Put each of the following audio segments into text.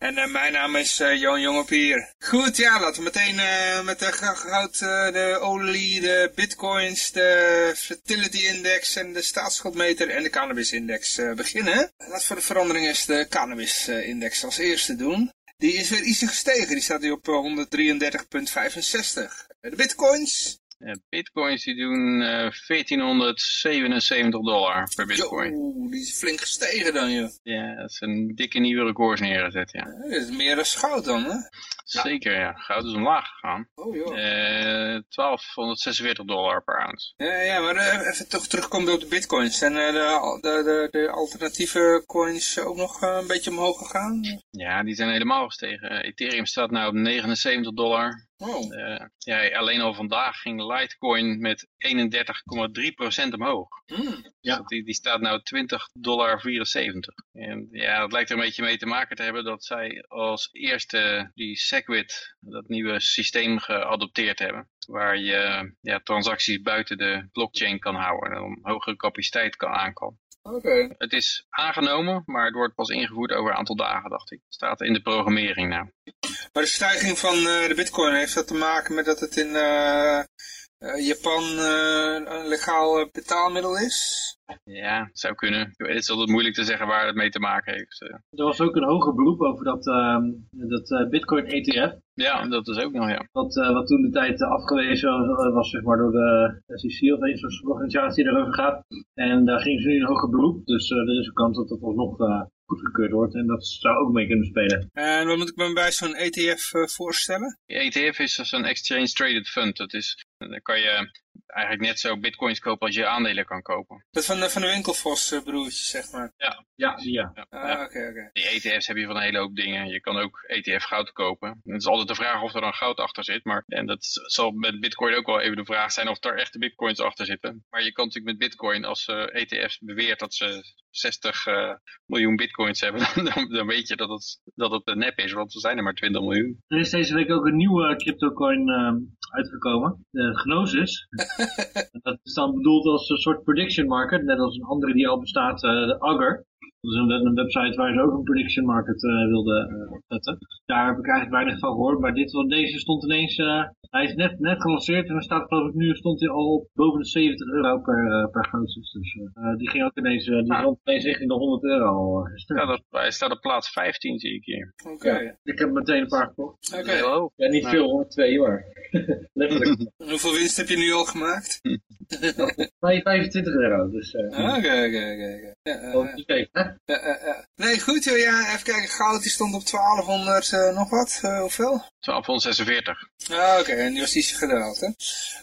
En eh, mijn naam is eh, Johan Jongepier. Goed, ja, laten we meteen eh, met de goud, de olie, de bitcoins, de fertility index en de staatsschuldmeter en de cannabis index beginnen. Laten voor de verandering eens de cannabis index als eerste doen. Die is weer ietsje gestegen. Die staat nu op eh, 133,65. De bitcoins. Ja, bitcoins die doen eh 1477 dollar per bitcoin. Yo, die is flink gestegen dan, joh. Ja, dat is een dikke nieuwe records neergezet, ja. Dat is meer dan goud dan, hè? Zeker, ja. Goud is omlaag gegaan. Oh, joh. Eh 1246 dollar per ounce. Ja, ja, maar eh, even toch terugkomen op de bitcoins. Zijn eh, de, de, de, alternatieve coins ook nog eh, een beetje omhoog gegaan? Ja, die zijn helemaal gestegen. Eh, Ethereum staat nu op 79 dollar. Oh, Eh, ja, alleen al vandaag ging Litecoin met 31,3% omhoog. hmm. Ja. Dus die, die staat nou 20 dollar 74. En ja, dat lijkt er een beetje mee te maken te hebben dat zij als eerste die Segwit, dat nieuwe systeem geadopteerd hebben. Waar je ja, transacties buiten de blockchain kan houden en om hogere capaciteit kan aankan. Oké. Het is aangenomen, maar het wordt pas ingevoerd over een aantal dagen, dacht ik. Staat in de programmering nou. Maar de stijging van eh, de bitcoin, heeft dat te maken met dat het in eh, eh, Japan eh, een legaal eh, betaalmiddel is? Ja, zou kunnen. Ik weet, Het is altijd moeilijk te zeggen waar het mee te maken heeft. eh. Er was ook een hoger beroep over dat, ehm, dat eh, Bitcoin ETF. Ja, dat is ook nog, ja. Wat, eh, wat toen de tijd eh, afgewezen was, was zeg maar, door de SEC of een soort organisatie die erover gaat. En daar gingen ze nu een hoger beroep. Dus eh, er is een kans dat dat alsnog eh goedgekeurd wordt. En dat zou ook mee kunnen spelen. En wat moet ik me bij zo'n ETF eh, voorstellen? ETF is dus een exchange traded fund. Dat is, dan kan je eigenlijk net zo bitcoins kopen als je aandelen kan kopen. Dat van de, van de Winkelvos eh, broertjes, zeg maar. Ja, zie je. Ja. Ah, Ja. oké, oké. Die ETF's heb je van een hele hoop dingen. Je kan ook ETF goud kopen. Het is altijd de vraag of er dan goud achter zit. Maar en dat zal met bitcoin ook wel even de vraag zijn of er echte bitcoins achter zitten. Maar je kan natuurlijk met bitcoin, als eh, ETF's beweert dat ze 60 eh, miljoen bitcoins hebben, dan, dan weet je dat het, dat het een nep is. Want er zijn er maar 20 miljoen. Er is deze week ook een nieuwe cryptocoin uitgekomen. De Gnosis. Dat is dan bedoeld als een soort prediction market. Net als een andere die al bestaat, eh, de Agger. Dat is een, web- een website waar ze ook een prediction market eh, wilden eh, opzetten. Daar heb ik eigenlijk weinig van gehoord. Maar dit, want deze stond ineens... eh, hij is net, net gelanceerd en er staat geloof ik nu stond hij al op boven de 70 euro per, per Gnosis. Dus eh, die ging ook ineens, die Ah. rond ineens richting de 100 euro. Ja, dat, hij staat op plaats 15 zie ik hier. Oké, Ja. Ik heb meteen een paar gekocht. oké. Hoog. Ja, niet veel hoor, twee. Letterlijk. En Hoeveel winst heb je nu al gemaakt? 25 euro, dus... eh Ah, Oké, oké, oké. Ja, eh, ja, ja, ja. Nee, goed ja, even kijken. Goud die stond op 1200 eh, nog wat. Eh, hoeveel? 1246. Ah, oké, en die was ietsje gedaald, hè.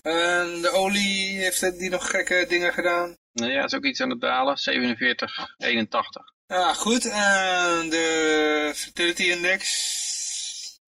En de olie, heeft die nog gekke dingen gedaan? Nou ja, is ook iets aan het dalen. 47, 81. Ah, goed. En de fertility index.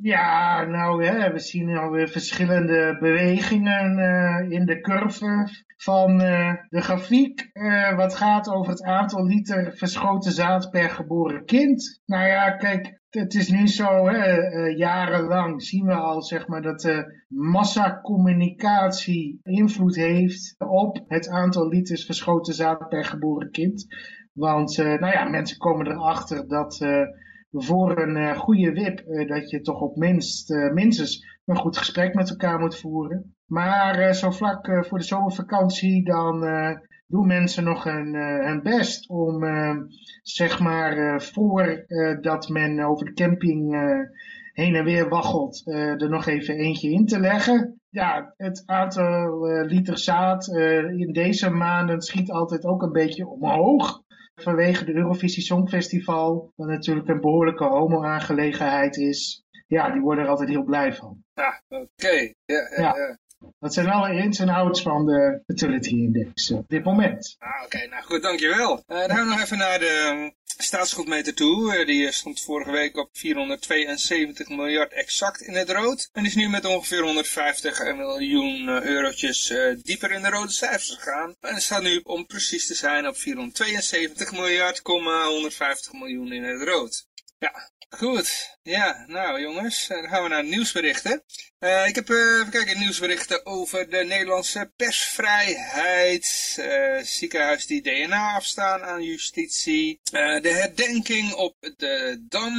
Ja, nou, hè, we zien alweer verschillende bewegingen eh, in de curve van eh, de grafiek. eh, wat gaat over het aantal liter verschoten zaad per geboren kind. Nou ja, kijk, het is nu zo, hè, jarenlang zien we al zeg maar, dat de massacommunicatie invloed heeft op het aantal liters verschoten zaad per geboren kind. Want nou ja, mensen komen erachter dat voor een eh, goede wip eh, dat je toch op minst, eh, minstens een goed gesprek met elkaar moet voeren. Maar zo vlak voor de zomervakantie dan doen mensen nog hun, hun best om zeg maar eh, voor eh, dat men over de camping heen en weer waggelt er nog even eentje in te leggen. Ja, het aantal liter zaad in deze maanden schiet altijd ook een beetje omhoog vanwege de Eurovisie Songfestival, wat natuurlijk een behoorlijke homo-aangelegenheid is. Ja, die worden er altijd heel blij van. Oké. Ja, ja, Ja. ja. Dat zijn alle ins en outs van de fertility index op dit moment. Ah, Oké, nou goed, dankjewel. Uh, dan gaan we nog even naar de staatsschuldmeter toe. Uh, die stond vorige week op 472 miljard exact in het rood. En is nu met ongeveer 150 miljoen eurotjes dieper in de rode cijfers gegaan. En staat nu, om precies te zijn, op 472 miljard, 150 miljoen in het rood. Ja, goed. Ja, nou jongens, dan gaan we naar nieuwsberichten. Uh, ik heb uh, even kijken, nieuwsberichten over de Nederlandse persvrijheid, uh, ziekenhuis die DNA afstaan aan justitie, de herdenking op de Dam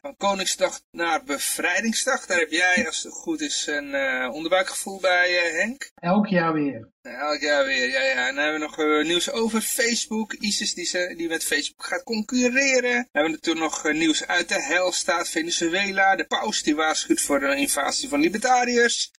van Koningsdag naar Bevrijdingsdag. Daar heb jij, als het goed is, een onderbuikgevoel bij, Henk. Elk jaar weer. Elk jaar weer, ja, ja. En dan hebben we nog nieuws over Facebook, ISIS die, ze, die met Facebook gaat concurreren. Dan hebben we natuurlijk nog nieuws uit de helstaat Venezuela, de paus die waarschuwt voor de invasie van Libië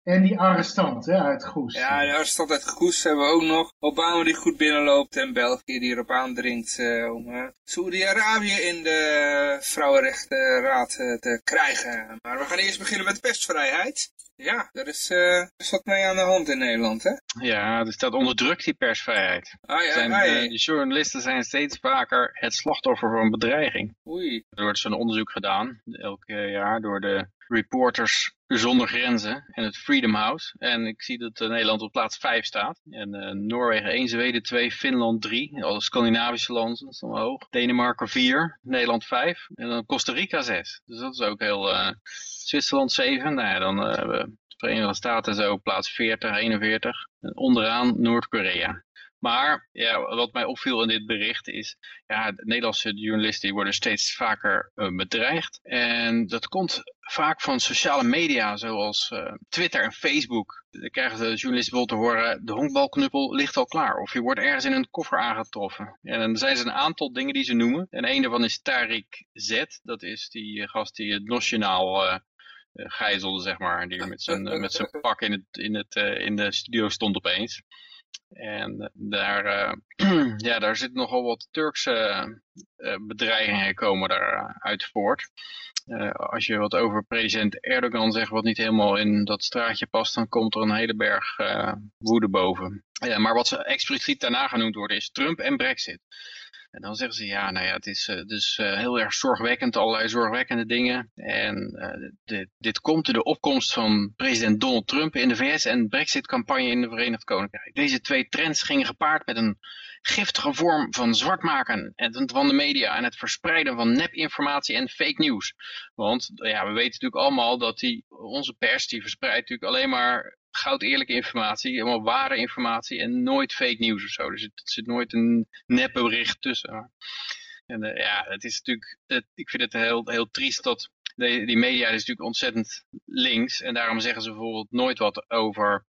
en die arrestant hè, uit Goes. Ja, de arrestant uit Goes hebben we ook nog. Obama die goed binnenloopt en België die erop aandringt uh, om Saudi-Arabië in de Vrouwenrechtenraad te krijgen. Maar we gaan eerst beginnen met persvrijheid. Ja, er is, uh, is wat mee aan de hand in Nederland, hè? Ja, er staat onder druk die persvrijheid. Ah, ja, zijn, ah, ja. de journalisten zijn steeds vaker het slachtoffer van bedreiging. Oei. Er wordt zo'n onderzoek gedaan, elk jaar, door de Reporters Zonder Grenzen en het Freedom House. En ik zie dat Nederland op plaats 5 staat. En uh, Noorwegen 1, Zweden 2, Finland 3. Alle Scandinavische landen, dat is omhoog. Denemarken 4, Nederland 5. En dan Costa Rica 6. Dus dat is ook heel... Uh, Zwitserland 7. Nou ja, dan uh, de Verenigde Staten zo plaats 40, 41. En onderaan Noord-Korea. Maar ja, wat mij opviel in dit bericht is, ja, de Nederlandse journalisten worden steeds vaker uh, bedreigd. En dat komt vaak van sociale media zoals uh, Twitter en Facebook. Dan krijgen de journalisten bijvoorbeeld te horen, de honkbalknuppel ligt al klaar. Of je wordt ergens in een koffer aangetroffen. En dan zijn ze een aantal dingen die ze noemen. En een daarvan is Tariq Z. Dat is die gast die het nationaal uh, gijzelde, zeg maar. Die met zijn, met zijn pak in, het, in, het, in de studio stond opeens. En daar, uh, ja, daar zit nogal wat Turkse uh, bedreigingen komen daaruit voort. Als je wat over president Erdogan zegt wat niet helemaal in dat straatje past, dan komt er een hele berg woede boven. maar wat ze expliciet daarna genoemd worden is Trump en Brexit. En dan zeggen ze, ja, nou ja, het is uh, dus uh, heel erg zorgwekkend, allerlei zorgwekkende dingen. En uh, dit, dit komt door de opkomst van president Donald Trump in de VS en Brexit-campagne in de Verenigd Koninkrijk. Deze twee trends gingen gepaard met een giftige vorm van zwartmaken van de media en het verspreiden van nepinformatie en fake news. Want ja, we weten natuurlijk allemaal dat die, onze pers die verspreidt natuurlijk alleen maar goud eerlijke informatie, helemaal ware informatie en nooit fake nieuws of zo. Dus er zit nooit een neppe bericht tussen. En uh, ja, het is natuurlijk, het, ik vind het heel, heel triest dat die media is natuurlijk ontzettend links. En daarom zeggen ze bijvoorbeeld nooit wat over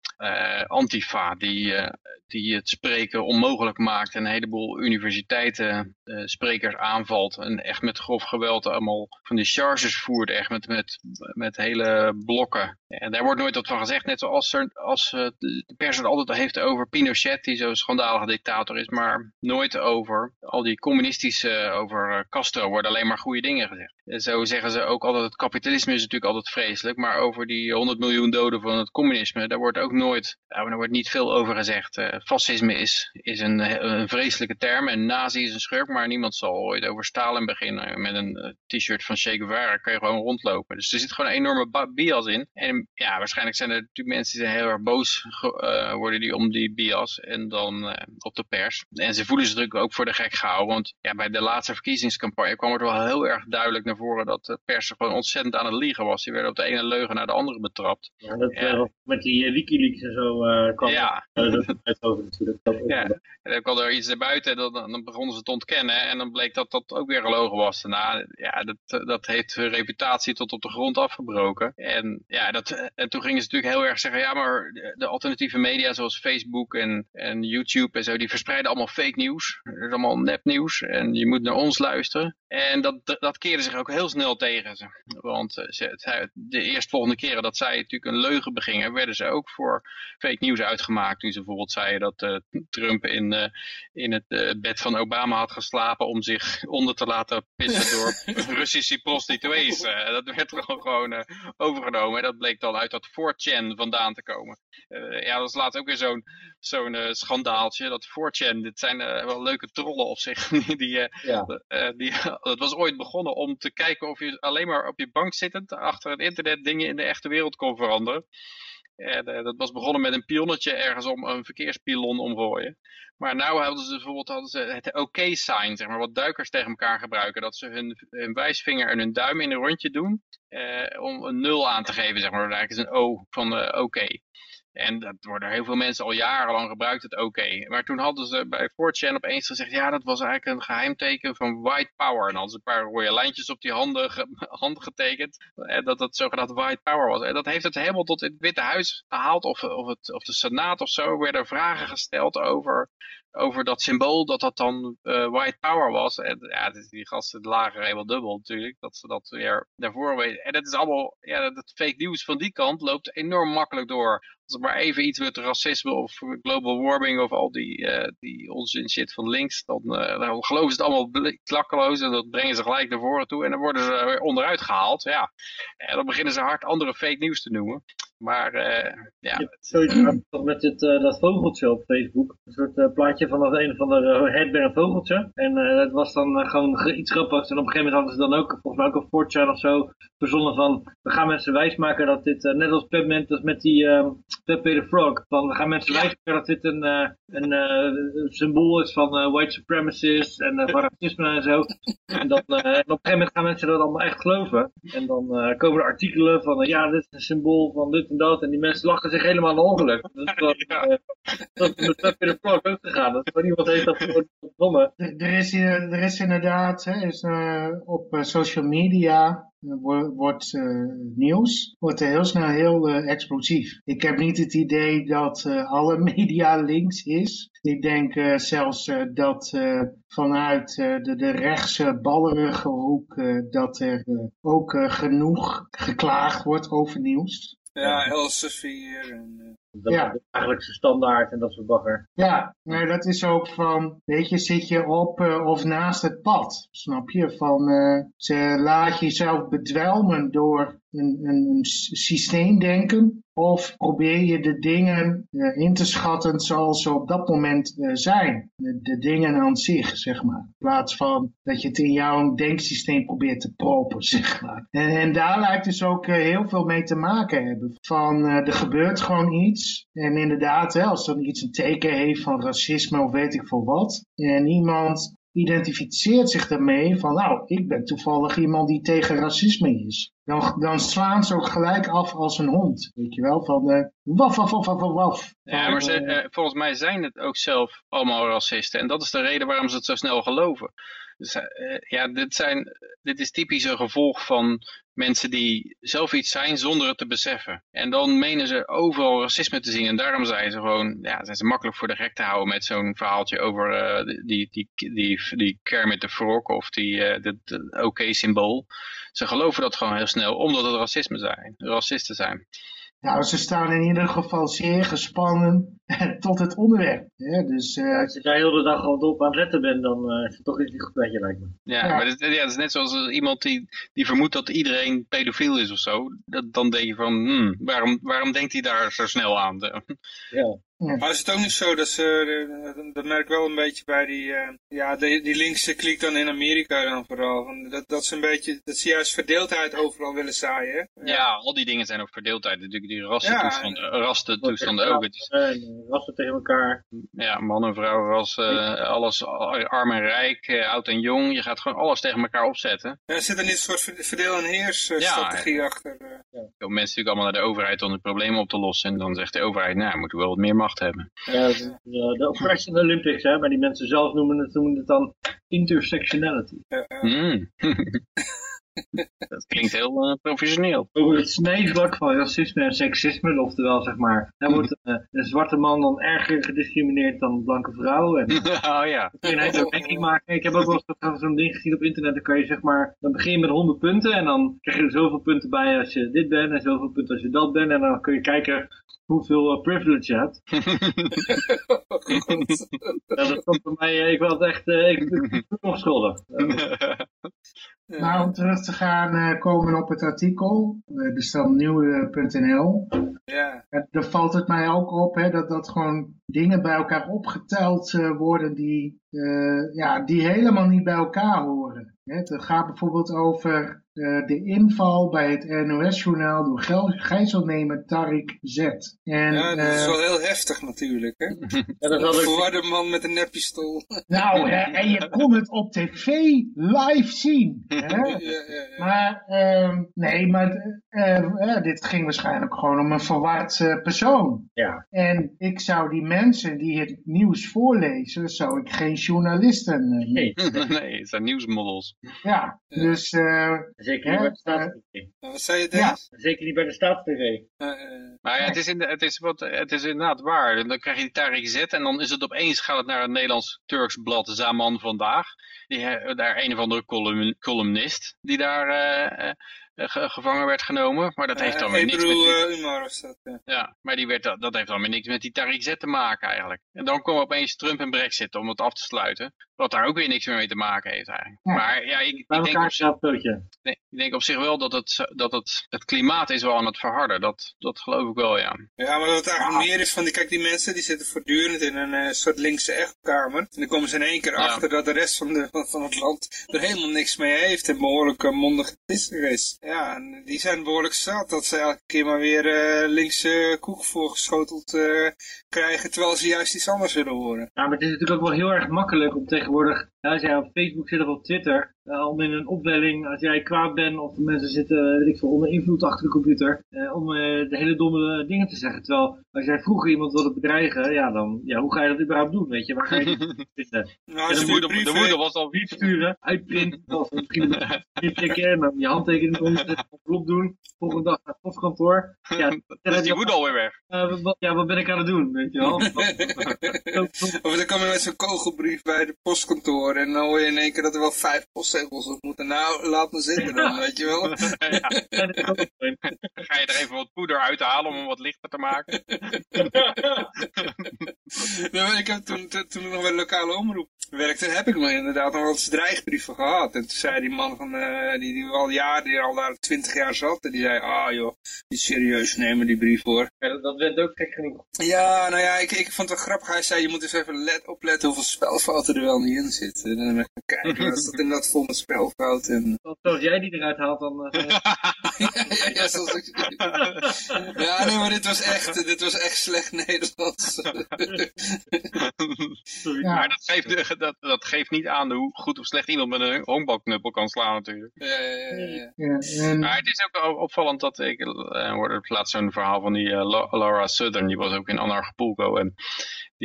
Antifa, die, uh, die het spreken onmogelijk maakt en een heleboel universiteiten uh, sprekers aanvalt en echt met grof geweld allemaal van die charges voert, echt met, met, met hele blokken. En daar wordt nooit wat van gezegd, net zoals er, als de pers het altijd heeft over Pinochet, die zo'n schandalige dictator is, maar nooit over al die communistische, over Castro worden alleen maar goede dingen gezegd. En zo zeggen ze ook altijd, het kapitalisme is natuurlijk altijd vreselijk, maar over die 100 miljoen doden van het communisme, daar wordt ook nooit, nou, er wordt niet veel over gezegd. Uh, fascisme is, is een, een, vreselijke term en nazi is een schurk, maar niemand zal ooit over Stalin beginnen. Met een uh, t-shirt van Che Guevara kan je gewoon rondlopen. Dus er zit gewoon een enorme bias in. En ja, waarschijnlijk zijn er natuurlijk mensen die zijn heel erg boos uh, worden die om die bias en dan op de pers. En ze voelen zich natuurlijk ook voor de gek gehouden, want ja, bij de laatste verkiezingscampagne kwam het wel heel erg duidelijk naar voren dat de pers gewoon ontzettend aan het liegen was. Die werden op de ene leugen naar de andere betrapt. Ja, dat ja. met die Wikileaks en zo uh, kwam ja. dat uit over natuurlijk. Dat ja, en dan kwam er iets naar buiten, dan, dan begonnen ze te ontkennen en dan bleek dat dat ook weer gelogen was. Nou, ja, dat, dat heeft hun reputatie tot op de grond afgebroken. En, ja, dat, en toen gingen ze natuurlijk heel erg zeggen, ja, maar de alternatieve media zoals Facebook en, en YouTube en zo, die verspreiden allemaal fake nieuws. Dat is allemaal nepnieuws en je moet naar ons luisteren. En dat, dat keerde zich ook heel snel tegen ze. Want ze, de eerstvolgende keren dat zij natuurlijk een leugen begingen, werden ze ook voor voor fake nieuws uitgemaakt. Toen ze bijvoorbeeld zeiden dat uh, Trump in, uh, in het uh, bed van Obama had geslapen om zich onder te laten pissen door Russische prostituees. dat werd gewoon, gewoon overgenomen. En dat bleek dan uit dat 4chan vandaan te komen. ja, dat is laatst ook weer zo'n zo'n schandaaltje. Dat 4chan, dit zijn wel leuke trollen op zich. die, ja. die, dat was ooit begonnen om te kijken of je alleen maar op je bank zittend achter het internet dingen in de echte wereld kon veranderen. En uh, dat was begonnen met een pionnetje ergens om een verkeerspilon omrooien. Maar nu hadden ze bijvoorbeeld hadden ze het OK-sign, zeg maar, wat duikers tegen elkaar gebruiken. Dat ze hun, wijsvinger en hun duim in een rondje doen uh, om een nul aan te geven, zeg maar. Eigenlijk is een O van oké. En dat worden heel veel mensen al jarenlang gebruikt, het oké. Maar toen hadden ze bij 4chan opeens gezegd, ja, dat was eigenlijk een geheimteken van white power. En hadden ze een paar rode lijntjes op die handen, hand getekend, en dat dat zogenaamd white power was. En dat heeft het helemaal tot het Witte Huis gehaald, of, of, het, of de Senaat of zo, werden vragen gesteld over over dat symbool dat dat dan uh, white power was. En ja, die gasten lagen helemaal dubbel natuurlijk, dat ze dat weer daarvoor weten. En dat is allemaal, ja, dat fake nieuws van die kant loopt enorm makkelijk door. Als er maar even iets met racisme of global warming of al die, uh, die onzin shit van links, dan, uh, dan geloven ze het allemaal klakkeloos en dat brengen ze gelijk naar voren toe en dan worden ze weer onderuit gehaald. Ja. En dan beginnen ze hard andere fake nieuws te noemen. Maar uh, ja. Zoiets met dit, uh, dat vogeltje op Facebook. Een soort uh, plaatje van dat een of andere Hedberg vogeltje. En dat was dan gewoon iets grappigs. En op een gegeven moment hadden ze dan ook, volgens mij ook een 4 of zo, verzonnen van, we gaan mensen wijsmaken dat dit, net als Pepment, met die Pepe the Frog, van we gaan mensen wijsmaken dat dit een, een symbool is van white supremacists en van racisme en zo. En, dan, en op een gegeven moment gaan mensen dat allemaal echt geloven. En dan komen er artikelen van, ja, dit is een symbool van dit en dat. En die mensen lachen zich helemaal aan ongeluk. Dus dat, ja. uh, dat is in de vlog ook gegaan. Dat is niemand heeft dat gewoon. Er is, er is inderdaad hè, is, uh, op uh, social media wordt uh, nieuws wordt er heel snel heel uh, explosief. Ik heb niet het idee dat uh, alle media links is. Ik denk zelfs dat vanuit de, de rechtse ballerige hoek dat er ook genoeg geklaagd wordt over nieuws. Ja, Elsevier. En, uh... Dat ja. is eigenlijk zijn standaard en dat soort bagger. Ja, maar dat is ook van, weet je, zit je op uh, of naast het pad, snap je? Van, uh, ze laat jezelf bedwelmen door een, een, een systeemdenken of probeer je de dingen uh, in te schatten zoals ze op dat moment zijn. De, de, dingen aan zich, zeg maar. In plaats van dat je het in jouw denksysteem probeert te proppen, zeg maar. En, en daar lijkt dus ook heel veel mee te maken hebben. Van er gebeurt gewoon iets. En inderdaad, hè, als dan iets een teken heeft van racisme of weet ik veel wat. En iemand identificeert zich daarmee van, nou, ik ben toevallig iemand die tegen racisme is. Dan, dan slaan ze ook gelijk af als een hond, weet je wel, van uh, waf, waf, waf, waf, waf. Ja, maar ze, uh, volgens mij zijn het ook zelf allemaal racisten en dat is de reden waarom ze het zo snel geloven. Dus, uh, ja, dit, zijn, dit is typisch een gevolg van mensen die zelf iets zijn zonder het te beseffen. En dan menen ze overal racisme te zien. En daarom zijn ze gewoon, ja, zijn ze makkelijk voor de gek te houden met zo'n verhaaltje over uh, die, die, die, die Kermit de Frog of die uh, oké-symbool. ze geloven dat gewoon heel snel, omdat het racisme zijn, racisten zijn. Nou, ze staan in ieder geval zeer gespannen tot het onderwerp. Hè? Dus, uh... ja, als jij heel de dag al op aan het letten bent, dan uh, is het toch iets goed met je, lijkt me. Ja, ja. maar het, ja, het is net zoals iemand die, die vermoedt dat iedereen pedofiel is of zo. Dat, dan denk je van, hmm, waarom, waarom denkt hij daar zo snel aan? ja. Maar is het ook niet zo dat ze, eh, dat merk ik wel een beetje bij die, uh, ja, die, die linkse kliek dan in Amerika dan vooral. Dat, dat ze een beetje, dat ze juist verdeeldheid overal willen zaaien. Ja, ja al die dingen zijn ook verdeeldheid. Natuurlijk die rassentoestanden, ja, rassentoestanden ook. Het is, rassen tegen elkaar. Ja, man en vrouw, ras, uh, alles, arm en rijk, oud en jong. Je gaat gewoon alles tegen elkaar opzetten. Ja, er zit er niet een soort verdeel- en heers strategie ja, achter. Ja. Mensen natuurlijk allemaal naar de overheid om het probleem op te lossen. En dan zegt de overheid, nou, moeten we wel wat meer macht hebben. Ja, de, de Oppression Olympics, hè, maar die mensen zelf noemen het, noemen het dan intersectionality. Mm. Dat klinkt heel uh, professioneel. Over het snijvlak van racisme en seksisme, oftewel zeg maar, er wordt uh, een zwarte man dan erger gediscrimineerd dan een blanke vrouw. En, oh ja. Kun je ook denk maken. Ik heb ook wel eens zo'n ding gezien op internet, dan kan je zeg maar, dan begin je met 100 punten en dan krijg je er zoveel punten bij als je dit bent en zoveel punten als je dat bent. En dan kun je kijken hoeveel uh, privilege je hebt. ja, dat komt voor mij, ik was echt, uh, ik, ik, onschuldig. Maar om terug te gaan uh, komen op het artikel, uh, dus dan nieuwe.nl. Ja. Daar valt het mij ook op hè, dat, dat gewoon dingen bij elkaar opgeteld uh, worden die, ja, die helemaal niet bij elkaar horen. Het gaat bijvoorbeeld over de inval bij het NOS-journaal door gijzelnemer Tariq Z. En, ja, dat uh, is wel heel heftig natuurlijk, hè? ja, dat een verwarde man met een neppistool. nou, hè, en je kon het op tv live zien. Hè? ja, ja, ja. Maar, uh, nee, maar uh, dit ging waarschijnlijk gewoon om een verward persoon. Ja. En ik zou die mensen die het nieuws voorlezen, zou ik geen journalisten uh, Nee, nee, het zijn nieuwsmodels. Ja, dus... Zeker niet bij de Staatstv. Wat zei je, Dennis? Ja. Zeker niet bij de Staatstv. Uh, maar ja, het is, in de, het, is wat, het is inderdaad waar. Dan krijg je die Tariq Z en dan is het opeens gaat het naar het Nederlands-Turks blad Zaman Vandaag. Die, daar een of andere column, columnist die daar... Uh, gevangen werd genomen. Maar dat heeft dan weer niks met... Umar dat, ja. maar die werd, dat, dat heeft dan weer niks met die Tariq Z te maken eigenlijk. En dan komen opeens Trump en Brexit om het af te sluiten. Wat daar ook weer niks meer mee te maken heeft eigenlijk. Ja. Maar ja, ik, ik, denk op, zich, nee, ik denk op zich wel dat het, dat het, het klimaat is wel aan het verharden. Dat, dat geloof ik wel, ja. Ja, maar wat eigenlijk meer is van, die, kijk die mensen die zitten voortdurend in een uh, soort linkse echtkamer. En dan komen ze in één keer ja. achter dat de rest van, de, van, van het land er helemaal niks mee heeft. En behoorlijk uh, mondig is. Ja, en die zijn behoorlijk zat dat ze elke keer maar weer uh, linkse koek voorgeschoteld krijgen. Terwijl ze juist iets anders willen horen. Ja, maar het is natuurlijk ook wel heel erg makkelijk om tegenwoordig als jij op Facebook zit of op Twitter, uh, om in een opwelling, als jij kwaad bent of mensen zitten, weet ik veel, onder invloed achter de computer, uh, om uh, de hele domme dingen te zeggen. Terwijl, als jij vroeger iemand wilde bedreigen, ja, dan, ja, hoe ga je dat überhaupt doen, weet je? Waar ga je vinden? Nou, de, moeder, de moeder was al brief sturen, uitprinten, of misschien inchecken en dan je handtekening omzetten, op doen, volgende dag naar het postkantoor. Ja, dan is die moeder alweer weg. Wat, ja, wat ben ik aan het doen, weet je wel? of dan kom je met zo'n kogelbrief bij de postkantoor en dan hoor je in één keer dat er wel vijf postzegels op moeten. Nou, laat me zitten dan, weet je wel. Ga je er even wat poeder uithalen om hem wat lichter te maken? nou, ik heb toen, toen ik nog bij de lokale omroep werkte, heb ik nog inderdaad nog wel eens dreigbrieven gehad. En toen zei die man van, uh, die, die al jaren, die al daar twintig jaar zat, en die zei, ah joh, die serieus nemen die brief hoor. Ja, dat, dat werd ook gek genoeg. Ja, nou ja, ik, ik vond het wel grappig. Hij zei, je moet eens even let, opletten hoeveel spelfouten er wel niet in zitten. En dan ben ik kijken, is dat inderdaad vol met spelfouten. Zoals jij die eruit haalt, dan... Uh... ja, ja, zoals ik... ja, nee, maar dit was echt, dit was echt slecht Nederlands. ja. Maar dat geeft, dat, dat geeft niet aan hoe goed of slecht iemand met een honkbalknuppel kan slaan natuurlijk. Ja, ja, ja. ja en... Maar het is ook opvallend dat ik uh, hoorde laatst zo'n verhaal van die uh, Laura Southern, die was ook in Anarchapulco en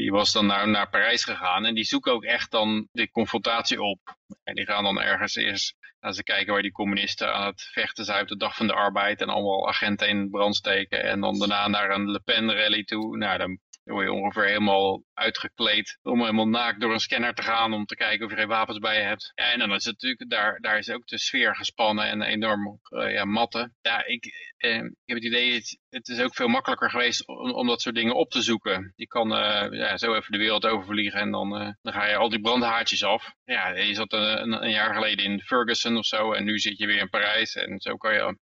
die was dan naar, naar Parijs gegaan en die zoeken ook echt dan de confrontatie op. En die gaan dan ergens eerst gaan ze kijken waar die communisten aan het vechten zijn op de dag van de arbeid en allemaal agenten in brand steken. En dan daarna naar een Le Pen rally toe. Nou, dan word je ongeveer helemaal uitgekleed om helemaal naakt door een scanner te gaan om te kijken of je geen wapens bij je hebt. Ja, en dan is het natuurlijk, daar, daar is ook de sfeer gespannen en enorm uh, ja, matten. Ik, eh, ik heb het idee, het, het is ook veel makkelijker geweest om, om dat soort dingen op te zoeken. Je kan uh, ja, zo even de wereld overvliegen en dan, dan ga je al die brandhaartjes af. Ja, je zat een, een, jaar geleden in Ferguson of zo en nu zit je weer in Parijs. En zo kan je,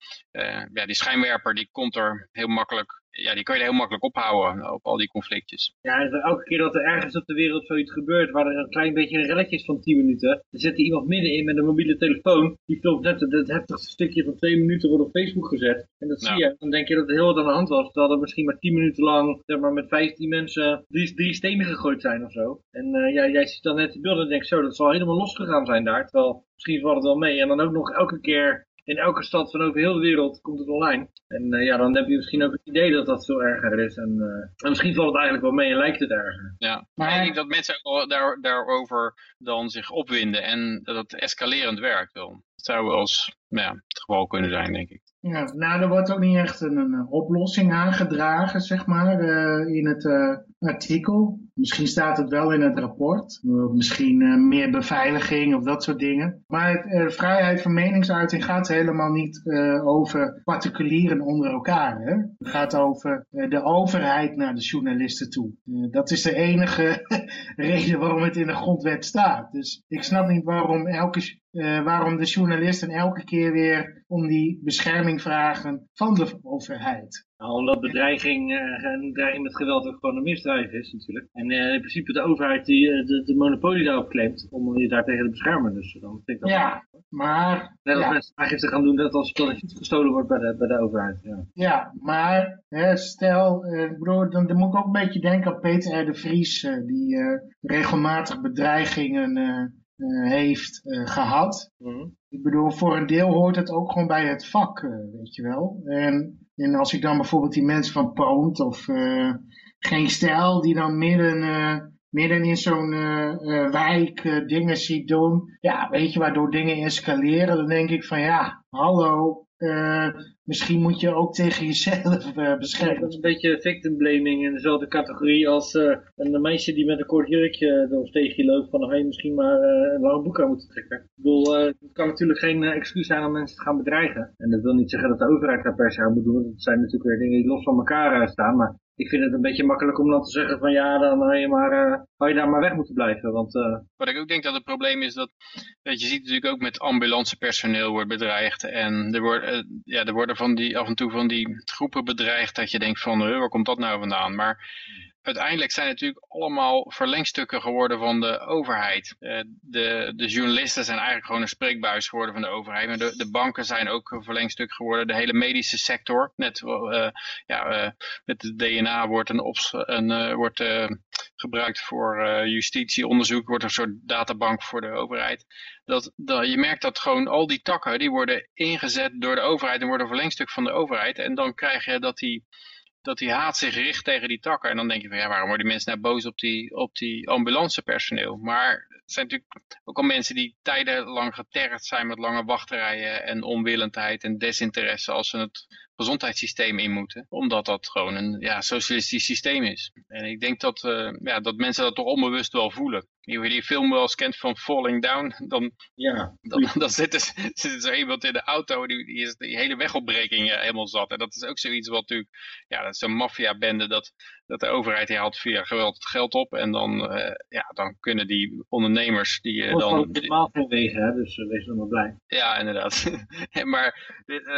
ja, die schijnwerper die komt er heel makkelijk ja, die kan je heel makkelijk ophouden op al die conflictjes. Ja, elke keer dat er ergens op de wereld zoiets gebeurt, waar er een klein beetje een relletje is van 10 minuten, dan zet er iemand middenin met een mobiele telefoon, die filmt net het heftigste stukje van 2 minuten wordt op Facebook gezet. En dat zie je. Dan denk je dat er heel wat aan de hand was, terwijl er misschien maar 10 minuten lang, zeg maar met 15 mensen, drie, drie stenen gegooid zijn of zo. En uh, ja, jij ziet dan net de beelden en denkt zo, dat zal helemaal losgegaan zijn daar, terwijl misschien valt het wel mee. En dan ook nog elke keer in elke stad van over heel de wereld komt het online. En uh, ja, dan heb je misschien ook het idee dat dat veel erger is. En, uh, en misschien valt het eigenlijk wel mee en lijkt het erger. Ja, maar ik denk dat mensen daar, daarover dan zich opwinden en dat het escalerend werkt wel. Dat zou als ja, het geval kunnen zijn, denk ik. Ja, nou, er wordt ook niet echt een, een oplossing aangedragen, zeg maar, uh, in het uh, artikel. Misschien staat het wel in het rapport. Misschien uh, meer beveiliging of dat soort dingen. Maar het, vrijheid van meningsuiting gaat helemaal niet over particulieren onder elkaar. Hè? Het gaat over de overheid naar de journalisten toe. dat is de enige reden waarom het in de grondwet staat. Dus ik snap niet waarom elke waarom de journalisten elke keer weer om die bescherming vragen van de overheid. Nou, omdat bedreiging uh, en dreiging met geweld ook gewoon een misdrijf is natuurlijk. En uh, in principe de overheid die de, de, monopolie daarop claimt om je daartegen te beschermen. Dus dan vind ik dat ja, maar... Net als ja. mensen aangifte gaan doen dat als het iets gestolen wordt bij de, bij de overheid. Ja, ja maar hè, stel, ik bedoel, dan, dan, moet ik ook een beetje denken aan Peter R. de Vries, die regelmatig bedreigingen heeft uh, gehad. Mm. Ik bedoel, voor een deel hoort het ook gewoon bij het vak, uh, weet je wel. En, en als ik dan bijvoorbeeld die mensen van Poont of Geen Stijl, die dan midden, midden in zo'n wijk dingen ziet doen. Ja, weet je, waardoor dingen escaleren. Dan denk ik van ja, hallo, uh, misschien moet je ook tegen jezelf uh, beschermen. dat is een beetje victim blaming in dezelfde categorie als uh, een meisje die met een kort jurkje door tegen loopt van dan had je misschien maar een lang boek aan moeten trekken. Ik bedoel, het kan natuurlijk geen excuus zijn om mensen te gaan bedreigen. En dat wil niet zeggen dat de overheid daar per se aan moet doen. Dat zijn natuurlijk weer dingen die los van elkaar staan. Maar ik vind het een beetje makkelijk om dan te zeggen van ja, dan had je, maar, had je daar maar weg moeten blijven. Want, uh... Wat ik ook denk dat het probleem is dat, je ziet natuurlijk ook met ambulancepersoneel wordt bedreigd. En er, wordt, uh, ja, er worden van die, af en toe van die groepen bedreigd dat je denkt van waar komt dat nou vandaan? Maar uiteindelijk zijn het natuurlijk allemaal verlengstukken geworden van de overheid. Uh, de, de journalisten zijn eigenlijk gewoon een spreekbuis geworden van de overheid. Maar de, de banken zijn ook een verlengstuk geworden. De hele medische sector. Net uh, ja, uh, met het DNA wordt, een een, wordt gebruikt voor justitieonderzoek. Wordt een soort databank voor de overheid. Dat, dat, je merkt dat gewoon al die takken die worden ingezet door de overheid en worden een verlengstuk van de overheid. En dan krijg je dat die dat die haat zich richt tegen die takken. En dan denk je van ja, waarom worden die mensen nou boos op die, op die ambulancepersoneel? Maar het zijn natuurlijk ook al mensen die tijdenlang getergd zijn met lange wachtrijen en onwillendheid en desinteresse als ze het gezondheidssysteem in moeten. Omdat dat gewoon een ja, socialistisch systeem is. En ik denk dat, uh, ja, dat mensen dat toch onbewust wel voelen. Je die film wel eens kent van Falling Down, dan, ja. dan, dan zit, er, zit er zo iemand in de auto die, die is die hele wegopbreking uh, helemaal zat. En dat is ook zoiets wat natuurlijk, ja, dat is een maffiabende dat, dat de overheid die haalt via geweld het geld op. En dan, uh, ja, dan kunnen die ondernemers die uh, dan... Het helemaal van wegen, hè, dus wees dan maar blij. Ja, inderdaad. maar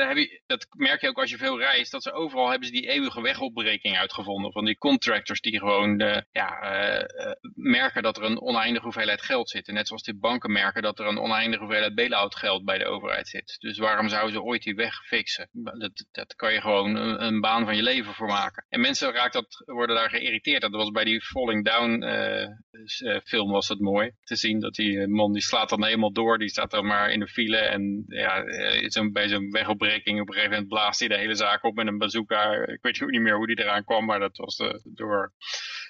heb je, dat merk je ook als je veel reist, dat ze overal hebben ze die eeuwige wegopbreking uitgevonden. Van die contractors die gewoon ja, uh, merken dat er een oneindige hoeveelheid geld zit. En net zoals die banken merken dat er een oneindige hoeveelheid bail-out geld bij de overheid zit. Dus waarom zouden ze ooit die weg fixen? Dat, dat kan je gewoon een, een, baan van je leven voor maken. En mensen raakt dat, worden daar geïrriteerd. Dat was bij die Falling Down uh, film was het mooi. Te zien dat die man die slaat dan helemaal door. Die staat dan maar in de file. En ja, zo, bij zo'n wegopbreking op een gegeven moment blaast hij de hele zaak op met een bazooka. Ik weet niet meer hoe die eraan kwam, maar dat was door...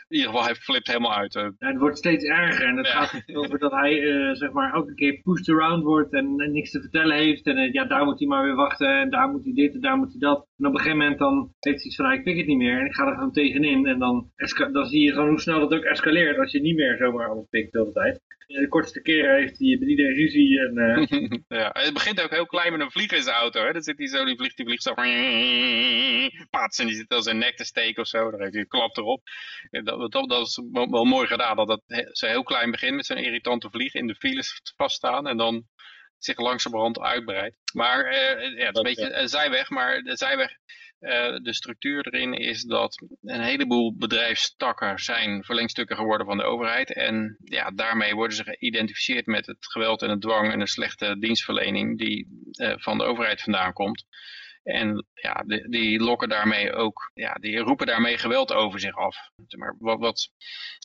In ieder geval, hij flipt helemaal uit. Ja, het wordt steeds erger en het ja. gaat over dat hij uh, zeg maar elke keer pushed around wordt en, en niks te vertellen heeft. En ja, daar moet hij maar weer wachten en daar moet hij dit en daar moet hij dat. En op een gegeven moment dan heeft hij iets van, ik pik het niet meer en ik ga er gewoon tegenin. En dan, dan zie je gewoon hoe snel dat ook escaleert als je niet meer zomaar alles pikt de hele tijd. De kortste keer heeft hij met iedereen ruzie. En, uh... ja, het begint ook heel klein met een vlieg in zijn auto. Hè? Dan zit hij zo, die vliegt, die vliegt zo. Pats, en die zit al zijn nek te steken of zo. Dan heeft hij een klap erop. Dat, dat, dat is wel, mooi gedaan. Dat het zo heel klein begint met zo'n irritante vlieg in de files vaststaan. En dan zich langzamerhand uitbreidt. Maar uh, ja, het is een beetje een zijweg. Maar de zijweg uh, de structuur erin is dat een heleboel bedrijfstakken zijn verlengstukken geworden van de overheid. En ja, daarmee worden ze geïdentificeerd met het geweld en het dwang en de slechte dienstverlening die uh, van de overheid vandaan komt. En ja, die, lokken daarmee ook, ja, die roepen daarmee geweld over zich af. Maar wat, wat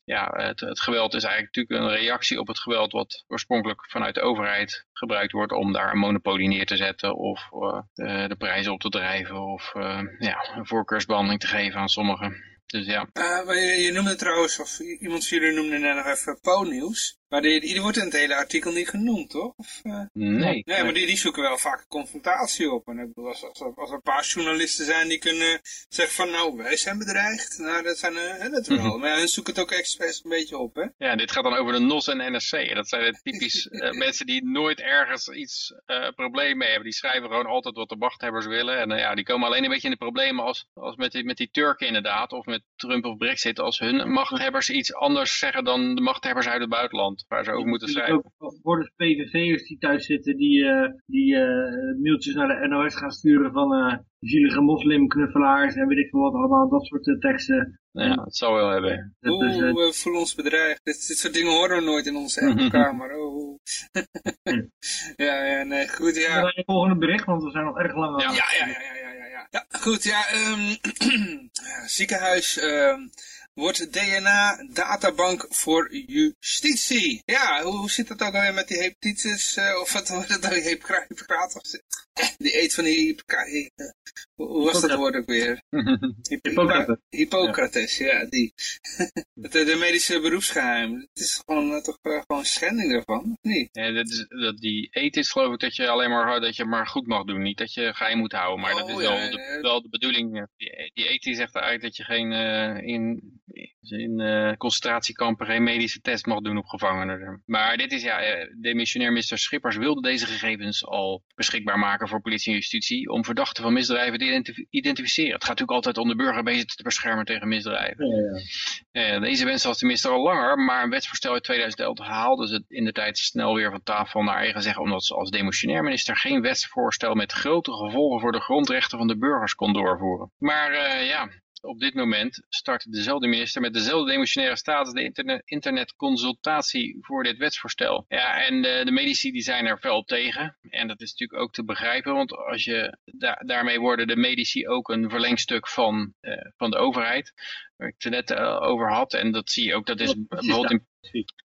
ja, het, het, geweld is eigenlijk natuurlijk een reactie op het geweld wat oorspronkelijk vanuit de overheid gebruikt wordt om daar een monopolie neer te zetten of uh, de, prijzen op te drijven of uh, ja, een voorkeursbehandeling te geven aan sommigen. Dus ja. Uh, je, je, noemde trouwens, of iemand van jullie noemde net nog even Po-nieuws. Maar die, die wordt in het hele artikel niet genoemd, toch? Of, uh... nee. Nee, maar die, die zoeken wel vaak confrontatie op. En ik bedoel, als, als, als er een paar journalisten zijn die kunnen zeggen van, nou, wij zijn bedreigd. Nou, dat zijn uh, dat wel. Maar ja, hun zoeken het ook expres een beetje op, hè? Ja, dit gaat dan over de NOS en NRC. Dat zijn typisch uh, mensen die nooit ergens iets probleem mee hebben. Die schrijven gewoon altijd wat de machthebbers willen. En ja, die komen alleen een beetje in de problemen als, als met, die, met die Turken inderdaad. Of met Trump of Brexit. Als hun machthebbers iets anders zeggen dan de machthebbers uit het buitenland. Waar ze over moeten schrijven. Ook worden PVV'ers die thuis zitten die, uh, die uh, mailtjes naar de NOS gaan sturen van uh, zielige moslimknuffelaars en weet ik veel wat allemaal, dat soort teksten. Ja, dat zou wel hebben. Oeh, dus, we voelen ons bedreigd. Dit, dit soort dingen horen we nooit in onze echo-kamer. Oh. ja, ja, nee, goed, ja. Het volgende bericht, want we zijn nog erg lang aan. Ja, ja, ja, ja, ja, ja. Ja, goed, ja. Um, ziekenhuis... Um, wordt DNA-databank voor justitie. Ja, hoe, hoe zit dat ook alweer met die hepatitis, uh, of wat wordt het nou, Hippocrates? Die eet van die Hoe was dat woord ook weer? Hippocrates. Hippocrates, ja, die. de, de medische beroepsgeheim. Het is gewoon, toch uh, gewoon schending daarvan, of niet? Ja, dat is, dat die eet is geloof ik dat je alleen maar, dat je maar goed mag doen. Niet dat je geheim moet houden, maar oh, dat is ja, wel, de, wel de bedoeling. Die, die eet zegt eruit dat je geen uh, in in uh, concentratiekampen geen medische test mag doen op gevangenen. Maar dit is ja, de missionair minister Schippers wilde deze gegevens al beschikbaar maken voor politie en justitie om verdachten van misdrijven te identificeren. Het gaat natuurlijk altijd om de burger bezig te beschermen tegen misdrijven. Ja, ja. Uh, deze wens had de minister al langer, maar een wetsvoorstel uit 2011 haalde ze in de tijd snel weer van tafel naar eigen zeggen, omdat ze als demissionair minister geen wetsvoorstel met grote gevolgen voor de grondrechten van de burgers kon doorvoeren. Maar uh, ja, op dit moment start dezelfde minister met dezelfde demissionaire status de internet, internetconsultatie voor dit wetsvoorstel. Ja, en de, de, medici die zijn er fel tegen. En dat is natuurlijk ook te begrijpen, want als je da daarmee worden de medici ook een verlengstuk van, uh, van de overheid. Waar ik het net uh, over had. En dat zie je ook, dat is bijvoorbeeld in,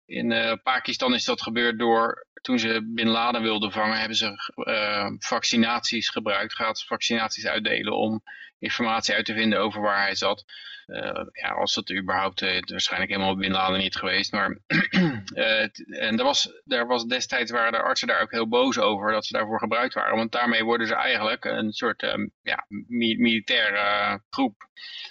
in uh, Pakistan is dat gebeurd door toen ze Bin Laden wilden vangen, hebben ze uh, vaccinaties gebruikt, gratis vaccinaties uitdelen om informatie uit te vinden over waar hij zat. Uh, ja, als dat überhaupt, uh, waarschijnlijk helemaal Bin Laden niet geweest. Maar uh, en daar was, daar was destijds waren de artsen daar ook heel boos over dat ze daarvoor gebruikt waren. Want daarmee worden ze eigenlijk een soort um, ja, mi militaire groep.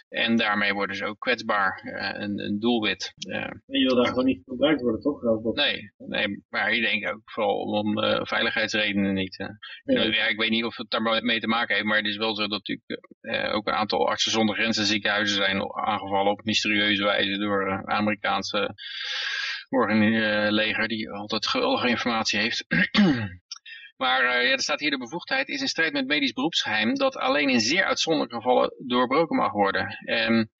En daarmee worden ze ook kwetsbaar, een, een, doelwit. en je wil daar gewoon niet gebruikt worden, toch? Nee, nee, maar ik denk ook vooral om veiligheidsredenen niet. Ja. ja. ik weet niet of het daarmee te maken heeft, maar het is wel zo dat natuurlijk ook een aantal artsen zonder grenzen ziekenhuizen zijn aangevallen op mysterieuze wijze door uh, Amerikaanse uh, leger die altijd geweldige informatie heeft. Maar uh, ja, er staat hier de bevoegdheid is in strijd met medisch beroepsgeheim dat alleen in zeer uitzonderlijke gevallen doorbroken mag worden. En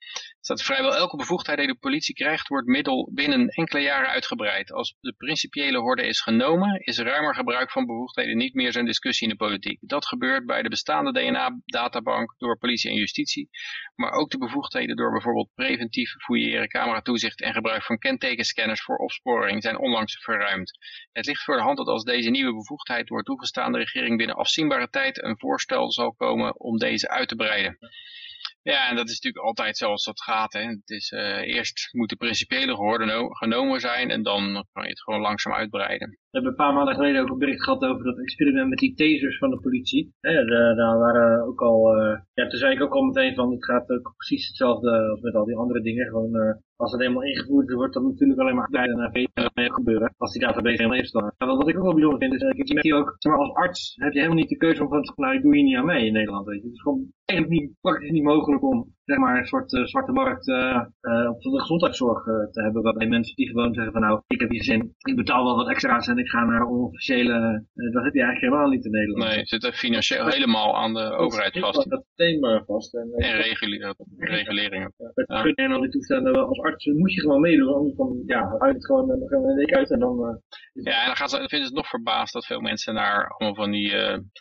staat vrijwel elke bevoegdheid die de politie krijgt, wordt middel binnen enkele jaren uitgebreid. Als de principiële horde is genomen, is ruimer gebruik van bevoegdheden niet meer zo'n discussie in de politiek. Dat gebeurt bij de bestaande DNA-databank door politie en justitie, maar ook de bevoegdheden door bijvoorbeeld preventief fouilleren, cameratoezicht en gebruik van kentekenscanners voor opsporing zijn onlangs verruimd. Het ligt voor de hand dat als deze nieuwe bevoegdheid wordt toegestaan, de regering binnen afzienbare tijd een voorstel zal komen om deze uit te breiden. Ja, en dat is natuurlijk altijd zoals dat gaat. Hè. Het is, uh, eerst moet de principiële gehoorde genomen zijn en dan kan je het gewoon langzaam uitbreiden. Hebben een paar maanden geleden ook een bericht gehad over dat experiment met die tasers van de politie. daar waren ook al, uh, ja, toen zei ik ook al meteen van het gaat ook precies hetzelfde als met al die andere dingen. Gewoon, uh, als het helemaal ingevoerd wordt, dan natuurlijk alleen maar bij naar gebeuren. Als die database helemaal heeft staan. Maar wat ik ook wel bijzonder vind, is dat zie ook, zeg als arts heb je helemaal niet de keuze om van nou, ik doe hier niet aan mee in Nederland. Weet je. Het is gewoon eigenlijk niet, praktisch niet mogelijk om zeg maar, een soort uh, zwarte markt uh, uh, op de gezondheidszorg te hebben. Waarbij mensen die gewoon zeggen van nou, ik heb hier zin, ik betaal wel wat extra's en ik ga naar onofficiële, dat heb je eigenlijk helemaal niet in Nederland. Nee, het zit financieel helemaal aan de overheid vast. Dat maar vast. En, en reguleringen. Ja, het ja. Nederland niet toestaan, als arts moet je gewoon meedoen, anders dan, ja, uit het gewoon, dan gaan we een week uit en dan... ja, en dan gaan ze, vinden ze het nog verbaasd dat veel mensen naar allemaal van die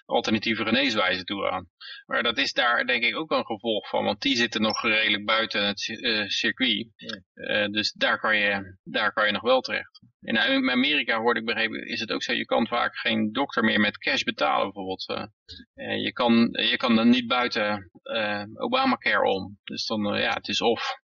alternatieve geneeswijzen toe gaan. Maar dat is daar denk ik ook een gevolg van, want die zitten nog redelijk buiten het uh, circuit. Uh, dus daar kan, je, daar kan je nog wel terecht. In Amerika hoorde ik begrepen, is het ook zo, je kan vaak geen dokter meer met cash betalen bijvoorbeeld. Uh, je, kan, je kan dan niet buiten uh, Obamacare om. Dus dan, ja, het is of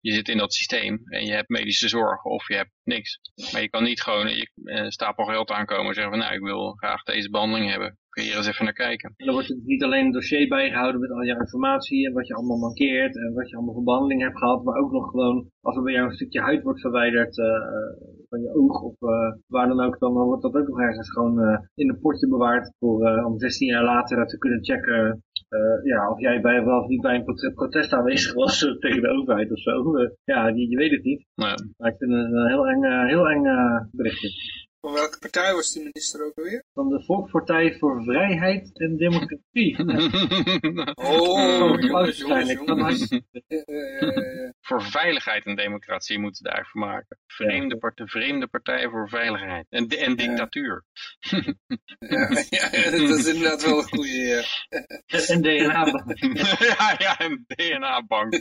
je zit in dat systeem en je hebt medische zorg of je hebt niks. Maar je kan niet gewoon je stapel geld aankomen en zeggen van nou, ik wil graag deze behandeling hebben kun je hier eens even naar kijken. En dan wordt het niet alleen een dossier bijgehouden met al je informatie en wat je allemaal mankeert en wat je allemaal voor behandeling hebt gehad, maar ook nog gewoon als er bij jou een stukje huid wordt verwijderd uh, van je oog of uh, waar dan ook, dan wordt dat ook nog ergens gewoon uh, in een potje bewaard voor om 16 jaar later te kunnen checken ja, of jij bij, wel of niet bij een protest aanwezig was tegen de overheid of zo. ja, je, je, weet het niet. Nee. Maar ik vind het een heel eng, heel eng berichtje. Van welke partij was die minister ook alweer? Van de Volkspartij voor Vrijheid en Democratie. oh, jongens, jongens, voor Veiligheid en Democratie moeten we daarvoor maken. Vreemde, part vreemde Partij voor Veiligheid en, en Dictatuur. ja, ja, dat is inderdaad wel een goede. Ja. En DNA-bank. ja, ja, een DNA-bank.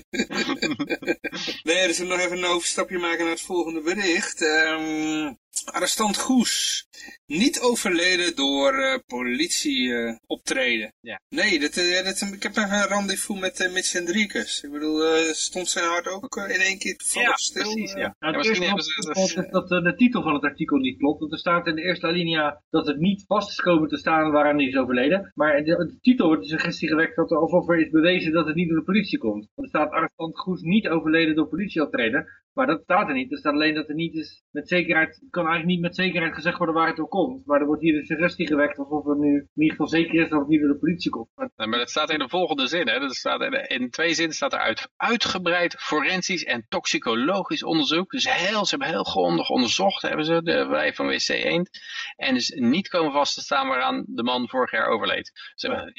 nee, dus we nog even een overstapje maken naar het volgende bericht. Um, arrestant Goes. Niet overleden door uh, politie uh, optreden. Ja. Nee, dat, uh, dat, ik heb even een rendezvous met uh, Mitch Hendrikus. Ik bedoel, stond zijn hart ook in één keer toevallig ja, stil? Precies, ja. Nou, ze... Dat, dat de titel van het artikel niet klopt. Want er staat in de eerste alinea dat het niet vast is komen te staan waaraan hij is overleden. Maar de, de titel wordt de suggestie gewekt dat er, alsof er is bewezen dat het niet door de politie komt. Want er staat arrestant Goes niet overleden door politieoptreden. Maar dat staat er niet. Er staat alleen dat er niet is met zekerheid, kan eigenlijk niet met zekerheid gezegd worden waar het door komt. Maar er wordt hier de suggestie gewekt alsof het nu in ieder geval zeker is dat het niet door de politie komt. Maar, dat staat in de volgende zin. Hè? Dat staat in, in twee zinnen staat er uit. Uitgebreid forensisch en toxicologisch onderzoek. Dus heel, ze hebben heel grondig onderzocht, hebben ze, de, wij van WC Eend. En dus niet komen vast te staan waaraan de man vorig jaar overleed. Ja,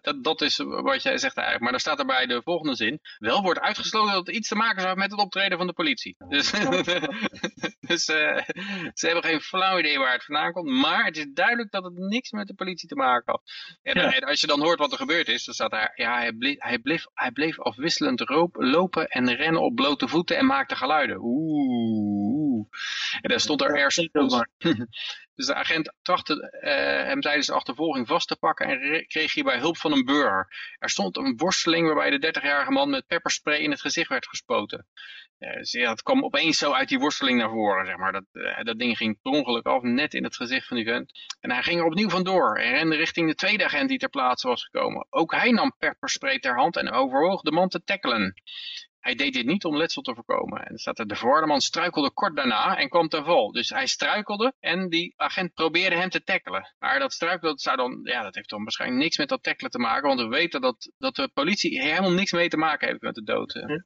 dat, dat is wat jij zegt eigenlijk. Maar dan staat er bij de volgende zin. Wel wordt uitgesloten dat het iets te maken zou hebben met het optreden van de politie. Dus, dus uh, ze hebben geen flauw idee waar het vandaan komt. Maar het is duidelijk dat het niks met de politie te maken had. En, ja. en als je dan hoort wat er gebeurd is, dan staat daar... Ja, hij bleef, hij bleef, hij bleef afwisselend roop, lopen en rennen op blote voeten en maakte geluiden. Oeh. En daar stond er ergens... Dus de agent trachtte uh, hem tijdens de achtervolging vast te pakken en kreeg hierbij hulp van een burger. Er stond een worsteling waarbij de 30-jarige man met pepperspray in het gezicht werd gespoten. Dus het kwam opeens zo uit die worsteling naar voren, zeg maar. Dat, uh, dat ding ging per ongeluk af, net in het gezicht van die vent. En hij ging er opnieuw vandoor en rende richting de tweede agent die ter plaatse was gekomen. Ook hij nam pepperspray ter hand en overwoog de man te tackelen. Hij deed dit niet om letsel te voorkomen. En staat er, de verwarde man struikelde kort daarna en kwam ten val. Dus hij struikelde en die agent probeerde hem te tackelen. Maar dat struikelen, dat, zou dan, ja, dat heeft dan waarschijnlijk niks met dat tackelen te maken. Want we weten dat, dat de politie helemaal niks mee te maken heeft met de dood. En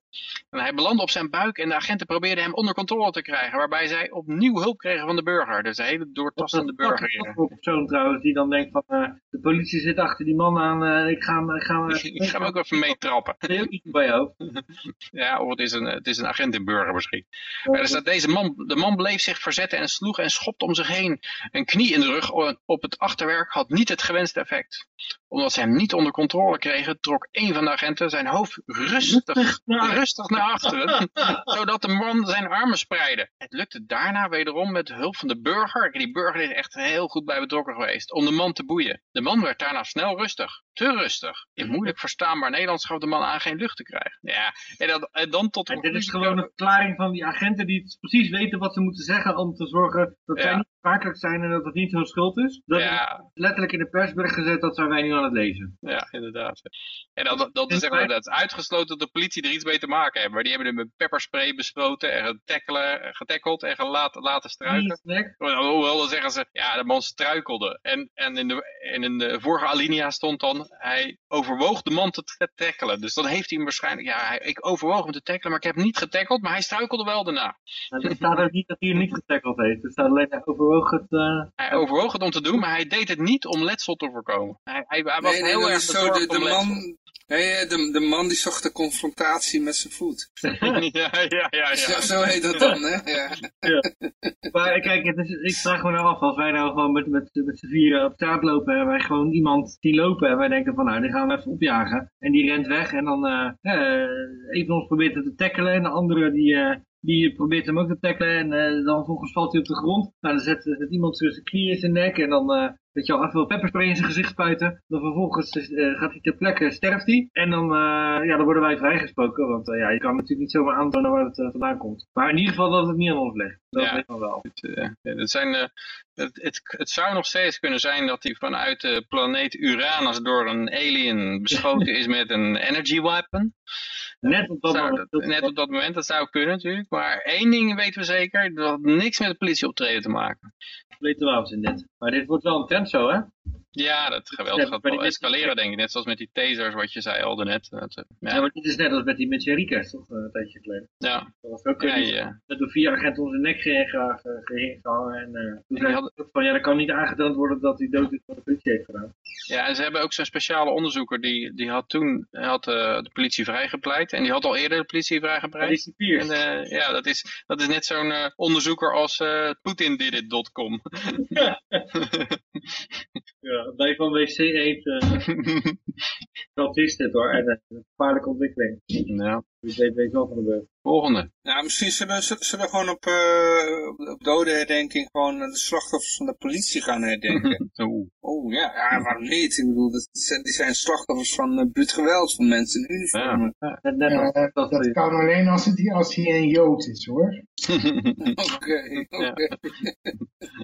hij belandde op zijn buik en de agenten probeerden hem onder controle te krijgen. Waarbij zij opnieuw hulp kregen van de burger. Dus een hele doortastende burger. Een persoon trouwens die dan denkt van uh, de politie zit achter die man aan. Uh, ik ga hem, ik ga hem, ik ga hem ook even meetrappen. Heel iets bij jou. Ja, of het is een, het is een agent in burger misschien. Maar er staat, deze man, de man bleef zich verzetten en sloeg en schopte om zich heen. Een knie in de rug op het achterwerk had niet het gewenste effect. Omdat ze hem niet onder controle kregen, trok een van de agenten zijn hoofd rustig, rustig naar achteren. zodat de man zijn armen spreidde. Het lukte daarna wederom met hulp van de burger. Die burger is echt heel goed bij betrokken geweest. Om de man te boeien. De man werd daarna snel rustig. Te rustig. In moeilijk verstaanbaar Nederlands gaf de man aan geen lucht te krijgen. Ja, en, dat, en dan tot en dit is gewoon een verklaring van die agenten die precies weten wat ze moeten zeggen om te zorgen dat ja. zij niet afhankelijk zijn en dat het niet hun schuld is. Dat ja. is letterlijk in de persbericht gezet, dat zijn wij nu aan het lezen. Ja, inderdaad. En dat, dat, is, zeg maar, dat is uitgesloten dat de politie er iets mee te maken heeft. Maar die hebben hem met pepperspray bespoten en getackelen, getackeld en gelaten, laten struiken. Hoewel, dan zeggen ze, ja, de man struikelde. En, en in, de, en in de vorige alinea stond dan, hij overwoog de man te tackelen. Dus dan heeft hij hem waarschijnlijk, ja, hij, ik overwoog hem te tackelen, maar ik heb hem niet getackeld, maar hij struikelde wel daarna. Nou, er staat ook niet dat hij hem niet getackeld heeft. Er staat alleen, hij overwoog het... Uh... Hij overwoog het om te doen, maar hij deed het niet om letsel te voorkomen. Hij, hij, hij was nee, nee, heel erg zo de, de man, Nee, de, de man die zocht de confrontatie met zijn voet. ja, ja, ja. ja. Zo, zo heet dat dan, hè? Ja. ja. Maar kijk, het is, ik vraag me nou af, als wij nou gewoon met, met, met z'n vieren op straat lopen en wij gewoon iemand zien lopen en wij denken van nou, die gaan we even opjagen. En die rent weg en dan uh, uh, een van ons probeert het te tackelen en de andere die, uh, die probeert hem ook te tackelen en uh, dan vervolgens valt hij op de grond. Nou, dan zet, zet iemand zijn knie in zijn nek en dan uh, weet je al, even pepperspray in zijn gezicht spuiten. Dan vervolgens uh, gaat hij ter plekke, sterft hij. En dan, ja, dan worden wij vrijgesproken, want ja, je kan natuurlijk niet zomaar aantonen waar het vandaan komt. Maar in ieder geval dat het niet aan ons ligt. Dat ja, weet dan wel. Het, het, zijn, het, het, het, zou nog steeds kunnen zijn dat hij vanuit de planeet Uranus door een alien beschoten is met een energy weapon. Net op dat, moment, net op dat moment, dat zou kunnen natuurlijk. Maar één ding weten we zeker, dat had niks met de politieoptreden te maken. Complete wapens in dit. Maar dit wordt wel een trend zo, hè? Ja, dat geweld gaat wel escaleren, denk ik. Net zoals met die tasers, wat je zei al daarnet. Dat, eh, ja. ja. maar dit is net als met die met Rica's, toch? Eh, een tijdje geleden. Ja. Dat was ook ja, ja. door vier agenten onze nek gehangen. En uh, toen zei van, ja, dat kan niet aangetoond worden dat hij dood is wat de politie heeft gedaan. Ja, en ze hebben ook zo'n speciale onderzoeker, die, die had toen had, uh, de politie vrijgepleit. En die had al eerder de politie vrijgepleit. Ja, en, uh, ja, dat is, dat is net zo'n onderzoeker als uh, PutinDidit.com. ja. ja, bij van WC uh, dat is dit hoor. En een gevaarlijke ontwikkeling. Ja. Wie weet weet wel van de beurt. Volgende. Ja, misschien zullen, zullen we gewoon op, uh, op dodenherdenking gewoon de slachtoffers van de politie gaan herdenken. Oeh. Oh ja, ja, waarom niet? Ik bedoel, dat zijn, die zijn slachtoffers van uh, bruut geweld van mensen in uniformen. Ja. Dat, dat kan alleen als hij als een jood is hoor. Oké, oké.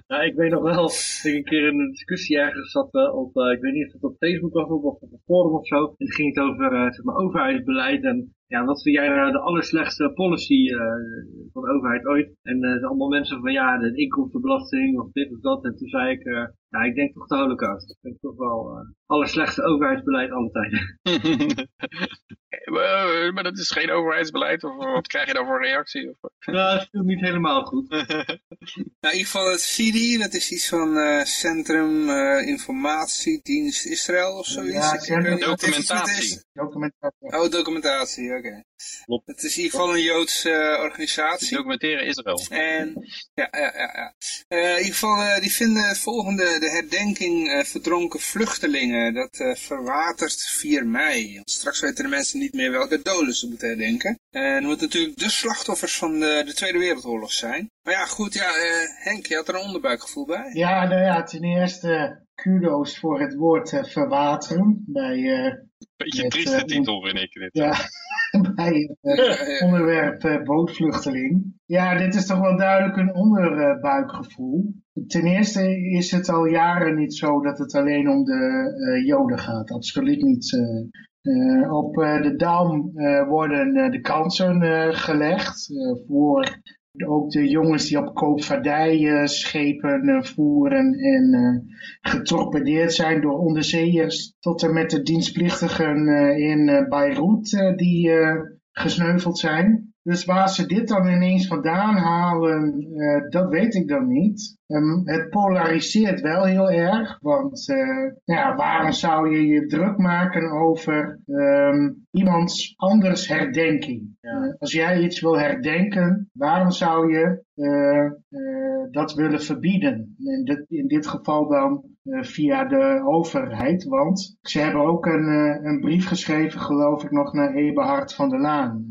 Ja, ik weet nog wel dat ik een keer in een discussie ergens zat uh, op, ik weet niet of het op Facebook was of op een forum of zo. En het ging het over zeg maar, overheidsbeleid en ja, wat vind jij nou de allerslechtste policy uh, van de overheid ooit? En uh, allemaal mensen van ja, de inkomstenbelasting of dit of dat. En toen zei ik, ja, ik denk toch de holocaust. Ik denk toch wel uh, allerslechtste overheidsbeleid alle tijden. maar, maar dat is geen overheidsbeleid, of wat krijg je dan voor reactie? Of? Nou, dat is niet helemaal goed. nou, in ieder geval het CIDI, dat is iets van uh, Centrum uh, Informatiedienst Israël of zoiets. Ja, documentatie. documentatie. Oh, documentatie, oké. Okay. Het is in ieder geval een Joodse uh, organisatie. Documenteren Israël. En, ja, ja, ja. ja. in ieder geval, die vinden het volgende, de herdenking verdronken vluchtelingen, dat verwatert 4 mei. Straks weten de mensen niet meer welke doden ze moeten herdenken. En het natuurlijk de slachtoffers van de, de, Tweede Wereldoorlog zijn. Maar ja, goed, ja, uh, Henk, je had er een onderbuikgevoel bij. Ja, nou ja, ten eerste kudo's voor het woord uh, verwateren. Bij, uh, Beetje een trieste titel vind ik dit. Ja, bij het onderwerp bootvluchteling. Ja, dit is toch wel duidelijk een onderbuikgevoel. Ten eerste is het al jaren niet zo dat het alleen om de joden gaat. Absoluut niet uh, op uh, de Dam uh, worden de kansen gelegd voor ook de jongens die op koopvaardijschepen voeren en getorpedeerd zijn door onderzeeërs tot en met de dienstplichtigen in Beirut die gesneuveld zijn. Dus waar ze dit dan ineens vandaan halen, uh, dat weet ik dan niet. Um, het polariseert wel heel erg, want uh, ja, waarom zou je je druk maken over um, iemands anders herdenking? Ja. Uh, als jij iets wil herdenken, waarom zou je dat willen verbieden? In dit, in dit geval dan via de overheid, want ze hebben ook een, een brief geschreven, geloof ik nog, naar Eberhard van der Laan.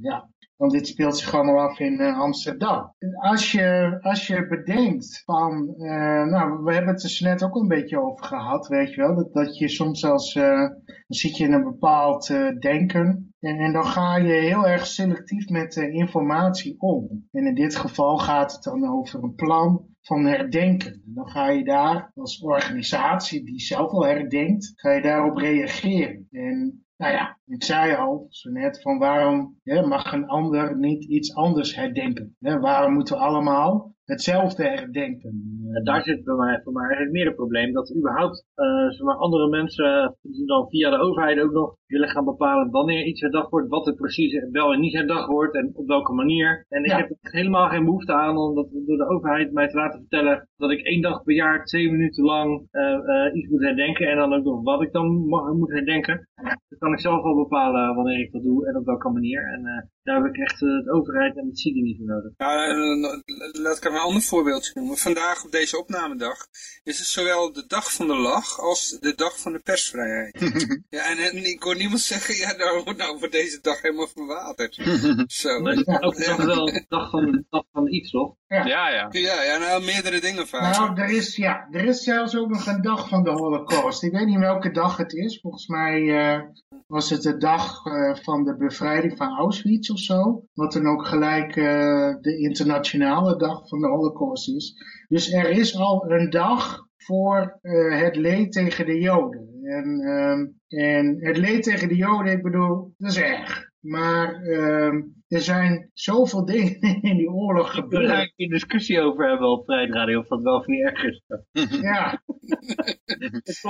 ja. Want dit speelt zich allemaal af in uh, Amsterdam. Als je, als je bedenkt van, uh, nou, we hebben het er net ook een beetje over gehad, weet je wel. Dat, dat je soms als, uh, dan zit je in een bepaald denken. En, dan ga je heel erg selectief met informatie om. En in dit geval gaat het dan over een plan van herdenken. En dan ga je daar als organisatie die zelf al herdenkt, ga je daarop reageren. En nou ja, ik zei al zo net van waarom mag een ander niet iets anders herdenken? waarom moeten we allemaal hetzelfde herdenken? daar zit bij mij, voor mij eigenlijk meer het probleem dat überhaupt uh, zeg maar, andere mensen die dan via de overheid ook nog willen gaan bepalen wanneer iets herdacht wordt, wat er precies wel en niet herdacht wordt en op welke manier. En ik heb er helemaal geen behoefte aan om dat door de overheid mij te laten vertellen dat ik één dag per jaar twee minuten lang uh, uh, iets moet herdenken en dan ook nog wat ik dan mag, moet herdenken. Dat kan ik zelf wel bepalen wanneer ik dat doe en op welke manier. En daar heb ik echt de overheid en het CIDI niet voor nodig. Ja, laat ik hem een ander voorbeeldje noemen. Vandaag op deze opnamedag is het zowel de dag van de lach als de dag van de persvrijheid. ja, en, en, ik hoor niemand zeggen, ja, nou, nou wordt deze dag helemaal verwaterd. Zo. Maar het is ook wel de dag van, dag van iets, toch? Ja, ja. Ja, ja, nou, meerdere dingen vaak. Nou, er is, ja, er is zelfs ook nog een dag van de Holocaust. Ik weet niet welke dag het is. Volgens mij eh, was het de dag eh, van de bevrijding van Auschwitz of zo. Wat dan ook gelijk eh, de internationale dag van de Holocaust is. Dus er is al een dag voor eh, het leed tegen de Joden. En, ehm, en het leed tegen de Joden, ik bedoel, dat is erg. Maar ehm, er zijn zoveel dingen in die oorlog We gebeurd. eigenlijk een discussie over hebben op Vrijheid Radio of dat wel of niet erg is. Ja,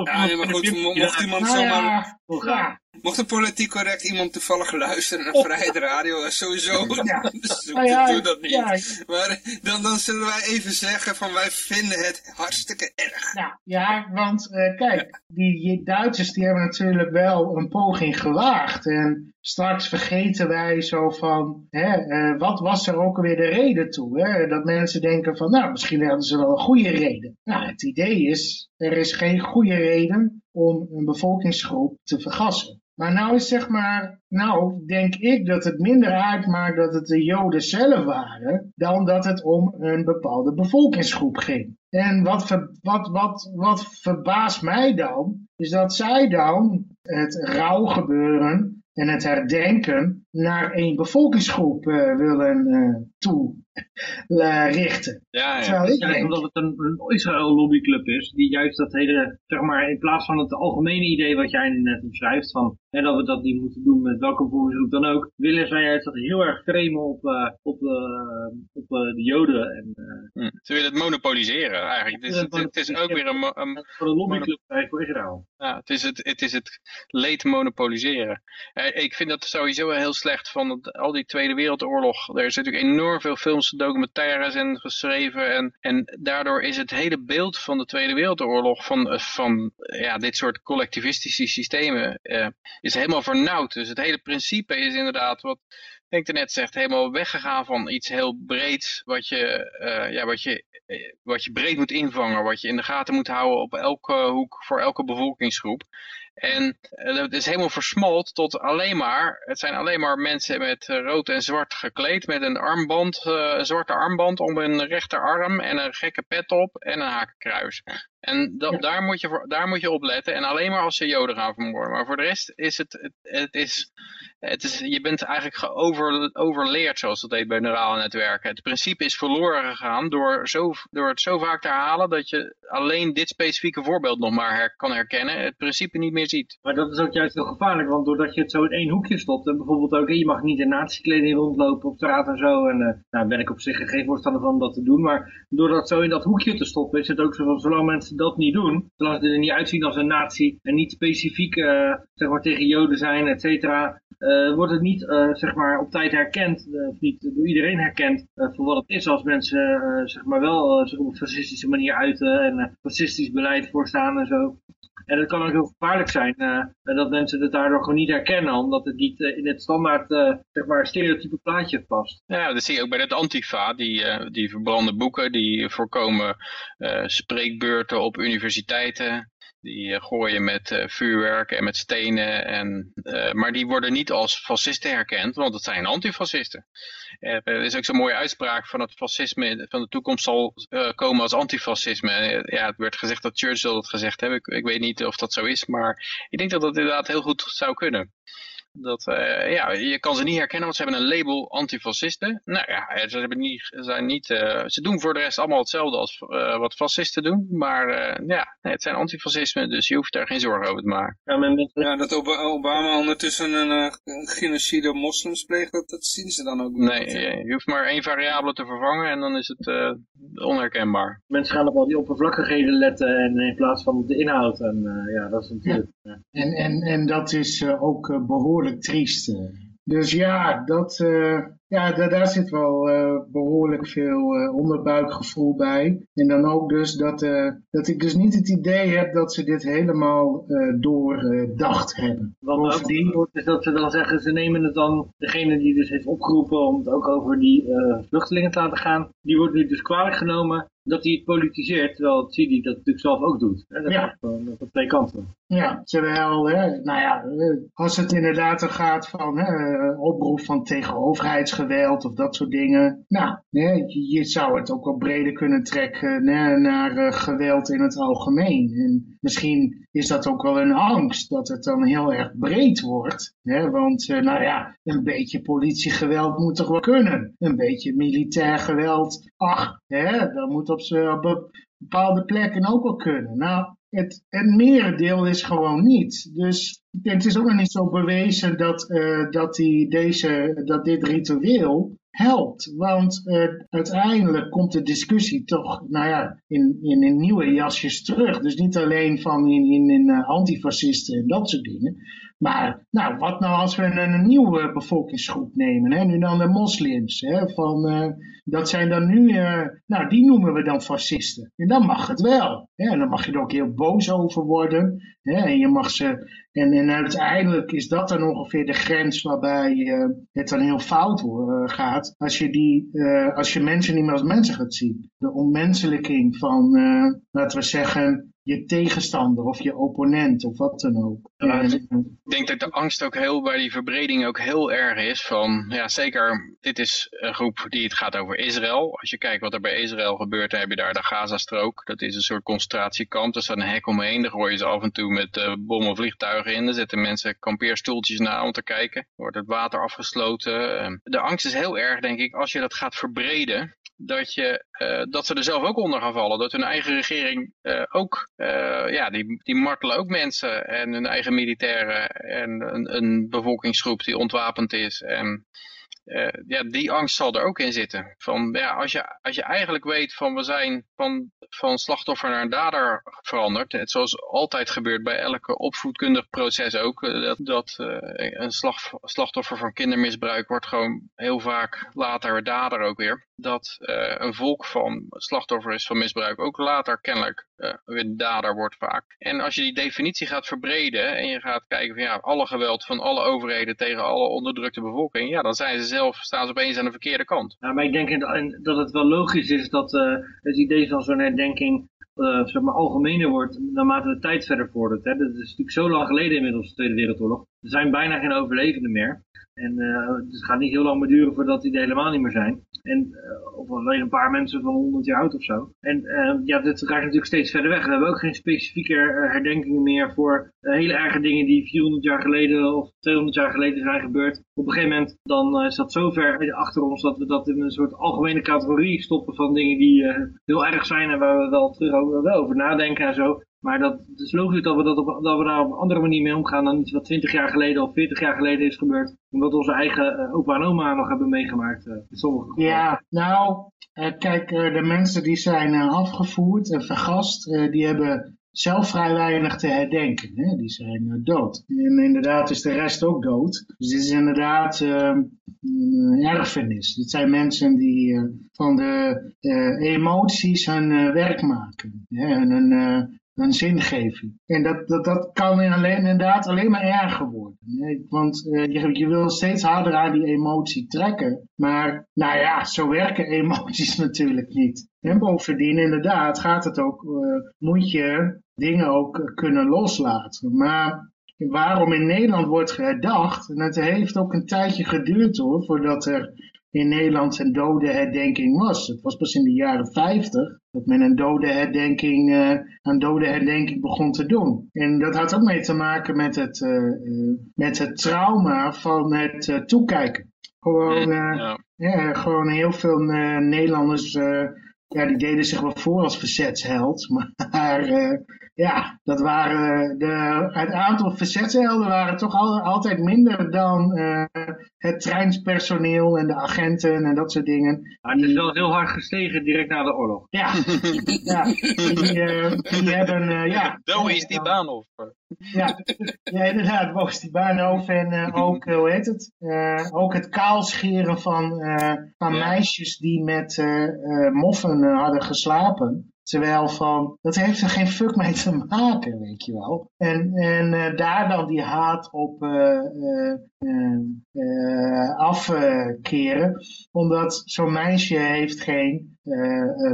Ja, maar goed, mo- mocht iemand nou zomaar... ja. Mocht een politiek correct iemand toevallig luisteren naar Vrijheid Radio, eh, sowieso, Ja. dus Nou ja, doe dat niet. ja, Maar dan, dan zullen wij even zeggen van wij vinden het hartstikke erg. Nou, ja, want eh, kijk, die Duitsers die hebben natuurlijk wel een poging gewaagd. En straks vergeten wij zo van, hè, eh, wat was er ook alweer de reden toe? Hè? Dat mensen denken van, nou, misschien hadden ze wel een goede reden. Nou, het idee is, er is geen goede reden om een bevolkingsgroep te vergassen. Maar nou is zeg maar, nou denk ik dat het minder uitmaakt dat het de Joden zelf waren, dan dat het om een bepaalde bevolkingsgroep ging. En wat, wat, wat, wat verbaast mij dan, is dat zij dan het rouwgebeuren en het herdenken naar één bevolkingsgroep eh, willen eh, toe richten. Ja, ja. Terwijl ik Juist denk, omdat het een, een Israël lobbyclub is, die juist dat hele, zeg maar, in plaats van het algemene idee wat jij net omschrijft, van hè, dat we dat niet moeten doen met welke bevolkingsgroep dan ook, willen zij juist dat heel erg framen op, eh, op, eh, op eh, de Joden. En, eh, Hm. Ze willen het monopoliseren eigenlijk. Het is, het, het is ook weer een, een, voor de lobbyclub voor Israël. Ja, het is het, het, is het leed monopoliseren. Eh, ik vind dat sowieso heel slecht van het- al die Tweede Wereldoorlog. Er is natuurlijk enorm veel films, documentaires en geschreven. En, en daardoor is het hele beeld van de Tweede Wereldoorlog, van, van ja, dit soort collectivistische systemen, eh, is helemaal vernauwd. Dus het hele principe is inderdaad wat ik net zegt, helemaal weggegaan van iets heel breeds, wat je, eh, ja, wat je, eh, wat je breed moet invangen, wat je in de gaten moet houden op elke hoek, voor elke bevolkingsgroep. En eh, het is helemaal versmalt tot alleen maar, het zijn alleen maar mensen met eh, rood en zwart gekleed, met een armband, eh, een zwarte armband om hun rechterarm en een gekke pet op en een hakenkruis. En dat, Ja. daar, moet je daar moet je op letten. En alleen maar als ze joden gaan vermoorden. Maar voor de rest is het, het, het is, het is, je bent eigenlijk geover, overleerd, zoals dat heet bij neurale netwerken. Het principe is verloren gegaan door, zo, door het zo vaak te herhalen dat je alleen dit specifieke voorbeeld nog maar her, kan herkennen. Het principe niet meer ziet. Maar dat is ook juist heel gevaarlijk, want doordat je het zo in één hoekje stopt, en bijvoorbeeld ook, je mag niet in nazi-kleding rondlopen op straat en zo, en eh, nou ben ik op zich geen voorstander van dat te doen, maar door dat zo in dat hoekje te stoppen, is het ook zo van, zolang mensen dat niet doen, zolang ze er niet uitzien als een nazi, en niet specifiek, eh, tegen joden zijn, et cetera, eh, wordt het niet, eh, zeg maar, op tijd herkend, eh, of niet door iedereen herkend, voor wat het is als mensen, zeg maar, wel zich op een fascistische manier uiten, en fascistisch beleid voorstaan en zo. En het kan ook heel gevaarlijk zijn dat mensen het daardoor gewoon niet herkennen, omdat het niet in het standaard zeg maar, stereotype plaatje past. Ja, dat zie je ook bij het Antifa. Die, die verbranden boeken, die voorkomen spreekbeurten op universiteiten. Die eh, gooien met eh, vuurwerk en met stenen. En, eh, maar die worden niet als fascisten herkend, want het zijn antifascisten. Er is ook zo'n mooie uitspraak van het fascisme van de toekomst zal komen als antifascisme. Ja, het werd gezegd dat Churchill het gezegd heeft. Ik, ik weet niet of dat zo is, maar ik denk dat dat inderdaad heel goed zou kunnen. Dat, eh, ja, je kan ze niet herkennen, want ze hebben een label antifascisten. Nou ja, ze, hebben niet, ze zijn niet, eh, ze doen voor de rest allemaal hetzelfde als eh, wat fascisten doen. Maar eh, ja, nee, het zijn antifascismen, dus je hoeft daar geen zorgen over te maken. Ja, men, Ja, dat Ob- Obama ondertussen een, genocide op moslims pleegt, dat, dat zien ze dan ook niet. Nee, je hoeft maar één variabele te vervangen en dan is het eh, onherkenbaar. mensen gaan op al die oppervlakkigheden letten en in plaats van op de inhoud. En eh, ja, dat is natuurlijk... ja. En, en, en dat is eh, ook eh, behoorlijk triest. eh. Dus ja, dat, eh, ja da- daar zit wel eh, behoorlijk veel onderbuikgevoel bij. En dan ook dus dat, dat ik dus niet het idee heb dat ze dit helemaal doordacht hebben. Wat ook Bovendien- gehoord is dat ze dan zeggen, ze nemen het dan, degene die dus heeft opgeroepen om het ook over die vluchtelingen te laten gaan, die wordt nu dus kwalijk genomen dat hij het politiseert, terwijl Sidi dat natuurlijk zelf ook doet. Hè? Dat Ja. is twee kanten. Ja, terwijl, hè, nou ja, eh, als het inderdaad er gaat van hè, eh, oproep van tegen overheidsgeweld of dat soort dingen. Nou, hè, je, zou het ook wel breder kunnen trekken hè, naar eh, geweld in het algemeen. En misschien is dat ook wel een angst dat het dan heel erg breed wordt. Hè, want, nou ja, een beetje politiegeweld moet toch wel kunnen. Een beetje militair geweld, ach, hè, dat moet op, bepaalde plekken ook wel kunnen. Nou, het, het merendeel is gewoon niet. Dus het is ook nog niet zo bewezen dat, eh, dat, die, deze, dat dit ritueel helpt. Want eh, uiteindelijk komt de discussie toch nou ja, in, in, in nieuwe jasjes terug. Dus niet alleen van in, in, in eh, antifascisten en dat soort dingen. Maar nou, wat nou als we een, een nieuwe bevolkingsgroep nemen? Hè? Nu dan de moslims. Hè? Van, eh, dat zijn dan nu, eh, nou die noemen we dan fascisten. En dan mag het wel. Hè? En dan mag je er ook heel boos over worden. Hè? En je mag ze en, en uiteindelijk is dat dan ongeveer de grens waarbij eh, het dan heel fout gaat. Als je, die, als je mensen niet meer als mensen gaat zien. De onmenselijking van, laten we zeggen, je tegenstander of je opponent of wat dan ook. Ja, Ik denk dat de angst ook heel bij die verbreding ook heel erg is van, ja zeker, dit is een groep die het gaat over Israël. Als je kijkt wat er bij Israël gebeurt, dan heb je daar de Gazastrook. Dat is een soort concentratiekamp, er staat een hek omheen, daar gooien ze af en toe met eh bommen vliegtuigen in. Er zitten mensen kampeerstoeltjes na om te kijken, wordt het water afgesloten. Eh, De angst is heel erg, denk ik, als je dat gaat verbreden, dat, je, eh, dat ze er zelf ook onder gaan vallen. Dat hun eigen regering eh, ook, eh, ja, die, die martelen ook mensen en hun eigen militairen en een, een bevolkingsgroep die ontwapend is. En eh, ja, die angst zal er ook in zitten. Van, ja, als, je, als je eigenlijk weet van we zijn van, van slachtoffer naar dader veranderd. Het zoals altijd gebeurt bij elke opvoedkundig proces ook. eh, Dat, dat eh, een slachtoffer van kindermisbruik wordt gewoon heel vaak later dader ook weer. Dat een volk van slachtoffer is van misbruik ook later kennelijk weer dader wordt vaak. En als je die definitie gaat verbreden en je gaat kijken van ja, alle geweld van alle overheden tegen alle onderdrukte bevolking. Ja, dan zijn ze zelf, staan ze opeens aan de verkeerde kant. Ja, maar ik denk dat het wel logisch is dat eh, het idee van zo'n herdenking eh, zeg maar algemener wordt naarmate de tijd verder vordert. Hè. Dat is natuurlijk zo lang geleden inmiddels, de Tweede Wereldoorlog. Er zijn bijna geen overlevenden meer. En eh, het gaat niet heel lang meer duren voordat die er helemaal niet meer zijn. En, of alleen een paar mensen van 100 jaar oud of zo. En eh, ja, dit raakt natuurlijk steeds verder weg. We hebben ook geen specifieke eh, herdenkingen meer voor eh, hele erge dingen die 400 jaar geleden of 200 jaar geleden zijn gebeurd. Op een gegeven moment dan is dat zo ver achter ons dat we dat in een soort algemene categorie stoppen van dingen die heel erg zijn en waar we wel terug over, wel over nadenken en zo. Maar dat, het is logisch dat we, dat, op, dat we daar op een andere manier mee omgaan dan iets wat 20 jaar geleden of 40 jaar geleden is gebeurd. Omdat onze eigen eh, opa en oma nog hebben meegemaakt. eh, in sommige gevallen. Ja, nou, eh, kijk, de mensen die zijn afgevoerd en vergast, die hebben zelf vrij weinig te herdenken. Hè? Die zijn dood. En inderdaad is de rest ook dood. Dus dit is inderdaad eh, een erfenis. Dit zijn mensen die van de emoties hun werk maken. En een, zingeving. En dat, dat, dat kan inderdaad alleen maar erger worden. Want eh, je, je wil steeds harder aan die emotie trekken. Maar nou ja, zo werken emoties natuurlijk niet. En bovendien inderdaad gaat het ook, eh, moet je dingen ook eh, kunnen loslaten. Maar waarom in Nederland wordt herdacht, en het heeft ook een tijdje geduurd hoor, voordat er in Nederland een dodenherdenking was. Het was pas in de jaren 50 dat men een dodenherdenking, eh een dodenherdenking begon te doen. En dat had ook mee te maken met het, eh, eh, met het trauma van het toekijken. Gewoon, Ja. ja, gewoon heel veel Nederlanders, ja, die deden zich wel voor als verzetsheld. Maar ja, dat waren de, het aantal verzetshelden waren toch al, altijd minder dan uh, het treinspersoneel en de agenten en dat soort dingen. Maar het is wel heel hard gestegen direct na de oorlog. Ja, ja die, uh, die hebben, uh, ja. Doe is die baan of? Ja, ja inderdaad, Boos die Baanhof en ook, hoe heet het, ook het kaalscheren van, van ja. meisjes die met moffen hadden geslapen. Terwijl van, dat heeft er geen fuck mee te maken, weet je wel. En, en uh, daar dan die haat op uh, uh, afkeren. omdat zo'n meisje heeft geen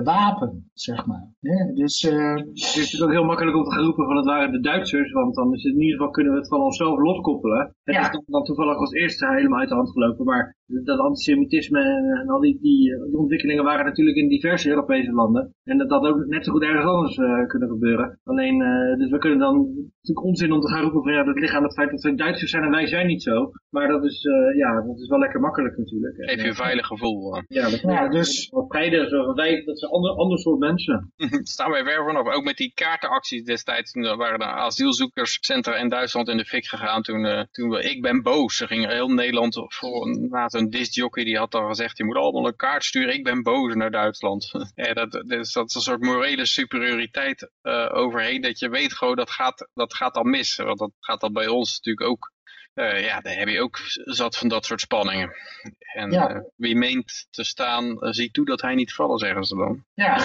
wapen, zeg maar. Ja, dus, het is ook heel makkelijk om te roepen van het waren de Duitsers. Want dan is het in ieder geval kunnen we het van onszelf loskoppelen. Het ja. is dan toevallig als eerste helemaal uit de hand gelopen. Maar dat antisemitisme en al die, die, die, ontwikkelingen waren natuurlijk in diverse Europese landen. En dat had ook net zo goed ergens anders uh, kunnen gebeuren. Alleen, uh, dus we kunnen dan, natuurlijk onzin om te gaan roepen van ja, dat ligt aan het feit dat ze Duitsers zijn en wij zijn niet zo. Maar dat is, uh, ja, dat is wel lekker makkelijk natuurlijk. Geef je een veilig gevoel. Ja, dat ja, dus wat vrijden, zo, wij, dat zijn ander, ander soort mensen. Staan wij ver vanaf. Ook met die kaartenacties destijds, toen waren de asielzoekerscentra in Duitsland in de fik gegaan. Toen, toen we, ik ben boos. Ze gingen heel Nederland voor, na een discjockey die had al gezegd, je moet allemaal een kaart sturen, ik ben boos naar Duitsland. ja, dat, dus dat is een soort morele superioriteit uh, overheen, dat je weet gewoon, dat gaat, dat gaat al mis. Want dat gaat al bij ons natuurlijk ook uh, ja, daar heb je ook zat van dat soort spanningen. En ja. uh, wie meent te staan, uh, ziet toe dat hij niet vallen, zeggen ze dan. Ja,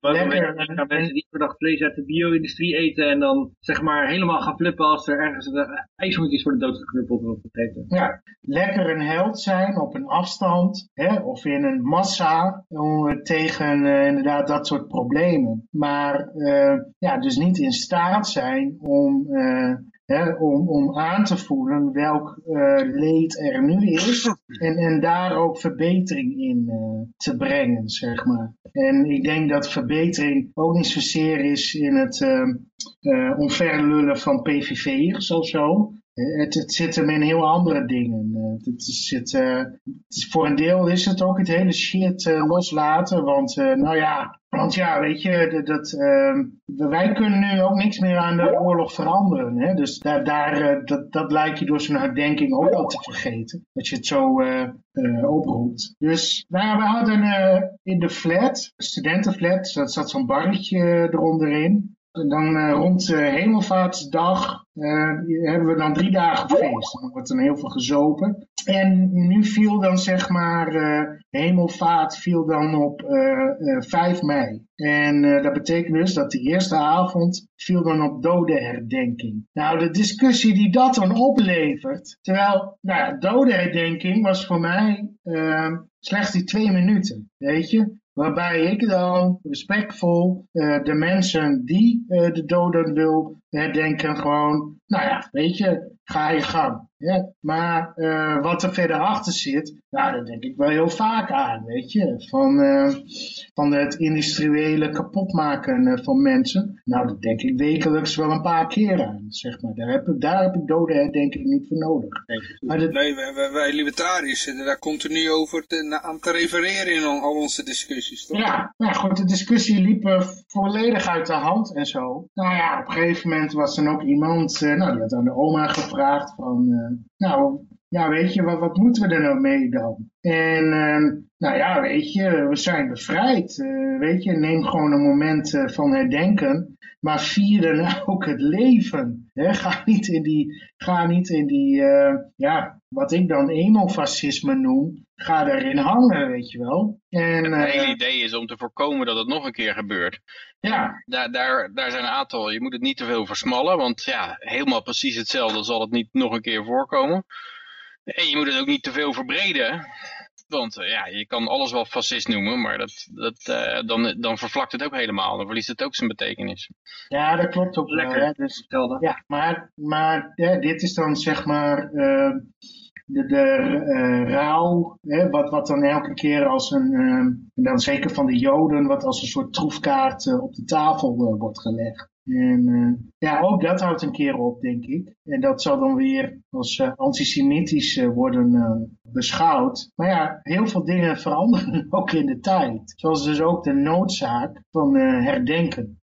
lekker. gaan mensen die verdacht vlees uit de bio-industrie eten en dan zeg maar helemaal gaan flippen als er ergens een de dood geknuppeld wordt gegeten. Ja, lekker een held zijn op een afstand hè, of in een massa tegen inderdaad dat soort problemen. Maar ja, dus niet in staat zijn om om, om aan te voelen welk uh, leed er nu is en, en daar ook verbetering in uh, te brengen, zeg maar. En ik denk dat verbetering ook niet zozeer is in het uh, omverlullen van PVV'ers of zo. Het, het, zit hem in heel andere dingen. Het is, voor een deel is het ook het hele shit loslaten. Want nou ja, want ja, weet je, dat, uh, wij kunnen nu ook niks meer aan de oorlog veranderen. Hè? Dus daar, daar, dat, dat lijkt je door zo'n herdenking ook al te vergeten. Dat je het zo oproept. Dus nou, we hadden in de flat, studentenflat, dat zat zo'n barretje eronderin. Dan uh, rond uh, Hemelvaartsdag uh, hebben we dan drie dagen feest. Dan wordt dan heel veel gezopen. En nu viel dan zeg maar, Hemelvaart viel dan op 5 mei. En dat betekent dus dat de eerste avond viel dan op dodenherdenking. Nou, de discussie die dat dan oplevert. Terwijl, nou ja, dodenherdenking was voor mij slechts die twee minuten, weet je. Waarbij ik dan respectvol uh, de mensen die uh, de doden wil herdenken gewoon, nou ja, weet je, ga je gang. Ja, maar uh, wat er verder achter zit, nou, dat denk ik wel heel vaak aan, weet je. Van, uh, van het industriële kapotmaken uh, van mensen. Nou, dat denk ik wekelijks wel een paar keer aan, zeg maar. Daar heb ik, daar heb ik doden denk ik niet voor nodig. Maar dat... Nee, wij, wij, libertariërs zitten daar continu over te, aan te refereren in al onze discussies, toch? Ja, nou goed, de discussie liep volledig uit de hand en zo. Nou ja, op een gegeven moment was er ook iemand, nou, die had aan de oma gevraagd van nou, ja, weet je, wat, wat moeten we er nou mee dan? En uh, nou ja, weet je, we zijn bevrijd. Uh, weet je, neem gewoon een moment uh, van herdenken. Maar vier dan ook het leven. Ga niet in die, ga niet in die ja, wat ik dan emofascisme noem. Ga erin hangen, weet je wel. En, het hele idee is om te voorkomen dat het nog een keer gebeurt. Ja. Daar, daar, daar zijn een aantal, je moet het niet te veel versmallen, want ja, helemaal precies hetzelfde zal het niet nog een keer voorkomen. En je moet het ook niet te veel verbreden. Want uh, ja, je kan alles wel fascist noemen, maar dat, dat, uh, dan, dan vervlakt het ook helemaal. Dan verliest het ook zijn betekenis. Ja, dat klopt ook Lekker, wel. Dus, ja, maar, maar ja, dit is dan zeg maar uh, de, de uh, rouw, hè, wat, wat dan elke keer als een, en dan zeker van de joden, wat als een soort troefkaart op de tafel wordt gelegd. En uh, ja, ook dat houdt een keer op, denk ik. En dat zal dan weer als uh, antisemitisch uh, worden beschouwd. Maar ja, heel veel dingen veranderen ook in de tijd. Zoals dus ook de noodzaak van herdenken.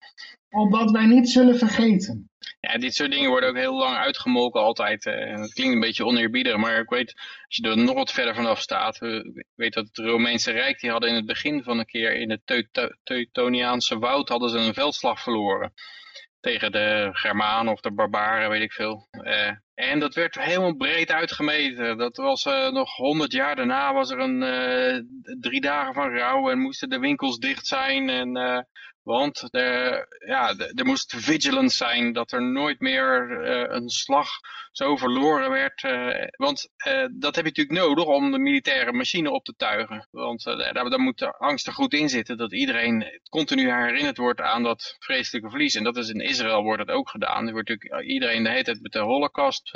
Opdat wij niet zullen vergeten. Ja, dit soort dingen worden ook heel lang uitgemolken altijd. eh, En het klinkt een beetje oneerbiedig, maar ik weet, als je er nog wat verder vanaf staat, eh, ik weet dat het Romeinse Rijk, die hadden in het begin van een keer in het Teuto- Teutoniaanse woud, hadden ze een veldslag verloren. Tegen de Germanen of de Barbaren, weet ik veel. Eh, en dat werd helemaal breed uitgemeten. Dat was eh, nog honderd jaar daarna was er een eh, drie dagen van rouw en moesten de winkels dicht zijn. En, want er, ja, er moest vigilance zijn dat er nooit meer eh, een slag zo verloren werd. eh, want eh, dat heb je natuurlijk nodig om de militaire machine op te tuigen. Want daar, moet de angst er goed in zitten dat iedereen continu herinnerd wordt aan dat vreselijke verlies. En dat is in Israël wordt het ook gedaan. Er wordt natuurlijk iedereen de hele tijd met de holocaust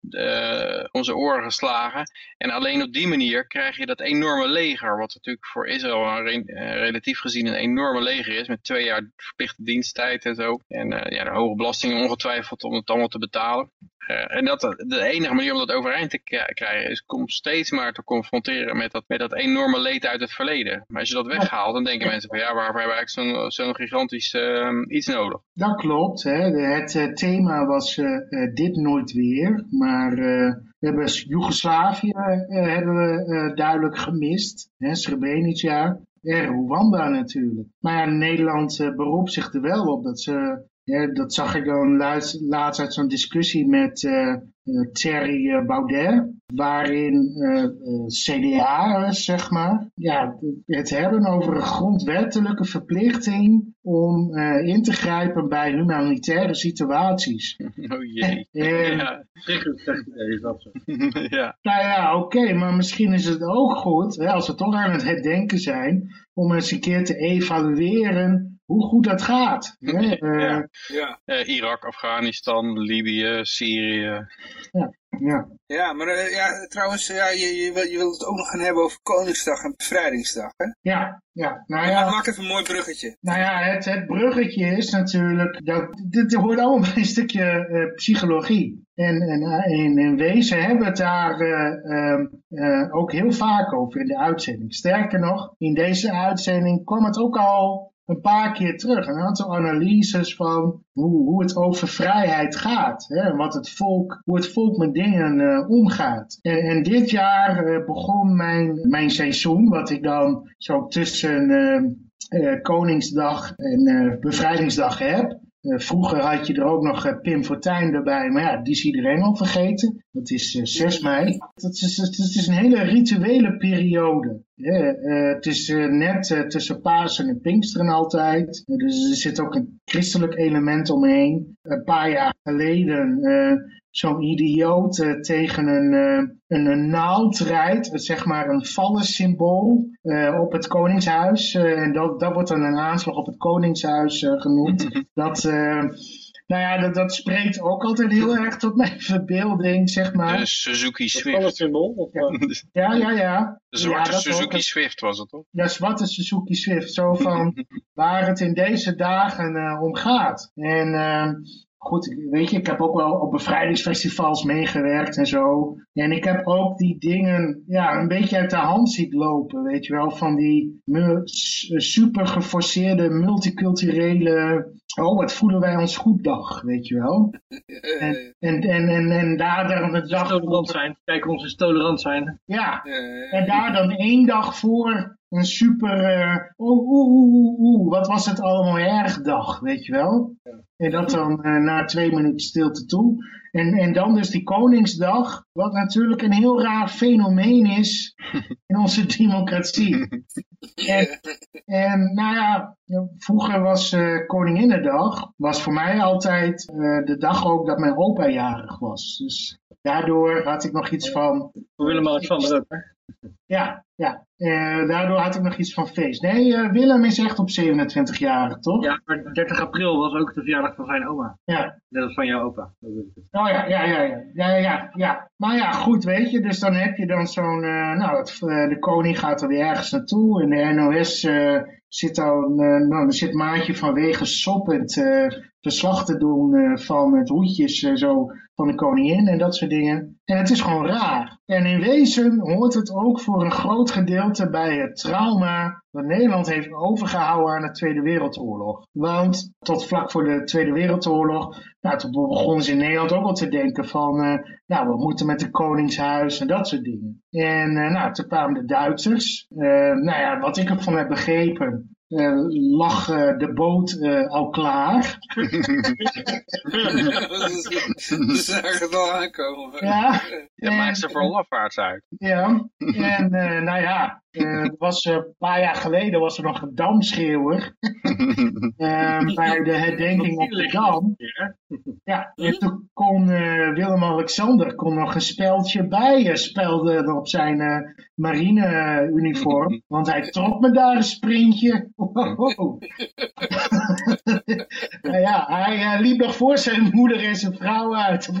de, onze oren geslagen. En alleen op die manier krijg je dat enorme leger, wat natuurlijk voor Israël relatief gezien een enorme leger is, met twee jaar verplichte diensttijd en zo. En eh, ja, de hoge belastingen ongetwijfeld om het allemaal te betalen. Eh, en dat, de enige manier om dat overeind te krijgen is om steeds maar te confronteren met dat, met dat enorme leed uit het verleden. Maar als je dat weghaalt, dan denken mensen van ja, waarvoor hebben we eigenlijk zo'n gigantisch eh, iets nodig? Dat klopt. Hè. Het eh, thema was eh, eh, dit nooit weer. Maar eh, we hebben Joegoslavië eh, hebben we eh, duidelijk gemist. Hè. Srebrenica. Rwanda natuurlijk. Maar Nederland eh, beroept zich er wel op dat ze... Ja, dat zag ik dan laatst, laatst uit zo'n discussie met eh, eh, Thierry eh, Baudet, waarin eh, eh, CDA'ers, zeg maar, ja, het hebben over een grondwettelijke verplichting om eh, in te grijpen bij humanitaire situaties. Oh jee. En, Ja. Schrikkelijk dat ja. Nou ja, oké, maar misschien is het ook goed, hè, als we toch aan het herdenken zijn, om eens een keer te evalueren hoe goed dat gaat. Hè? Eh, Ja. Ja, Eh, Irak, Afghanistan, Libië, Syrië. ja. ja maar eh, ja, trouwens, ja, je, je, wil, je wil het ook nog gaan hebben over Koningsdag en Bevrijdingsdag. Hè? ja, ja. Nou Ja. ja, Maak even een mooi bruggetje. Nou ja, het, het bruggetje is natuurlijk, dat, dit hoort allemaal bij een stukje eh, psychologie. En, en eh, in, in wezen hebben we het daar eh, ehm, eh, ook heel vaak over in de uitzending. Sterker nog, in deze uitzending kwam het ook al een paar keer terug. Een aantal analyses van hoe, hoe het over vrijheid gaat. Hè, wat het volk, hoe het volk met dingen eh, omgaat. En, en dit jaar eh, begon mijn, mijn seizoen, wat ik dan zo tussen... eh, Koningsdag en Bevrijdingsdag heb. Vroeger had je er ook nog Pim Fortuyn erbij, maar ja, die is iedereen al vergeten. Dat is eh, 6 mei. Het is- is een hele rituele periode. Eh, het is eh, net eh, tussen Pasen en Pinksteren altijd. Dus er zit ook een christelijk element omheen. Een paar jaar geleden zo'n idioot tegen een, een, een naald rijdt, zeg maar een vallensymbool eh, op het Koningshuis. En dat, dat wordt dan een aanslag op het Koningshuis genoemd. dat, nou ja, dat, dat spreekt ook altijd heel erg tot mijn verbeelding, zeg maar. De Suzuki Swift. symbool. Of, Ja. eh, Ja, ja, ja. De zwarte Ja, Suzuki ook. Swift was het toch? Ja, zwarte Suzuki Swift. Zo van waar het in deze dagen eh, om gaat. En eh, goed, weet je, ik heb ook wel op bevrijdingsfestivals meegewerkt en zo. En ik heb ook die dingen ja, een beetje uit de hand zien lopen, weet je wel. Van die super geforceerde multiculturele, oh wat voelen wij ons goed dag, weet je wel. Eh, En, en, en, en, en daar dan de dag... tolerant zijn. Kijk, ons eens tolerant zijn. Ja, eh, en daar dan één dag voor een super, oeh, oeh, oeh, oeh, oeh, wat was het allemaal erg dag, weet je wel? En dat dan eh, na twee minuten stilte toe. En, en dan dus die Koningsdag, wat natuurlijk een heel raar fenomeen is in onze democratie. En, en nou ja, vroeger was eh Koninginnedag, was voor mij altijd eh, de dag ook dat mijn opa jarig was. Dus daardoor had ik nog iets van, Voor Willem-Alexander ook, hè? ja, ja. Eh, daardoor had ik nog iets van feest. Nee, eh, Willem is echt op 27 jaar, toch? Ja, maar 30 april was ook de verjaardag van zijn oma. Ja. Net als van jouw opa. Oh ja, ja, ja, ja, ja, ja, ja. Maar ja, goed, weet je, dus dan heb je dan zo'n, eh, nou, het, eh, de koning gaat er weer ergens naartoe en de NOS eh, zit dan, nou, dan zit Maatje vanwege soppend verslag te doen van het hoedjes eh, zo van de koningin en dat soort dingen. En het is gewoon raar. En in wezen hoort het ook voor een groot gedeelte bij het trauma dat Nederland heeft overgehouden aan de Tweede Wereldoorlog. Want tot vlak voor de Tweede Wereldoorlog, nou, toen begonnen ze in Nederland ook al te denken van, uh, nou, we moeten met het Koningshuis en dat soort dingen. En uh, nou, toen kwamen de Duitsers. Uh, nou ja, wat ik ervan heb begrepen, uh, lag uh, de boot uh, al klaar. Ze zagen het al aankomen. Ja. Je maakt ze voor lafaards uit. Ja, en nou ja, was, een paar jaar geleden was er nog een damschreeuwer bij de herdenking op de Dam. Ja, en toen kon Willem-Alexander kon nog een speldje bij spelden op zijn marineuniform. Want hij trok me daar een sprintje. Wow. nou ja, hij liep nog voor zijn moeder en zijn vrouw uit.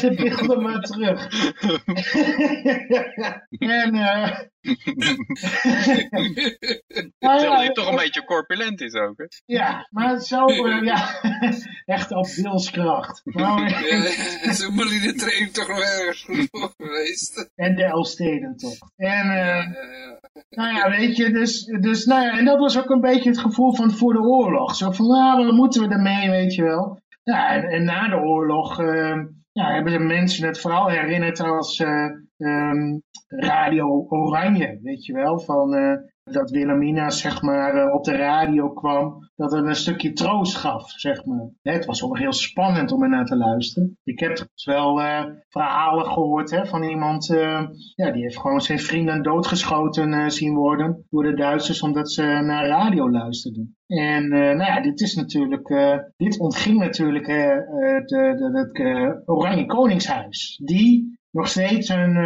Krijg de beelden maar terug. en... Uh, Terwijl hij toch een beetje corpulent is ook, hè? Ja, maar zo, uh, ja, echt op wilskracht. Nou, ja, Zo'n marine training toch nog ergens goed geweest. En de Elsteden toch. En, uh, nou ja, weet je, dus, dus, nou ja, en dat was ook een beetje het gevoel van voor de oorlog. Zo van, nou, wat moeten we ermee, weet je wel. Ja, en, en na de oorlog uh, ja, hebben de mensen het vooral herinnerd als um, Radio Oranje, weet je wel. Van, uh, dat Wilhelmina zeg maar op de radio kwam, dat het een stukje troost gaf, zeg maar. Het was ook heel spannend om er naar te luisteren. Ik heb dus wel uh, verhalen gehoord hè, van iemand, uh, ja, die heeft gewoon zijn vrienden doodgeschoten zien worden door de Duitsers omdat ze naar radio luisterden. En nou ja, dit is natuurlijk, dit ontging natuurlijk het Oranje Koningshuis, die nog steeds een,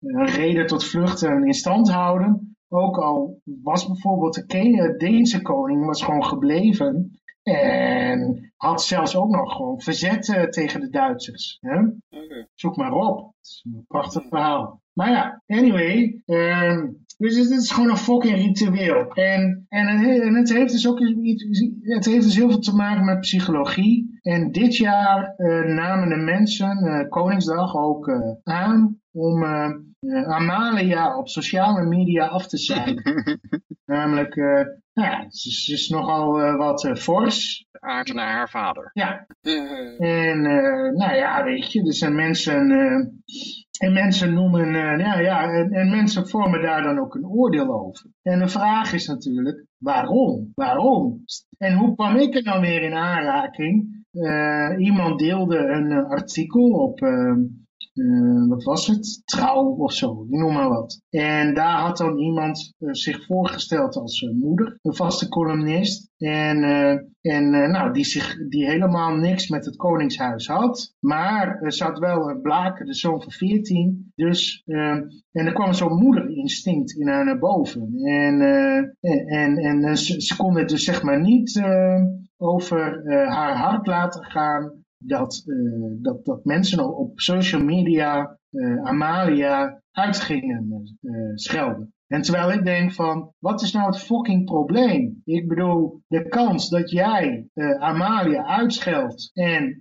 een reden tot vluchten in stand houden. Ook al was bijvoorbeeld de Deense koning was gewoon gebleven. En had zelfs ook nog gewoon verzet uh, tegen de Duitsers. Hè? Okay. Zoek maar op. Het is een prachtig verhaal. Maar ja, anyway. Um, dus het is gewoon een fucking ritueel. En, en, en het heeft dus ook iets, het heeft dus heel veel te maken met psychologie. En dit jaar uh, namen de mensen uh, Koningsdag ook aan om Amalia op sociale media af te zijn. Namelijk, ja, ze, is nogal wat fors. Aard naar haar vader. Ja. En nou ja, weet je, er zijn mensen... En mensen noemen, uh, ja, ja, en, en, mensen vormen daar dan ook een oordeel over. En de vraag is natuurlijk, waarom? Waarom? En hoe kwam ik er dan weer in aanraking? Uh, iemand deelde een uh, artikel op, uh, wat was het? Trouw of zo, noem maar wat. En daar had dan iemand uh, zich voorgesteld als uh, moeder, een vaste columnist. En, en nou, die, zich, die helemaal niks met het koningshuis had. Maar ze had wel een blaken, de zoon van 14. Dus, en er kwam zo'n moederinstinct in haar naar boven. En, en, en, en ze, ze kon het dus zeg maar niet over haar hart laten gaan dat, uh, dat, dat mensen op social media uh, Amalia uitgingen uh, schelden. En terwijl ik denk van, wat is nou het fucking probleem? Ik bedoel, de kans dat jij Amalia uitscheldt en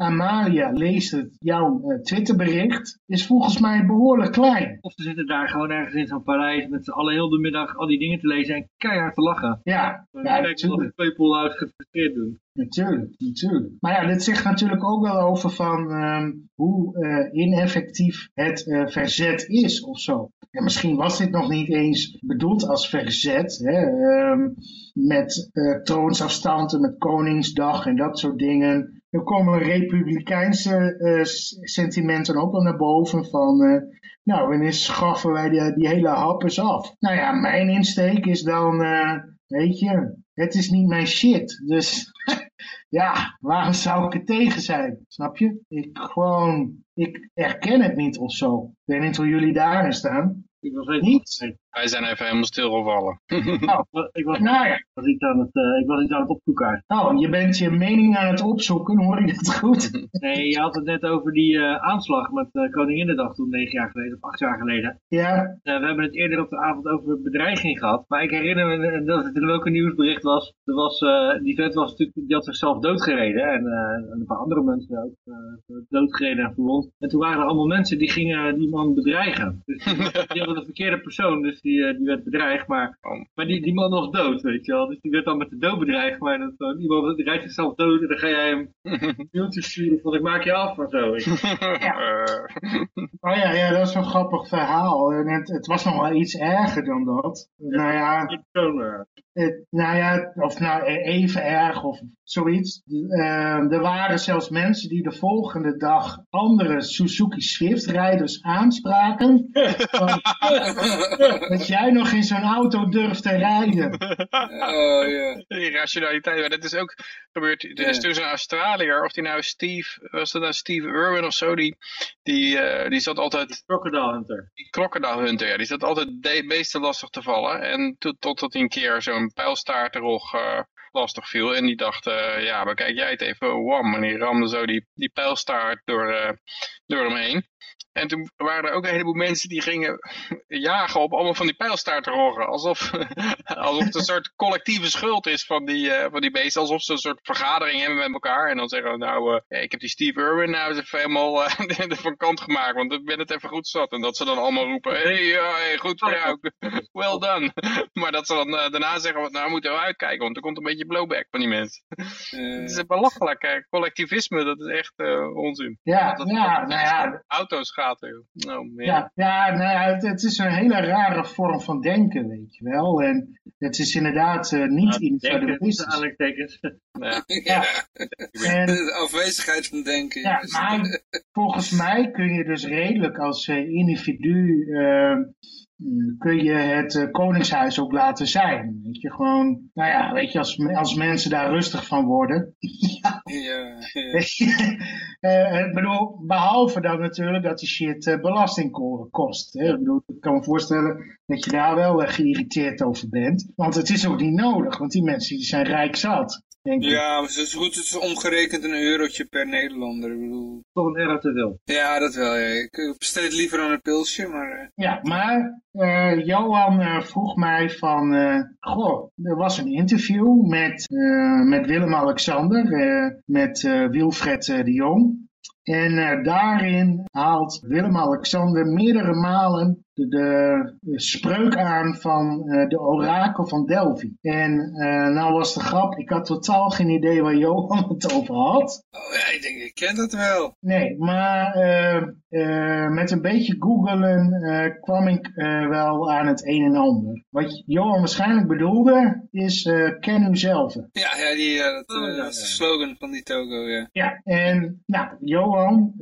Amalia leest het jouw uh, Twitterbericht, is volgens mij behoorlijk klein. Of ze zitten daar gewoon ergens in zo'n paleis met z'n allen heel de middag al die dingen te lezen en keihard te lachen. Ja, ja natuurlijk. People uit gefrustreerd doen. Natuurlijk, natuurlijk. Maar ja, dit zegt natuurlijk ook wel over van um, hoe uh, ineffectief het uh, verzet is of zo. Ja, misschien was dit nog niet eens bedoeld als verzet, hè, um, met uh, troonsafstanden, met Koningsdag en dat soort dingen. Er komen republikeinse uh, sentimenten ook wel naar boven van, uh, nou, wanneer schaffen wij die, die hele happers af? Nou ja, mijn insteek is dan, uh, weet je, het is niet mijn shit. Dus ja, waarom zou ik er tegen zijn? Snap je? Ik gewoon, ik erken het niet of zo. Ik weet niet hoe jullie daarin staan. Ik was even niet. Wij zijn even helemaal stilgevallen. Nou, ik was, Nou ja, ik was iets aan het, eh, ik was iets aan het opzoeken. oh, je bent je mening aan het opzoeken, hoor ik het goed? Nee, je had het net over die eh, aanslag met uh, Koninginnedag toen negen jaar geleden, of acht jaar geleden. Ja, Uh, we hebben het eerder op de avond over bedreiging gehad. Maar ik herinner me eh, dat het in ook een nieuwsbericht was. Er was uh, die vent was natuurlijk, die had zichzelf doodgereden. En, uh, en een paar andere mensen ook doodgereden en verwond. En toen waren er allemaal mensen die gingen die man bedreigen. Dus die, die hadden de verkeerde persoon, dus die, die werd bedreigd. Maar, maar die, die man was dood, weet je wel. Dus die werd dan met de dood bedreigd. Maar dat, iemand die rijdt zichzelf dood en dan ga jij hem mailtjes sturen van ik maak je af of zo. Ja. Oh ja, ja, dat is een grappig verhaal. En het, het was nog wel iets erger dan dat. Nou ja, het, nou ja, of nou even erg of zoiets. Uh, er waren zelfs mensen die de volgende dag andere Suzuki Swift-rijders aanspraken. van, dat jij nog in zo'n auto durft te rijden. Oh ja. Die rationaliteit, maar dat is ook gebeurd. Er is dus een Australiër, of die nou Steve, was dat nou Steve Irwin of zo, die, die, uh, die zat altijd... Crocodile Hunter. Die Crocodile Hunter, ja, die zat altijd de meeste lastig te vallen. En totdat hij een keer zo'n pijlstaartrog uh, lastig viel. En die dacht, uh, ja, bekijk jij het even, wam. En die ramde zo die, die pijlstaart door, uh, door hem heen. En toen waren er ook een heleboel mensen die gingen jagen op allemaal van die pijlstaartroggen. Alsof, alsof het een soort collectieve schuld is van die, uh, van die beesten. Alsof ze een soort vergadering hebben met elkaar. En dan zeggen nou, uh, ik heb die Steve Irwin nou eens even helemaal uh, van kant gemaakt. Want ik ben het even goed zat. En dat ze dan allemaal roepen, hey, ja, hey, goed voor jou. well done. maar dat ze dan daarna zeggen, nou moeten we uitkijken. Want er komt een beetje blowback van die mensen. het is belachelijk. Collectivisme, dat is echt onzin. Ja, dat, ja, nou ja. Auto's Oh, ja, ja, nou het, het, is een hele rare vorm van denken, weet je wel. En het is inderdaad uh, niet ja, individualistisch. Ja. ja. En, de afwezigheid van denken. Ja, maar volgens mij kun je dus redelijk als uh, individu uh, kun je het uh, koningshuis ook laten zijn. Weet je, gewoon, nou ja, weet je, als, als mensen daar rustig van worden. ja. ja, ja. ik bedoel, behalve dan natuurlijk dat die shit uh, belasting kost. Hè? Ik bedoel, ik kan me voorstellen dat je daar wel geïrriteerd over bent. Want het is ook niet nodig, want die mensen die zijn rijk zat. Denk ja, maar het is goed, het is omgerekend een eurotje per Nederlander. Ik bedoel... Toch een euro te veel. Ja, dat wel. Ja. Ik bestel het liever dan een pilsje, maar... Uh... Ja, maar uh, Johan uh, vroeg mij van... goh, er was een interview met, met Willem-Alexander, met Wilfred de Jong. En uh, daarin haalt Willem-Alexander meerdere malen de, de, de, spreuk aan van uh, de orakel van Delphi. En uh, nou was de grap, ik had totaal geen idee waar Johan het over had. Oh ja, ik denk, ik ken dat wel. Nee, maar met een beetje googelen kwam ik wel aan het een en ander. Wat Johan waarschijnlijk bedoelde is, ken u zelf. Ja, ja, die, dat, oh, ja, is de slogan van die Togo, ja. Ja, en nou, Johan,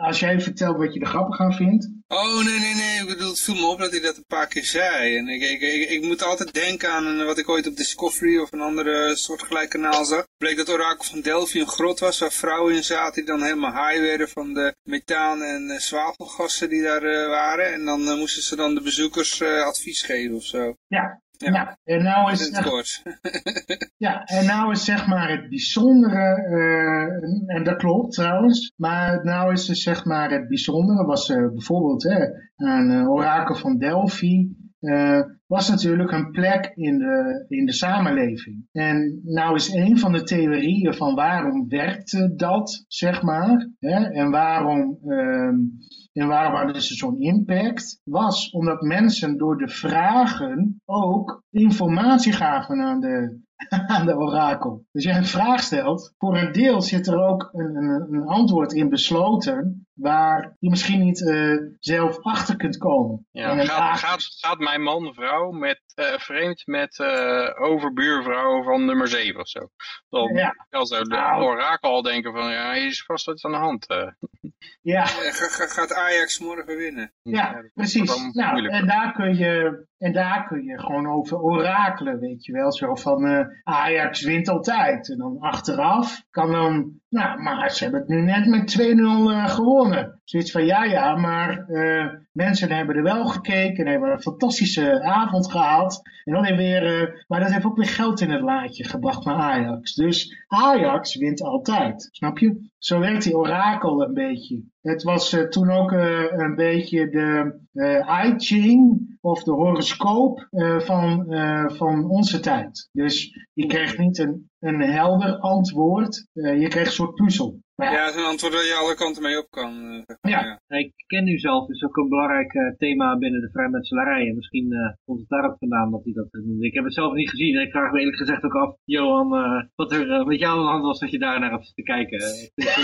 als jij vertelt wat je er grappig aan vindt. Oh, nee, nee, nee. Ik bedoel, het viel me op dat hij dat een paar keer zei. En ik, ik, ik, moet altijd denken aan wat ik ooit op Discovery of een andere soortgelijk kanaal zag. Bleek dat orakel van Delphi een grot was waar vrouwen in zaten die dan helemaal high werden van de methaan en uh, zwavelgassen die daar uh, waren. En dan uh, moesten ze dan de bezoekers advies geven of zo. Ja, ja. En nou is, het kort. ja, en nou is zeg maar het bijzondere, uh, en dat klopt trouwens, maar nou is dus zeg maar het bijzondere, was uh, bijvoorbeeld hè, een uh, orakel van Delphi, was natuurlijk een plek in de, in de samenleving. En nou is een van de theorieën van waarom werkte dat, zeg maar, hè, en waarom... En waarom hadden ze zo'n impact? Was omdat mensen door de vragen ook informatie gaven aan de, aan de orakel. Dus je een vraag stelt, voor een deel zit er ook een, een antwoord in besloten, waar je misschien niet uh, zelf achter kunt komen. Ja, gaat, gaat, gaat, mijn man, vrouw, met, uh, vreemd met uh, overbuurvrouw van nummer 7 of zo? Dan ja. kan zo de nou. orakel al denken van, ja, hier is vast wat aan de hand. Ja. Gaat Ajax morgen winnen? Ja, precies. Nou, en daar kun je En daar kun je gewoon over orakelen, weet je wel. Zo van uh, Ajax wint altijd. En dan achteraf kan dan, nou, maar ze hebben het nu net met 2-0 uh, gewonnen. Zoiets van, ja, ja, maar uh, mensen hebben er wel gekeken en hebben een fantastische avond gehad. En dan weer, maar dat heeft ook weer geld in het laadje gebracht naar Ajax. Dus Ajax wint altijd, snap je? Zo werkt die orakel een beetje. Het was uh, toen ook een beetje de I Ching of de horoscoop van, van onze tijd. Dus je kreeg niet een, een helder antwoord, je kreeg een soort puzzel. Ja, ja een antwoord waar je alle kanten mee op kan. Uh, ja. ja. Ik ken u zelf, is ook een belangrijk uh, thema binnen de vrijmetselarij. En misschien uh, komt het daarop vandaan dat hij dat noemde. Ik heb het zelf niet gezien. En ik vraag me eerlijk gezegd ook af, Johan, wat er met jou aan de hand was dat je daar naar hebt te kijken.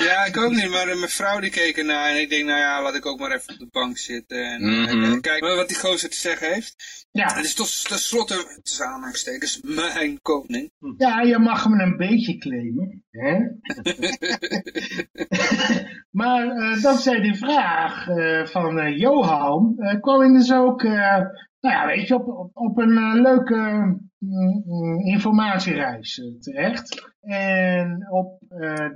ja, ik ook niet. Maar mijn vrouw die keek ernaar. En ik denk, nou ja, laat ik ook maar even op de bank zitten. En mm -hmm. kijken wat die gozer te zeggen heeft. Ja. Het is tot tenslotte, tussen aanhangstekens, mijn koning. Ja, je mag hem een beetje claimen. Maar uh, dankzij die vraag uh, van uh, Johan kwam ik dus ook, nou ja, weet je, op, op, op een leuke mm, informatiereis terecht. En op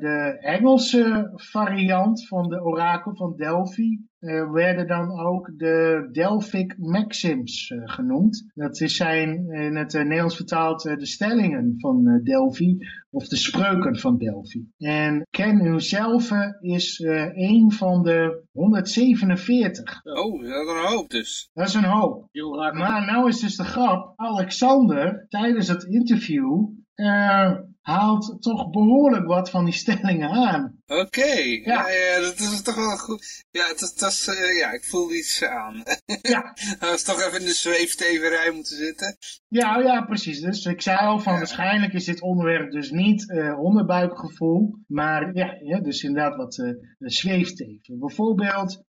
de Engelse variant van de orakel van Delphi uh, werden dan ook de Delphic Maxims uh, genoemd. Dat zijn in het uh, Nederlands vertaald de stellingen van Delphi of de spreuken van Delphi. En Ken uzelf is een van de 147. Oh, dat is een hoop dus. Dat is een hoop. Maar nou is dus de grap, Alexander tijdens het interview haalt toch behoorlijk wat van die stellingen aan. Oké, ja. ja. dat is toch wel goed. Ja, dat, dat is, uh, ja ik voel iets aan. Ja. Hij was toch even in de zweefteverij moeten zitten. Ja, ja, precies. Dus ik zei al van waarschijnlijk is dit onderwerp dus niet uh, onderbuikgevoel, maar ja, dus inderdaad wat uh, zweefteven. Bijvoorbeeld,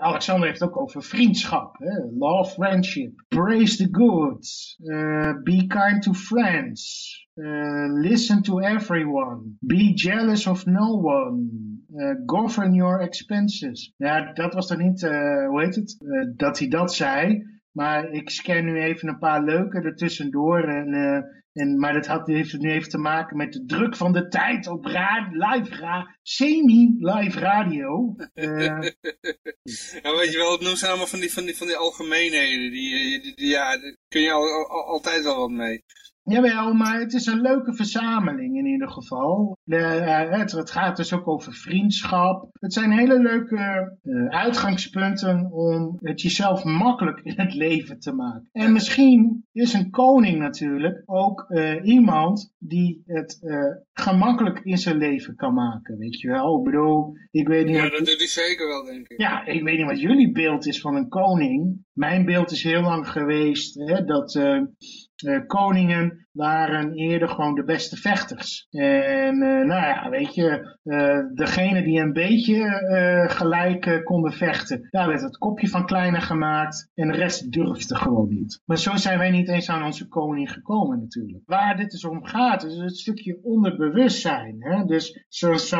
Alexander heeft ook over vriendschap, hè? love, friendship, praise the good, be kind to friends, listen to everyone. Be jealous of no one. Uh, govern your expenses. Ja, dat was dan niet, uh, hoe heet het, dat hij dat zei. Maar ik scan nu even een paar leuke ertussendoor. En, en, maar dat had, heeft nu even te maken met de druk van de tijd op live semi-live radio. ja, weet je wel, het noemt allemaal van die, van die, van die algemeenheden. Die, ja, daar kun je al, al, altijd wel wat mee. Jawel, maar het is een leuke verzameling in ieder geval. De, uh, het, het, gaat dus ook over vriendschap. Het zijn hele leuke uh, uitgangspunten om het jezelf makkelijk in het leven te maken. En misschien is een koning natuurlijk ook uh, iemand die het gemakkelijk in zijn leven kan maken, weet je wel. Ik bedoel, ik weet niet... Ja, dat doet hij zeker wel, denk ik. Ja, ik weet niet wat jullie beeld is van een koning. Mijn beeld is heel lang geweest hè, dat uh, koningen waren eerder gewoon de beste vechters. En uh, nou ja, weet je, uh, degene die een beetje gelijk konden vechten, daar werd het kopje van kleiner gemaakt en de rest durfde gewoon niet. Maar zo zijn wij niet eens aan onze koning gekomen natuurlijk. Waar dit dus om gaat, is het stukje onderbewustzijn. Hè? Dus zo'n zo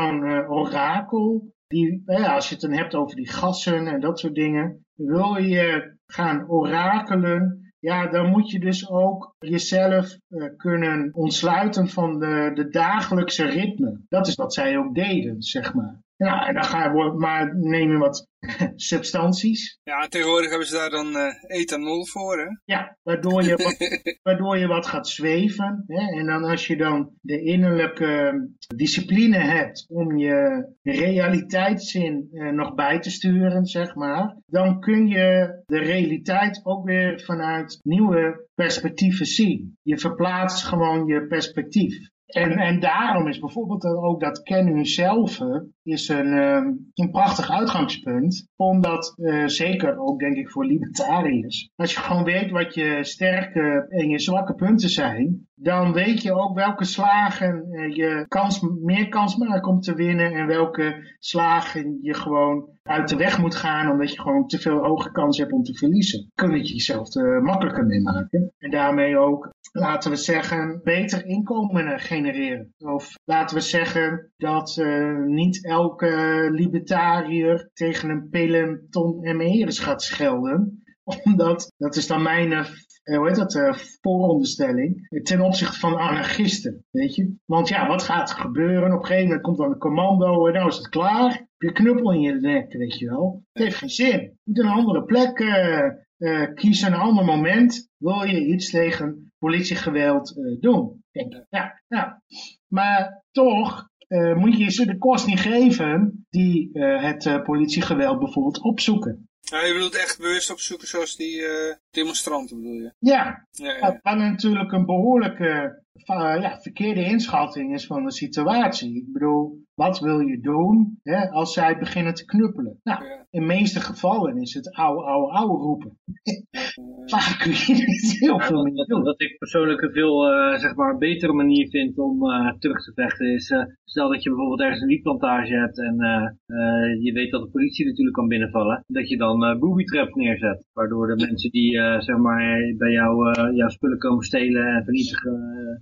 orakel, die, ja, als je het dan hebt over die gassen en dat soort dingen, wil je gaan orakelen ja, dan moet je dus ook jezelf uh, kunnen ontsluiten van de, de dagelijkse ritme. Dat is wat zij ook deden, zeg maar. Ja, en dan ga je maar nemen wat substanties. Ja, tegenwoordig hebben ze daar dan uh, ethanol voor, hè? Ja, waardoor je wat, waardoor je wat gaat zweven. Hè? En dan als je dan de innerlijke discipline hebt om je realiteitszin uh, nog bij te sturen, zeg maar, dan kun je de realiteit ook weer vanuit nieuwe perspectieven zien. Je verplaatst gewoon je perspectief. En, en daarom is bijvoorbeeld ook dat kennen zelf is een, um, een prachtig uitgangspunt. Omdat, uh, zeker ook denk ik voor libertariërs, als je gewoon weet wat je sterke en je zwakke punten zijn, dan weet je ook welke slagen uh, je kans, meer kans maakt om te winnen en welke slagen je gewoon uit de weg moet gaan omdat je gewoon te veel hoge kans hebt om te verliezen. Kun je jezelf er makkelijker mee maken. En daarmee ook, laten we zeggen, beter inkomen genereren. Of laten we zeggen dat uh, niet elke libertariër tegen een peloton ME'ers gaat schelden. Omdat, dat is dan mijn, uh, hoe heet dat, uh, vooronderstelling, ten opzichte van anarchisten, weet je. Want ja, wat gaat er gebeuren? Op een gegeven moment komt dan een commando en nou is het klaar. Je knuppel in je nek, weet je wel. Het heeft geen zin. Je moet een andere plek uh, kiezen, een ander moment. Wil je iets tegen politiegeweld doen? Denk. Ja, ja. Maar toch uh, moet je ze de kost niet geven die uh, het uh, politiegeweld bijvoorbeeld opzoeken. Ja, je bedoelt echt bewust opzoeken zoals die demonstranten bedoel je? Ja, ja, ja. wat natuurlijk een behoorlijke ja, verkeerde inschatting is van de situatie. Ik bedoel, wat wil je doen hè, als zij beginnen te knuppelen? Nou, ja. in de meeste gevallen is het ouwe, ouwe, ouwe roepen. Vaak kun je niet heel ja, veel wat, mee doen. wat ik persoonlijk een veel uh, zeg maar, betere manier vind om uh, terug te vechten is, uh, stel dat je bijvoorbeeld ergens een wietplantage hebt en je weet dat de politie natuurlijk kan binnenvallen, dat je dan booby traps neerzet, waardoor de mensen die zeg maar, bij jou jouw spullen komen stelen en vernietigen,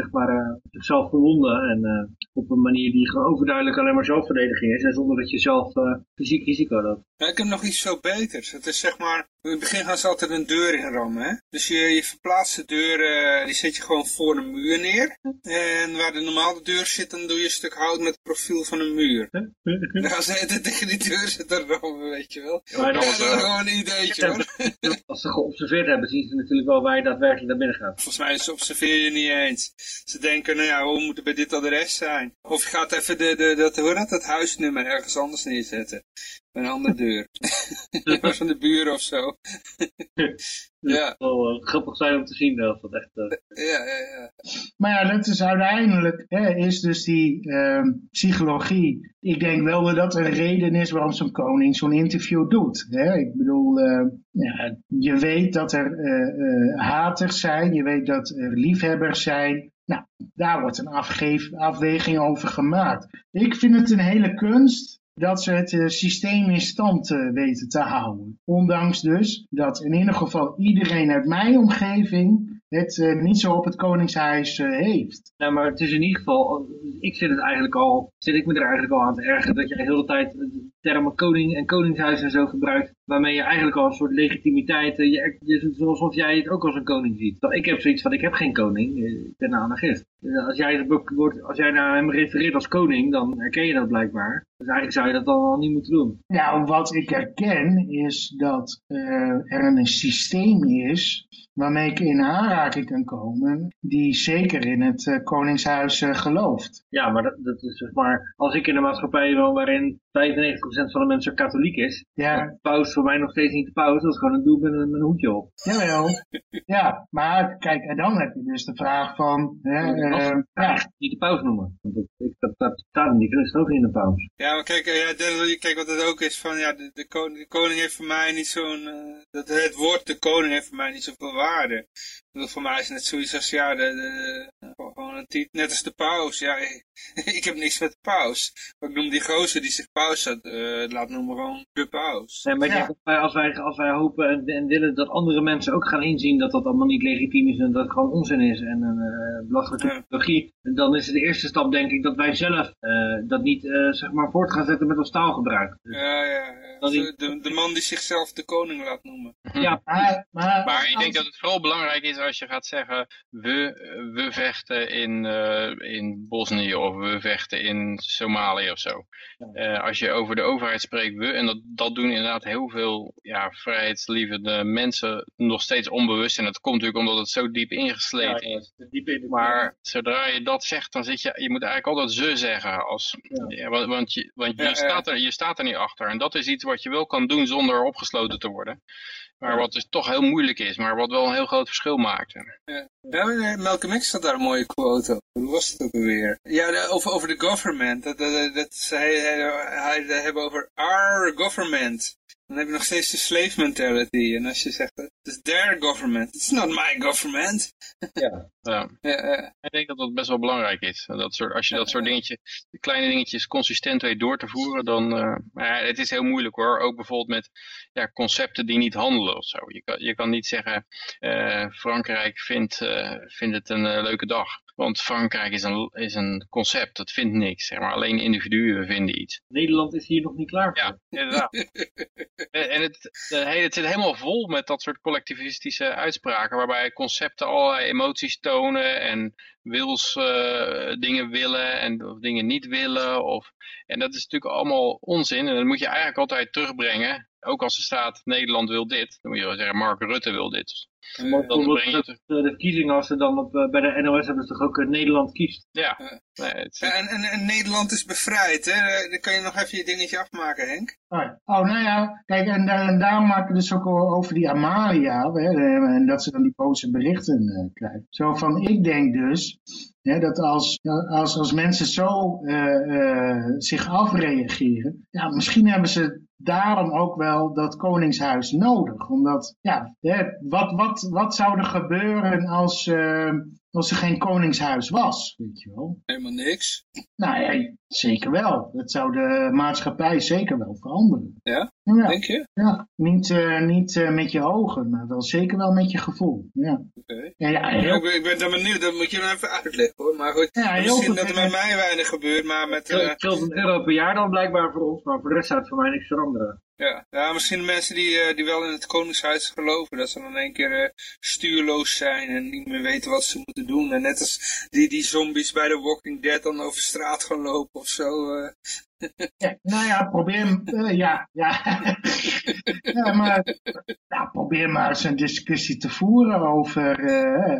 zeg maar, zichzelf verwonden en op een manier die gewoon overduidelijk alleen maar zelfverdediging is en zonder dat je zelf fysiek risico loopt. Ja, ik heb nog iets veel beters. Het is zeg maar, in het begin gaan ze altijd een deur in rammen. Hè? Dus je, je verplaatst de deur, uh, die zet je gewoon voor een muur neer. En waar de normale deur zit, dan doe je een stuk hout met het profiel van een muur. Dan gaan ze het tegen die deur zitten rammen, weet je wel. Ja, dat is gewoon een ideetje hoor. als ze geobserveerd hebben, zien ze natuurlijk wel waar je daadwerkelijk naar binnen gaat. Volgens mij ze observeer je niet eens. Ze denken, nou ja, we moeten bij dit adres zijn. Of je gaat even de, de, dat, hoe dat, dat huisnummer ergens anders neerzetten. Bij een andere deur. van de buren of zo. Ja. Het zal uh, grappig zijn om te zien of dat echt... Uh... Ja, ja, ja. Maar ja, dat is uiteindelijk, hè, is dus die uh, psychologie. Ik denk wel dat dat een reden is waarom zo'n koning zo'n interview doet. Hè? Ik bedoel, uh, ja, je weet dat er uh, haters zijn, je weet dat er liefhebbers zijn. Nou, daar wordt een afweging over gemaakt. Ik vind het een hele kunst dat ze het uh, systeem in stand uh, weten te houden. Ondanks dus dat in ieder geval iedereen uit mijn omgeving het uh, niet zo op het Koningshuis heeft. Ja, maar het is in ieder geval, ik zit het eigenlijk al, zit ik me er eigenlijk al aan te ergeren dat je de hele tijd termen koning en koningshuis en zo gebruikt, waarmee je eigenlijk al een soort legitimiteit, je, je, alsof jij het ook als een koning ziet. Ik heb zoiets van, ik heb geen koning, ik ben een anarchist. Als jij, wordt, als jij naar hem refereert als koning, dan herken je dat blijkbaar. Dus eigenlijk zou je dat dan al niet moeten doen. Nou, wat ik herken is dat uh, er een systeem is waarmee ik in aanraking kan komen, die zeker in het uh, Koningshuis uh, gelooft. Ja, maar dat, is zeg maar, als ik in een maatschappij woon waarin 95% van de mensen katholiek is, ja. de paus voor mij nog steeds niet de paus, dat is gewoon een doel met een, hoedje op. Jawel. ja, maar kijk, en dan heb je dus de vraag van... Hè, uh, ja. Niet de paus noemen, want dat, ik, dat, dat staat niet, dat staat ook niet in de paus. Ja, maar kijk, ja, de, kijk wat het ook is van, ja, de, de, koning, de koning heeft voor mij niet zo'n, uh, dat het woord de koning heeft voor mij niet zoveel waarde. Voor mij is het net zoiets als, ja, de, de, net als de paus. Ja, ik, heb niks met de paus. Maar ik noem die gozer die zich paus had, uh, laat noemen gewoon de paus. Nee, maar ja. als, wij, als, wij, als wij hopen en, en, willen dat andere mensen ook gaan inzien dat dat allemaal niet legitiem is en dat het gewoon onzin is en een uh, belachelijke technologie, ja. dan is het de eerste stap denk ik dat wij zelf uh, dat niet zeg maar voort gaan zetten met ons taalgebruik. Dus ja, ja, ja. De, de, de, man die zichzelf de koning laat noemen. Ja, maar, maar, maar ik denk dat het vooral belangrijk is als je gaat zeggen, we, we vechten in, uh, in Bosnië of we vechten in Somalië of zo. Uh, als je over de overheid spreekt, we, en dat, dat doen inderdaad heel veel ja, vrijheidslievende mensen nog steeds onbewust. En dat komt natuurlijk omdat het zo diep ingesleten ja, is. Diep in maar zodra je dat zegt, dan zit je, je moet eigenlijk altijd ze zeggen. Als, ja. want, want, je, want je, staat er, je staat er niet achter. En dat is iets wat je wel kan doen zonder opgesloten te worden. Maar wat dus toch heel moeilijk is, maar wat wel een heel groot verschil maakt. Ja, Malcolm X had daar een mooie quote over. Hoe was het ook alweer? Ja, over, over de government. Dat, dat, dat hij, hij, hij, hij hebben over our government. Dan heb je nog steeds de slave mentality. En als je zegt, het is their government. It's not my government. Ja. ja. ja, ja. Ik denk dat dat best wel belangrijk is. Dat soort, als je dat soort dingetjes, de kleine dingetjes consistent weet door te voeren, dan... Uh, maar het is heel moeilijk hoor. Ook bijvoorbeeld met ja, concepten die niet handelen of zo. Je kan, je kan niet zeggen, uh, Frankrijk vindt, uh, vindt het een leuke dag. Want Frankrijk is een, is een concept, dat vindt niks. Zeg maar. Alleen individuen vinden iets. Nederland is hier nog niet klaar voor. Ja, inderdaad. en het, het zit helemaal vol met dat soort collectivistische uitspraken, waarbij concepten allerlei emoties tonen en wils eh, dingen willen en of dingen niet willen. Of, en dat is natuurlijk allemaal onzin en dat moet je eigenlijk altijd terugbrengen. Ook als er staat Nederland wil dit, dan moet je wel zeggen Mark Rutte wil dit. Dan bijvoorbeeld breng je de, de verkiezingen, als ze dan op, eh, bij de NOS hebben ze toch ook eh, Nederland kiest. Ja, nee, het is- Ja, en, en, en Nederland is bevrijd, hè? Eh, Dan kan je nog even je dingetje afmaken, Henk. Oh, oh, nou ja, kijk, en, daar- en daar maken we dus ook over die Amalia, hè, en dat ze dan die boze berichten eh, krijgt. Zo van, ik denk dus, hè, dat als, als, als mensen zo eh, eh, zich afreageren, ja, misschien hebben ze daarom ook wel dat koningshuis nodig. Omdat, ja, wat, wat, wat zou er gebeuren als, eh, als er geen koningshuis was, weet je wel? Helemaal niks. Nou ja, zeker wel. Dat zou de maatschappij zeker wel veranderen. Ja? Ja, Denk je? ja. niet, eh, niet eh, met je ogen, maar wel zeker wel met je gevoel. Ja, Oké. ja, ja, Ja, heel, ik, ben, dan benieuwd, dat moet je nou even uitleggen hoor. Maar goed, misschien dat er met mij weinig gebeurt, maar met... eh, Het scheelt een euro per jaar dan blijkbaar voor ons, maar voor de rest zou het voor mij niks veranderen. Ja. ja, misschien de mensen die, eh, die wel in het koningshuis geloven, dat ze dan in één keer eh, stuurloos zijn en niet meer weten wat ze moeten doen. En net als die, die zombies bij The Walking Dead dan over straat gaan lopen of zo. eh. ja, nou ja, probeer, ja, ja. ja, maar probeer maar eens een discussie te voeren over,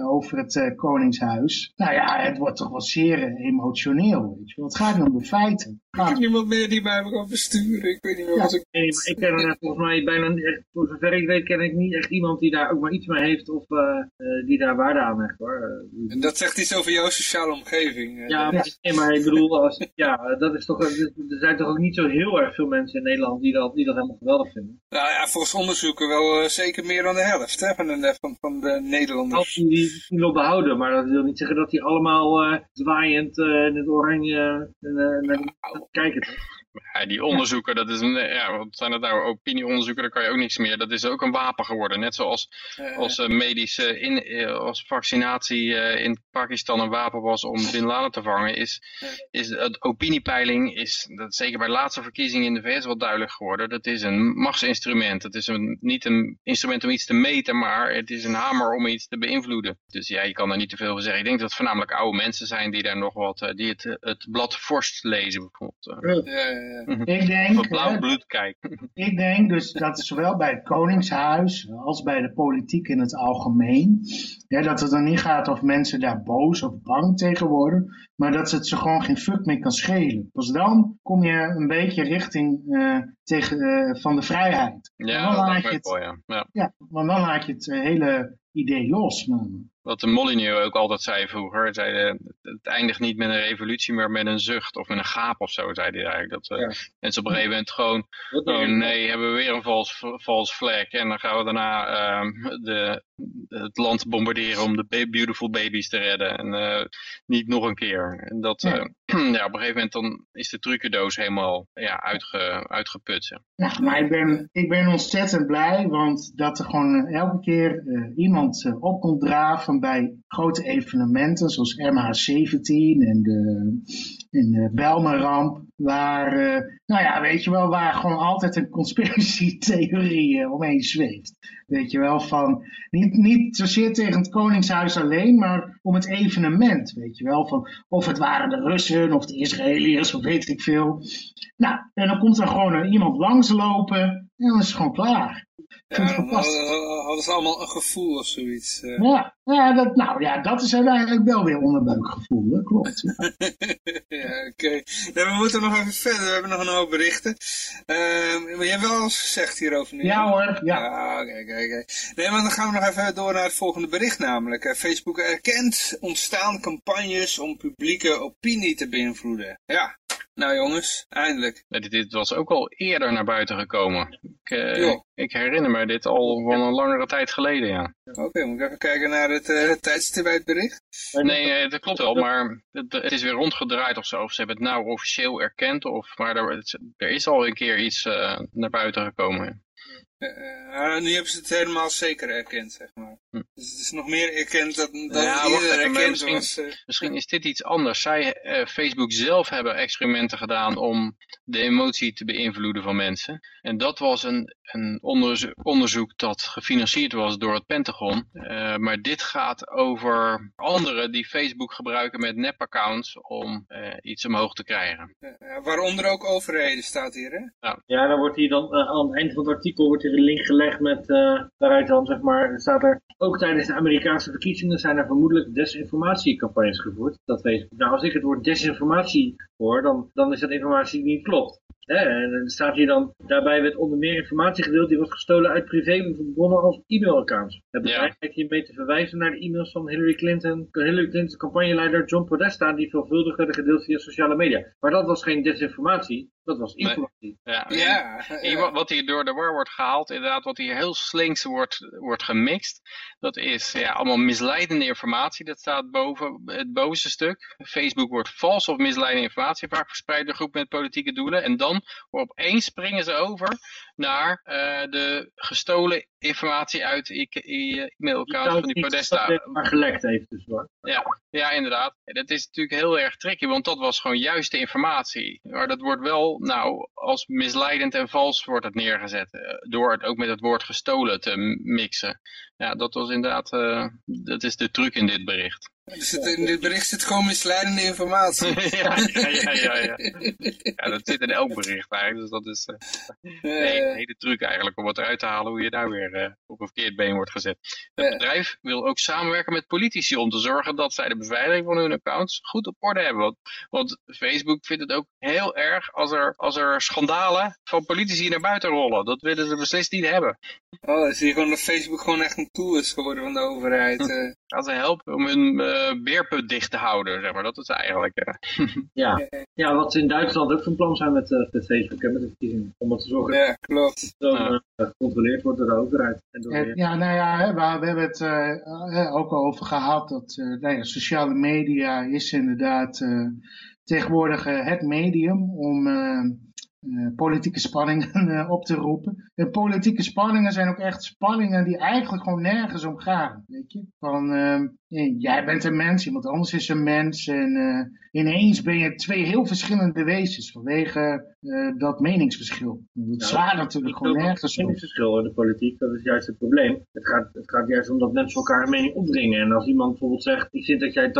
over het koningshuis. Nou ja, het wordt toch wel zeer emotioneel, weet je. Het gaat om de feiten. Ik heb niemand meer die mij kan besturen. Ik weet niet meer Ja. wat ik... Nee, maar ik ken er volgens mij bijna, niet echt, voor zover ik weet, ken ik niet echt iemand die daar ook maar iets mee heeft of eh, eh, die daar waarde aan hecht hoor. Eh, En dat zegt iets over jouw sociale omgeving. Ja, maar, nee, maar ik bedoel, als, ja, dat is toch, er zijn toch ook niet zo heel erg veel mensen in Nederland die dat, die dat helemaal geweldig vinden. Nou ja, volgens onderzoeken wel zeker meer dan de helft hè, van, de, van, van de Nederlanders. Als die die die wil behouden, maar dat wil niet zeggen dat die allemaal eh, zwaaiend eh, in het oranje eh, kijken. toch? Ja, die onderzoeken, dat is een, ja, wat zijn dat nou, opinieonderzoeken, daar kan je ook niks meer. Dat is ook een wapen geworden. Net zoals Eh, als eh, medische, in, eh, als vaccinatie eh, in Pakistan een wapen was om Bin Laden te vangen, is, is het opiniepeiling, is, dat zeker bij de laatste verkiezingen in de VS wel duidelijk geworden, dat is een machtsinstrument. Het is een, niet een instrument om iets te meten, maar het is een hamer om iets te beïnvloeden. Dus ja, je kan er niet te veel over zeggen. Ik denk dat het voornamelijk oude mensen zijn die daar nog wat, eh, die het, het blad Vorst lezen bijvoorbeeld. eh. ja. Ik denk, blauw hè, bloed kijken. Ik denk dus dat zowel bij het Koningshuis als bij de politiek in het algemeen, dat het dan niet gaat of mensen daar boos of bang tegen worden, maar dat het ze gewoon geen fuck meer kan schelen. Pas dan kom je een beetje richting eh, tegen, eh, van de vrijheid. Ja, dan dat laat lijkt je me het, ook wel, ja. ja. ja, want dan laat je het eh, hele idee los. man. Wat de Molyneux ook altijd zei vroeger, zei, het eindigt niet met een revolutie, maar met een zucht of met een gaap of zo, zei hij eigenlijk. Dat eh, Ja. mensen op een gegeven moment gewoon, oh nee, hebben we weer een vals, vals flag en dan gaan we daarna ehm, de, het land bombarderen om de beautiful babies te redden en eh, niet nog een keer. En dat, Ja. ja, op een gegeven moment dan is de trucendoos helemaal ja, uitge, uitgeput. maar ik ben, ik ben ontzettend blij, want dat er gewoon eh, elke keer eh, iemand eh, op komt draven bij grote evenementen zoals MH17 en de, en de Belmeramp, waar, nou ja, weet je wel, waar gewoon altijd een conspiracy-theorie eh, omheen zweeft. Weet je wel, van niet, niet zozeer tegen het Koningshuis alleen, maar om het evenement, weet je wel, van of het waren de Russen of de Israëliërs of weet ik veel. Nou, en dan komt er gewoon iemand langslopen en dan is gewoon klaar. Ik vind Ja, het dan fantastisch. hadden, ze allemaal een gevoel of zoiets. eh. Ja, ja, dat, nou ja, dat is uiteindelijk wel weer onderbuikgevoel, dat klopt. ja, oké. We moeten nog even verder. We hebben nog een hoop berichten. Ehm, maar je hebt wel eens gezegd hierover nu. Ja hoor, ja. Ja, oké, oké, oké. Nee, maar dan gaan we nog even door naar het volgende bericht namelijk. Eh, Facebook erkent ontstaan campagnes om publieke opinie te beïnvloeden. Ja, nou jongens, eindelijk. Dit, dit was ook al eerder naar buiten gekomen. Ik, eh, ik herinner me dit al van een langere tijd geleden, ja. Oké, moet ik even kijken naar het uh, tijdstip uit het bericht? Nee, eh, dat klopt wel, maar het, het is weer rondgedraaid of zo. Of ze hebben het nou officieel erkend, of, maar er, er is al een keer iets naar buiten gekomen. Uh, nu hebben ze het helemaal zeker erkend, zeg maar. Hm. Dus het is nog meer erkend dan, dan Ja, erkend misschien- was. eh. Misschien is dit iets anders. Zij, eh, Facebook zelf hebben experimenten gedaan om de emotie te beïnvloeden van mensen. En dat was een, een onderzo- onderzoek dat gefinancierd was door het Pentagon. Eh, maar dit gaat over anderen die Facebook gebruiken met nepaccounts om eh, iets omhoog te krijgen. Eh, waaronder ook overheden staat hier, hè? Ja, dan wordt hier dan eh, aan het eind van het artikel wordt een link gelegd met eh, daaruit dan zeg maar, er staat er ook tijdens de Amerikaanse verkiezingen zijn er vermoedelijk desinformatiecampagnes gevoerd. Dat weet ik. Nou, als ik het woord desinformatie hoor, dan, dan is dat informatie die niet klopt. Hè? En er staat hier dan, daarbij werd onder meer informatie gedeeld die was gestolen uit privébronnen als e-mailaccounts. Het bedrijf lijkt hiermee te verwijzen naar de e-mails van Hillary Clinton, Hillary Clinton's campagneleider John Podesta, die veelvuldig werden gedeeld via sociale media. Maar dat was geen desinformatie, dat was informatie. Ja, Ja. En wat- Wat hier door de war wordt gehaald, inderdaad, wat hier heel slinks wordt, wordt gemixt, dat is ja, allemaal misleidende informatie. Dat staat boven het bovenste stuk. Facebook wordt vals of misleidende informatie vaak verspreid door groepen met politieke doelen. En dan opeens springen ze over naar eh, de gestolen informatie uit e- e- e-mailaccounts van die Podesta. maar gelekt heeft dus hoor. Ja, ja, inderdaad. Dat is natuurlijk heel erg tricky, want dat was gewoon juiste informatie. Maar dat wordt wel, nou, als misleidend en vals wordt het neergezet. eh, Door het ook met het woord gestolen te mixen. Ja, dat was inderdaad, eh, dat is de truc in dit bericht. Er zit, in dit bericht zit gewoon misleidende informatie. ja, ja, ja, ja, ja. Dat zit in elk bericht eigenlijk, dus dat is eh, nee, een hele truc eigenlijk om wat eruit te halen hoe je daar weer eh, op een verkeerd been wordt gezet. Het Ja. bedrijf wil ook samenwerken met politici om te zorgen dat zij de beveiliging van hun accounts goed op orde hebben. Want, want Facebook vindt het ook heel erg als er, als er schandalen van politici naar buiten rollen. Dat willen ze beslist niet hebben. Oh, dan zie je gewoon dat Facebook gewoon echt een tool is geworden van de overheid. eh. Gaan ze helpen om hun eh beerput dicht te houden, zeg maar. Dat is eigenlijk... eh, Ja. ja, wat ze in Duitsland ook van plan zijn met, eh, met Facebook en met de verkiezingen. Om ervoor te zorgen ja, klopt. dat het gecontroleerd wordt door de overheid. En door Ja, nou ja, hè, we, we hebben het ook al over gehad dat eh, nou ja, sociale media is inderdaad eh, tegenwoordig het medium om eh, eh, politieke spanningen op te roepen. En politieke spanningen zijn ook echt spanningen die eigenlijk gewoon nergens om gaan. Weet je? Van, eh, jij bent een mens, iemand anders is een mens. En eh, ineens ben je twee heel verschillende wezens vanwege eh, dat meningsverschil. Dat Nou, slaat natuurlijk gewoon nergens op. verschil in de politiek, dat is juist het probleem. Het gaat, het gaat juist om dat mensen elkaar een mening opdringen. En als iemand bijvoorbeeld zegt, ik vind dat jij 80%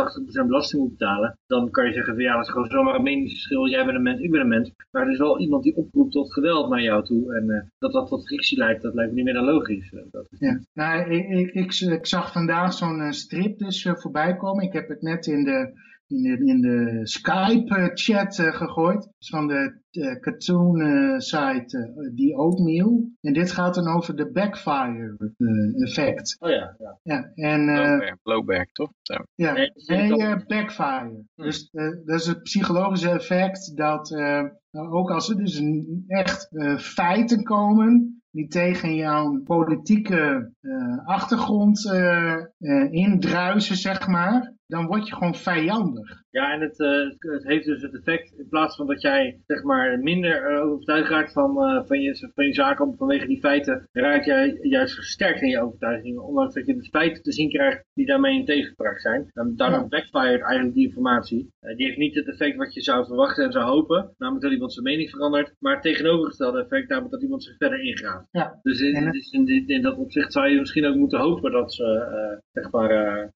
belasting moet betalen, dan kan je zeggen van ja, dat is gewoon zomaar een meningsverschil. Jij bent een mens, ik ben een mens. Maar er is wel iemand die oproept tot geweld naar jou toe. En eh, dat dat tot frictie leidt, dat lijkt me niet meer dan logisch. Dat is Ja, nou, ik, ik, ik, ik zag vandaag zo'n strip dus eh, voorbij komen. Ik heb het net in de, in de, in de Skype-chat gegooid. Dus van de eh, cartoon-site eh, The Oatmeal. En dit gaat dan over de backfire-effect. Oh ja, ja. ja, en... eh, blowback, blowback, toch? Zo. ja, Nee, eh, backfire. Hm. Dus eh, dat is het psychologische effect dat eh, ook als er dus een, echt eh, feiten komen die tegen jouw politieke eh, achtergrond eh, indruisen, zeg maar, dan word je gewoon vijandig. Ja, en het, eh, het heeft dus het effect, in plaats van dat jij zeg maar minder eh, overtuigd raakt van, eh, van, je, van je zaken vanwege die feiten, raak jij juist versterkt in je overtuigingen, ondanks dat je de feiten te zien krijgt die daarmee in tegenspraak zijn. En daardoor Ja. backfired eigenlijk die informatie. Die heeft niet het effect wat je zou verwachten en zou hopen, namelijk dat iemand zijn mening verandert, maar het tegenovergestelde effect, namelijk dat iemand zich verder ingaat. Ja. Dus in, dus in, in dat opzicht zou je misschien ook moeten hopen dat ze, zeg maar,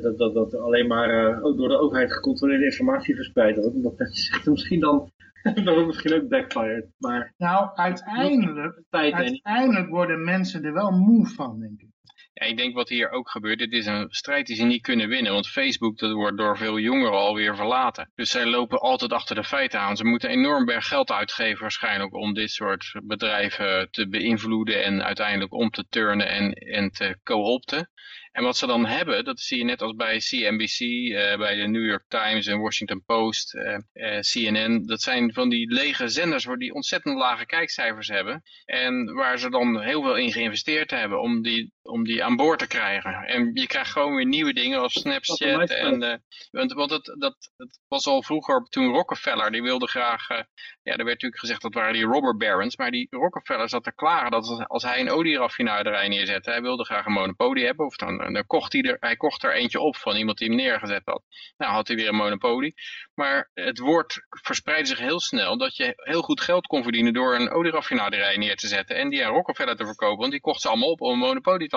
dat, dat, dat alleen maar ook door de overheid gecontroleerde informatie verspreid wordt. Omdat dat je zegt misschien dan, dat het misschien ook backfired. Maar Nou, uiteindelijk, uiteindelijk worden mensen er wel moe van, denk ik. Ja, ik denk wat hier ook gebeurt, dit is een strijd die ze niet kunnen winnen. Want Facebook, dat wordt door veel jongeren alweer verlaten. Dus zij lopen altijd achter de feiten aan. Ze moeten enorm berg geld uitgeven waarschijnlijk om dit soort bedrijven te beïnvloeden en uiteindelijk om te turnen en, en te co-opten. En wat ze dan hebben, dat zie je net als bij CNBC, uh, bij de New York Times en Washington Post, uh, CNN. Dat zijn van die lege zenders waar die ontzettend lage kijkcijfers hebben. En waar ze dan heel veel in geïnvesteerd hebben om die, om die aan boord te krijgen. En je krijgt gewoon weer nieuwe dingen als Snapchat. En, uh, want want het, dat, het was al vroeger, toen Rockefeller, die wilde graag, uh, ja, er werd natuurlijk gezegd dat waren die robber barons, maar die Rockefeller zat te klagen dat als hij een olieraffinaderij neerzette, hij wilde graag een monopolie hebben, of dan, dan kocht hij er, hij kocht er eentje op van iemand die hem neergezet had. Nou had hij weer een monopolie. Maar het woord verspreidde zich heel snel dat je heel goed geld kon verdienen door een olieraffinaderij neer te zetten en die aan Rockefeller te verkopen, want die kocht ze allemaal op om een monopolie te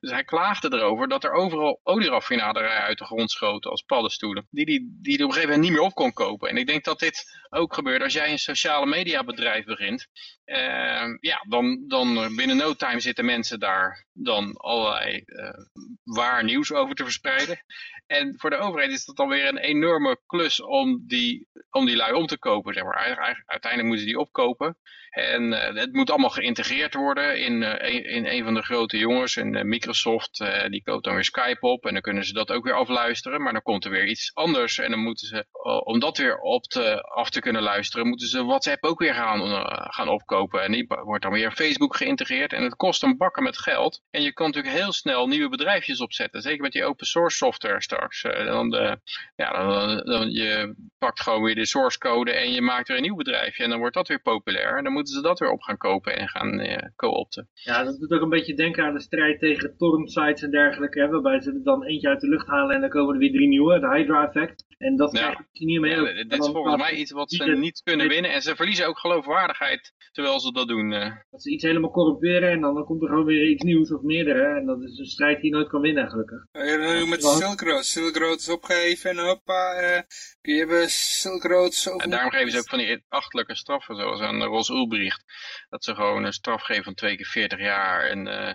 Dus hij klaagde erover dat er overal olieraffinaderijen uit de grond schoten als paddenstoelen, die die, die op een gegeven moment niet meer op kon kopen. En ik denk dat dit ook gebeurt als jij een sociale media bedrijf begint. Uh, ja, dan, dan binnen no time zitten mensen daar dan allerlei uh, waar nieuws over te verspreiden. En voor de overheid is dat dan weer een enorme klus om die, om die lui om te kopen. Zeg maar. Uiteindelijk moeten ze die opkopen. En uh, het moet allemaal geïntegreerd worden in, uh, in een van de grote jongens. En Microsoft die koopt dan weer Skype op. En dan kunnen ze dat ook weer afluisteren. Maar dan komt er weer iets anders. En dan moeten ze, om dat weer op te, af te kunnen luisteren, moeten ze WhatsApp ook weer gaan, gaan opkopen. En die wordt dan weer Facebook geïntegreerd. En het kost een bakken met geld. En je kan natuurlijk heel snel nieuwe bedrijfjes opzetten. Zeker met die open source software straks. Dan, ja, dan, je pakt gewoon weer de source code en je maakt er een nieuw bedrijfje. En dan wordt dat weer populair. En dan moeten ze dat weer op gaan kopen en gaan uh, co-opten. Ja, dat doet ook een beetje denken aan de strijd tegen torrent-sites en dergelijke. Hè, waarbij ze er dan eentje uit de lucht halen en dan komen er weer drie nieuwe. De Hydra effect. En dat ja. krijg je niet meer. Ja, dit is volgens mij iets wat ze niet kunnen winnen. En ze verliezen ook geloofwaardigheid terwijl ze dat doen. Uh. Dat ze iets helemaal corrumperen en dan, dan komt er gewoon weer iets nieuws of meerdere. En dat is een strijd die je nooit kan winnen gelukkig. Ja, nu met Silk Road. Silk Road is opgeheven en hoppa, uh, kun je hebben Silk Road zo... En daarom geven ze ook van die achtelijke straffen, zoals aan Ros Ulbricht. Dat ze gewoon een straf geven van twee keer 40 jaar en... Uh,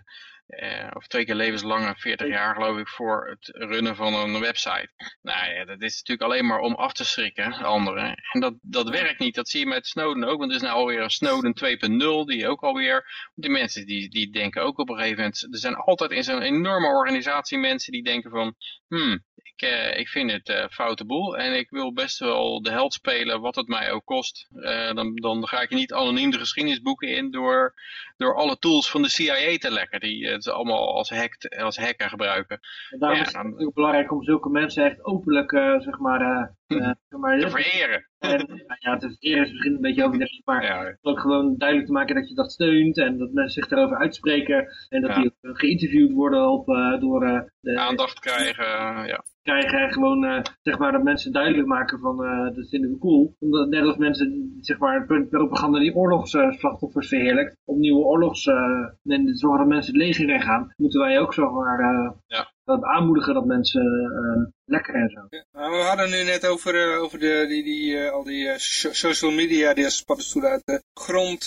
uh, of twee keer levenslange 40 jaar geloof ik voor het runnen van een website. Nou ja, dat is natuurlijk alleen maar om af te schrikken, anderen. En dat, dat werkt niet, dat zie je met Snowden ook, want er is nou alweer een Snowden 2.0, die ook alweer, die mensen die, die denken ook op een gegeven moment, er zijn altijd in zo'n enorme organisatie mensen die denken van, hmm, ik, uh, ik vind het uh, foute boel en ik wil best wel de held spelen wat het mij ook kost. Uh, dan, dan ga ik niet anoniem de geschiedenisboeken in door, door alle tools van de CIA te lekken. Die het allemaal als, hack, als hacker gebruiken. En daarom ja, is het ook belangrijk om zulke mensen echt openlijk zeg maar, uh, maar, te vereren. En, ja, te vereren is misschien een beetje overdreven, maar ja. ook gewoon duidelijk te maken dat je dat steunt en dat mensen zich daarover uitspreken en dat ja. die geïnterviewd worden op, uh, door uh, de... Aandacht krijgen, ja. Krijgen en gewoon, zeg maar, dat mensen duidelijk maken van, dat vinden we cool. Omdat, net als mensen, zeg maar, propaganda die oorlogsslachtoffers verheerlijkt, om nieuwe oorlogs, en zorgen dat mensen het leger in gaan, moeten wij ook zo maar ja dat aanmoedigen dat mensen uh, lekker en zo. Ja, we hadden nu net over, uh, over de, die, die, uh, al die social media die als paddenstoelen uit de grond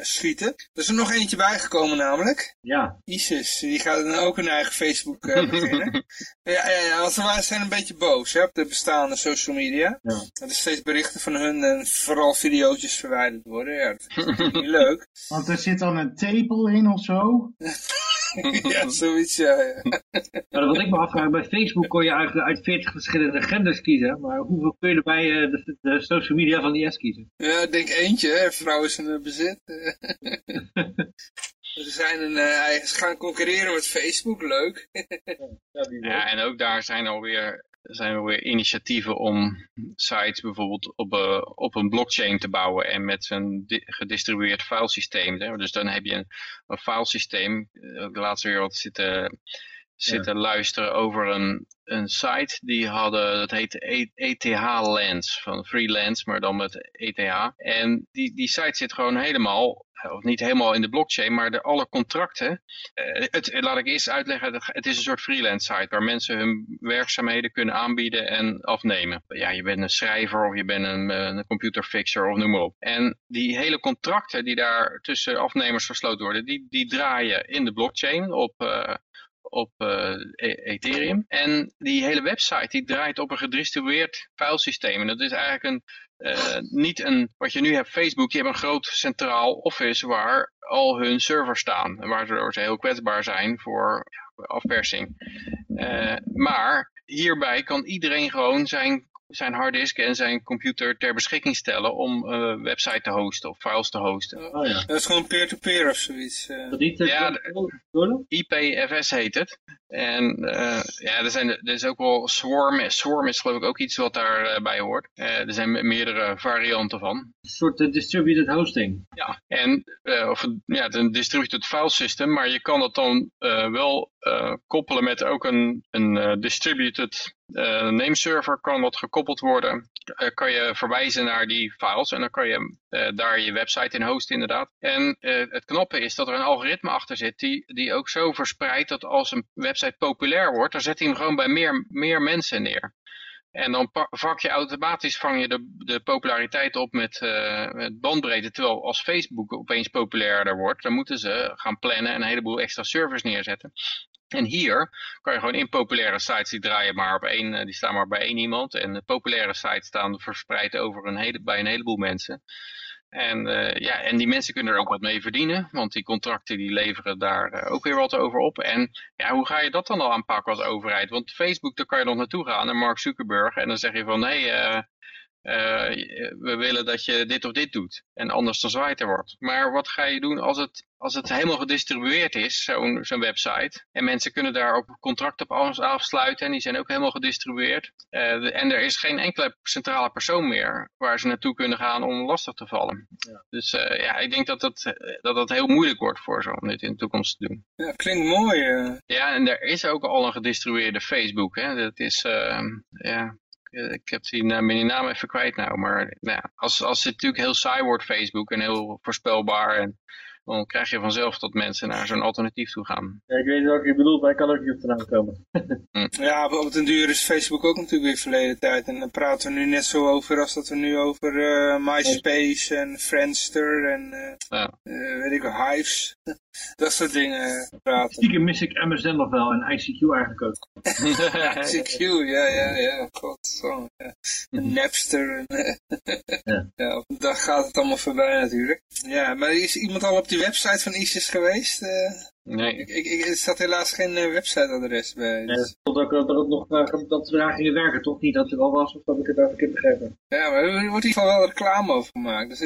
schieten. Er is er nog eentje bijgekomen namelijk. Ja. ISIS, die gaat dan ook een eigen Facebook beginnen. ja, ja, ja, want ze zijn een beetje boos hè, op de bestaande social media. Ja. Dat er steeds berichten van hun en vooral video's verwijderd worden. Ja, dat vind ik niet leuk. Want er zit dan een tepel in of zo? ja, zoiets, ja. ja. Nou, wat ik me afvraag, bij Facebook kon je eigenlijk uit 40 verschillende genders kiezen. Maar hoeveel kun je er bij uh, de, de, social media van IS kiezen? Ja, ik denk eentje, hè. vrouw is een bezit. Ze, zijn een, uh, gaan concurreren met Facebook, leuk. ja, en ook daar zijn alweer er zijn alweer initiatieven om sites bijvoorbeeld op, uh, op een blockchain te bouwen en met een gedistribueerd filesysteem. Dus dan heb je een, een filesysteem. Ik laatst weer wat zitten, zitten luisteren over een, een site die hadden, dat heet ETH e Lens, van Freelance, maar dan met ETH. En die, die site zit gewoon helemaal of niet helemaal in de blockchain, maar de, alle contracten. Uh, het, laat ik eerst uitleggen, het is een soort freelance site waar mensen hun werkzaamheden kunnen aanbieden en afnemen. Ja, je bent een schrijver of je bent een, een computerfixer of noem maar op. En die hele contracten die daar tussen afnemers gesloten worden, die, die draaien in de blockchain op, uh, op uh, Ethereum. En die hele website die draait op een gedistribueerd filesysteem. En dat is eigenlijk een, uh, niet een, wat je nu hebt, Facebook, die hebben een groot centraal office waar al hun servers staan. Waardoor ze heel kwetsbaar zijn voor afpersing. Uh, maar hierbij kan iedereen gewoon zijn zijn harddisk en zijn computer ter beschikking stellen om uh, website te hosten of files te hosten. Oh, ja. Dat is gewoon peer-to-peer -peer of zoiets. Uh. Dat niet, ja, IPFS heet het. En ja, er, zijn, er is ook wel Swarm. Swarm is geloof ik ook iets wat daarbij hoort. er zijn meerdere varianten van. Een soort distributed hosting. Ja, en of, ja, het is een distributed file system, maar je kan dat dan wel koppelen met ook een, een distributed uh, nameserver kan wat gekoppeld worden. Uh, kan je verwijzen naar die files en dan kan je uh, daar je website in hosten inderdaad. En het knappe is dat er een algoritme achter zit die, die ook zo verspreidt dat als een website populair wordt, dan zet hij hem gewoon bij meer, meer mensen neer. En dan vak je automatisch vang je de, de populariteit op met, uh, met bandbreedte. Terwijl als Facebook opeens populairder wordt, dan moeten ze gaan plannen en een heleboel extra servers neerzetten. En hier kan je gewoon in populaire sites, die draaien maar op één, eh, die staan maar bij één iemand. En populaire sites staan verspreid over een hele, bij een heleboel mensen. En, uh, ja, en die mensen kunnen er ook wat mee verdienen, want die contracten die leveren daar uh, ook weer wat over op. En ja, hoe ga je dat dan al aanpakken als overheid? Want Facebook, daar kan je nog naartoe gaan, naar Mark Zuckerberg, en dan zeg je van, hé, hey, uh, we willen dat je dit of dit doet. En anders dan zwaait er wordt. Maar wat ga je doen als het, als het helemaal gedistribueerd is, zo'n zo'n website. En mensen kunnen daar ook contracten op afsluiten. En die zijn ook helemaal gedistribueerd. Uh, en er is geen enkele centrale persoon meer waar ze naartoe kunnen gaan om lastig te vallen. Ja. Dus uh, ja, ik denk dat dat, dat dat heel moeilijk wordt voor ze om dit in de toekomst te doen. Ja, klinkt mooi. Ja, en er is ook al een gedistribueerde Facebook. Hè. Dat is, ja, eh, ik heb die, naam, die naam even kwijt nou, maar nou, als, als het natuurlijk heel saai wordt Facebook en heel voorspelbaar en dan krijg je vanzelf dat mensen naar zo'n alternatief toe gaan. Ja, ik weet niet wat je bedoelt, maar ik kan ook niet op de naam komen. Hm. ja, op den duur is Facebook ook natuurlijk weer verleden tijd. En dan praten we nu net zo over als dat we nu over uh, MySpace en Friendster en uh, ja. uh, weet ik Hives. Dat soort dingen praten. Stiekem mis ik MSN nog wel en ICQ eigenlijk ook. ICQ, ja, ja, ja. God, zo. Ja. Napster. ja. ja, op een dag gaat het allemaal voorbij natuurlijk. Ja, maar is iemand al op die website van ISIS geweest? Uh... Nee. Ik, ik, ik, er staat helaas geen uh, websiteadres bij. Dus... Ja, stond ook dat het nog uh, dat we daar gingen werken, toch niet dat er al was, of dat ik het even verkeerd begrepen. Ja, maar er wordt in ieder geval wel reclame over gemaakt. Dus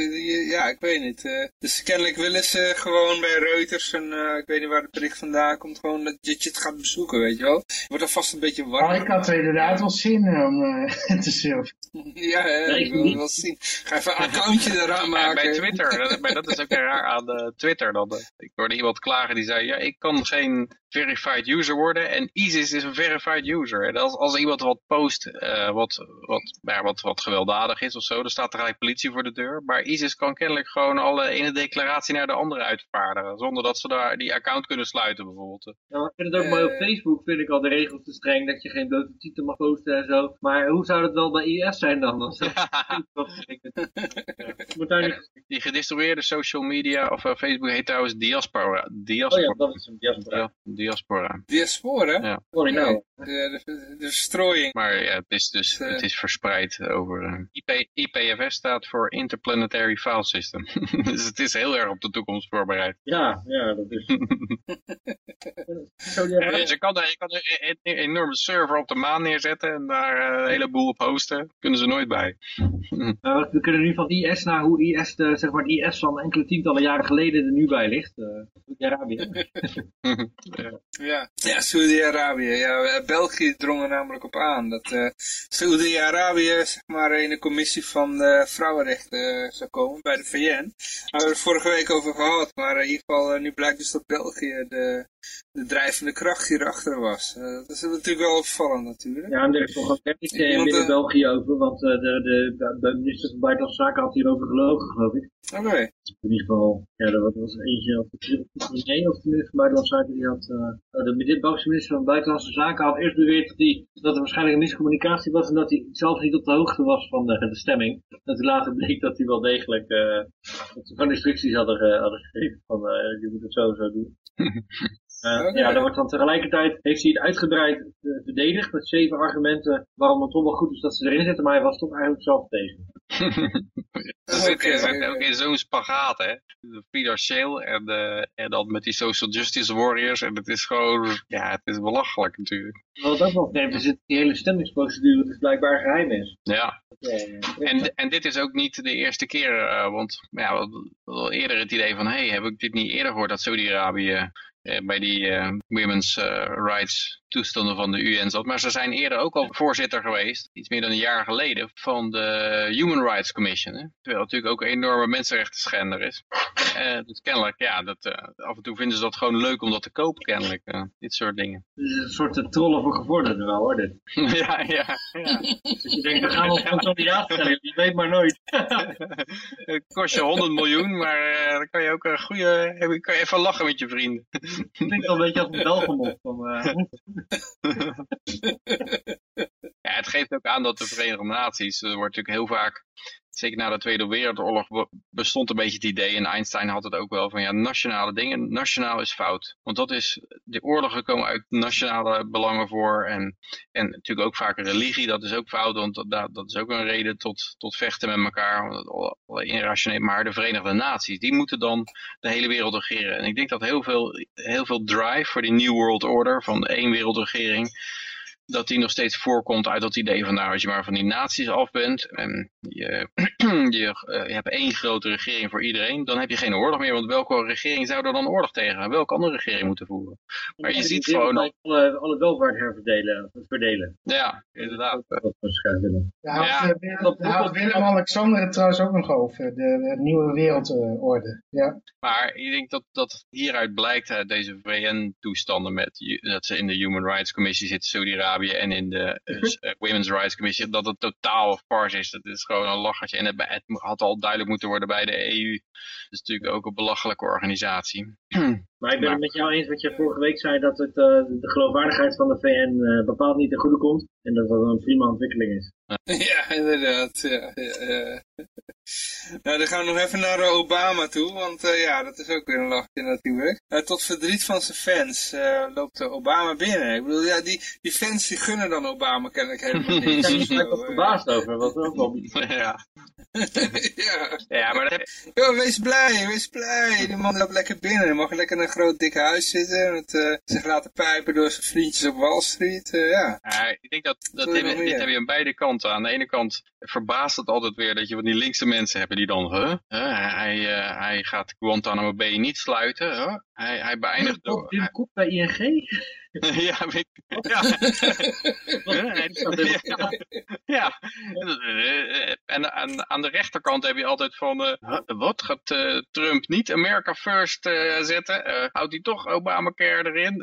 ja, ik weet niet. Uh, dus kennelijk willen ze gewoon bij Reuters, en ik weet niet waar het bericht vandaan komt, gewoon dat je het gaat bezoeken, weet je wel. Je wordt alvast een beetje warm. Oh, ik had er inderdaad wel zin om te surfen. ja, nee, ik wil wel zien. Ga even een accountje eraan maken. Ja, bij Twitter, dat, dat is ook raar aan Twitter. Dan, ik hoorde iemand klagen die zei, ik kan geen verified user worden en ISIS is een verified user. En als, als iemand wat post uh, wat, wat, ja, wat, wat gewelddadig is of zo, dan staat er gelijk politie voor de deur. Maar ISIS kan kennelijk gewoon alle ene declaratie naar de andere uitvaardigen, zonder dat ze daar die account kunnen sluiten bijvoorbeeld. Ja, ik vind het ook uh, mooi op Facebook, vind ik al de regels te streng, dat je geen blote titel mag posten en zo. Maar hoe zou het wel bij IS zijn dan? dan die gedistribueerde social media, of uh, Facebook heet trouwens Diaspora. Diaspora. Oh ja, dat is een diaspora. Diaspora. Diaspora? Ja. Sorry nou. De, de, de, de strooiing. Maar ja, het is dus uh, het is verspreid over... Uh, IP, IPFS staat voor Interplanetary File System. dus het is heel erg op de toekomst voorbereid. Ja, ja, dat is... ja, dus je kan, je kan een, een, enorme server op de maan neerzetten en daar een heleboel op hosten. Kunnen ze nooit bij. we kunnen nu van IS naar hoe IS, de, zeg maar, het IS van enkele tientallen jaren geleden er nu bij ligt. Uh, Saudi-Arabië. ja, ja Saudi-Arabië. Ja, België drong er namelijk op aan dat uh, Saudi-Arabië zeg maar in de commissie van vrouwenrechten uh, zou komen bij de VN. Daar hebben we het vorige week over gehad, maar in ieder geval nu blijkt dus dat België de, de drijvende kracht hierachter was. dat is natuurlijk wel opvallend natuurlijk. Ja, en er is toch ook echt iets binnen België over, want de, de, de, minister van Buitenlandse Zaken had hierover gelogen, geloof ik. Oké. Okay. In ieder geval, ja, er was eentje, of premier of de minister van Buitenlandse Zaken, die had, uh, de Belgische minister van Buitenlandse Zaken had eerst beweerd dat, die, dat er waarschijnlijk een miscommunicatie was en dat hij zelf niet op de hoogte was van de, de stemming. Dat hij later bleek dat hij wel degelijk uh, van instructies hadden, hadden gegeven van je moet het zo zo doen. Uh, okay. Ja, dan wordt dan tegelijkertijd, heeft hij het uitgebreid uh, verdedigd met zeven argumenten waarom het toch wel goed is dat ze erin zitten, maar hij was toch eigenlijk zelf tegen. Dat zit Oké, in- oké. ook in zo'n spagaat, hè. Financieel en, eh, en dan met die social justice warriors. En het is gewoon, ja, het is belachelijk natuurlijk. Wat ook wel vreemd is, dat die hele stemmingsprocedure dus blijkbaar geheim is. Ja, Eh, en, en dit is ook niet de eerste keer, eh, want ja, we hadden al eerder het idee van, hey, heb ik dit niet eerder gehoord dat Saudi-Arabië eh, bij die eh, women's eh, rights toestanden van de UN zat. Maar ze zijn eerder ook al voorzitter geweest, iets meer dan een jaar geleden, van de Human Rights Commission. Hè? Terwijl het natuurlijk ook een enorme mensenrechten schender is. Eh, dus kennelijk, ja, dat, eh, af en toe vinden ze dat gewoon leuk om dat te kopen, kennelijk, eh, dit soort dingen. Een soort trollen voor gevorderden wel hoor dit. ja, ja, ja. Dus je denkt, we gaan ons kandidaat stellen, je weet maar nooit. Het kost je 100 miljoen, maar dan kan je ook een goede, kan je even lachen met je vrienden. klinkt wel een beetje als een Belgemop. Van, Ja, het geeft ook aan dat de Verenigde Naties, er wordt natuurlijk heel vaak, zeker na de Tweede Wereldoorlog, be- bestond een beetje het idee, en Einstein had het ook wel, van ja, nationale dingen, nationaal is fout. Want dat is, de oorlogen komen uit nationale belangen voor, en, en natuurlijk ook vaak religie, dat is ook fout, want dat, dat is ook een reden tot, tot vechten met elkaar, want irrationeel, maar de Verenigde Naties, die moeten dan de hele wereld regeren. En ik denk dat heel veel, heel veel drive voor die New World Order, van één wereldregering, dat die nog steeds voorkomt uit dat idee van nou als je maar van die naties af bent en je, je, eh, je hebt één grote regering voor iedereen, dan heb je geen oorlog meer, want welke regering zou er dan oorlog tegen gaan? Welke andere regering moeten voeren? Maar je ziet gewoon, dat- Alle, alle welvaart herverdelen. Verdelen. ja, inderdaad. Dat. Daar Ja. eh, Willem-Alexander het trouwens ook nog over, de, de nieuwe wereldorde. ja. Maar ik denk dat, dat hieruit blijkt uit deze VN-toestanden met dat ze in de Human Rights Commissie zitten, Saudi-Arabië en in de eh, s- eh, Women's Rights Commission, dat het totaal farce is. Dat is gewoon een lachertje. En het, het had al duidelijk moeten worden bij de EU. Dat is natuurlijk ook een belachelijke organisatie. Maar ik ben Maar- het met jou eens wat je vorige week zei, dat het, eh, de geloofwaardigheid van de VN eh, bepaald niet ten goede komt. En dat dat een prima ontwikkeling is. Ja, inderdaad. Ja, ja, ja. Nou, dan gaan we nog even naar eh, Obama toe, want eh, ja, dat is ook weer een lachje natuurlijk. Eh, tot verdriet van zijn fans eh, loopt Obama binnen. Ik bedoel, ja, die, die fans die gunnen dan Obama kennelijk helemaal Ik niks. ben er eh. verbaasd over, wat ook wel ja. ja. ja, maar dat heb, Yo, wees blij, wees blij. Die man loopt lekker binnen. Hij mag lekker een groot dik huis zitten. Met, eh, zich laten pijpen door zijn vriendjes op Wall Street. eh, ja. Ja, ik denk dat, dat heb dit heb je aan beide kanten. Aan de ene kant verbaast het altijd weer dat je van die linkse mensen hebt die dan, huh? Huh? Hij, eh, hij gaat Guantanamo Bay niet sluiten. Huh? Hij, hij beëindigt door... Cook bij ING? ja, weet ik- ja. Hij- is- ja. En aan, aan de rechterkant heb je altijd van, eh, wat gaat eh, Trump niet America First eh, zetten? Houdt hij toch Obamacare erin?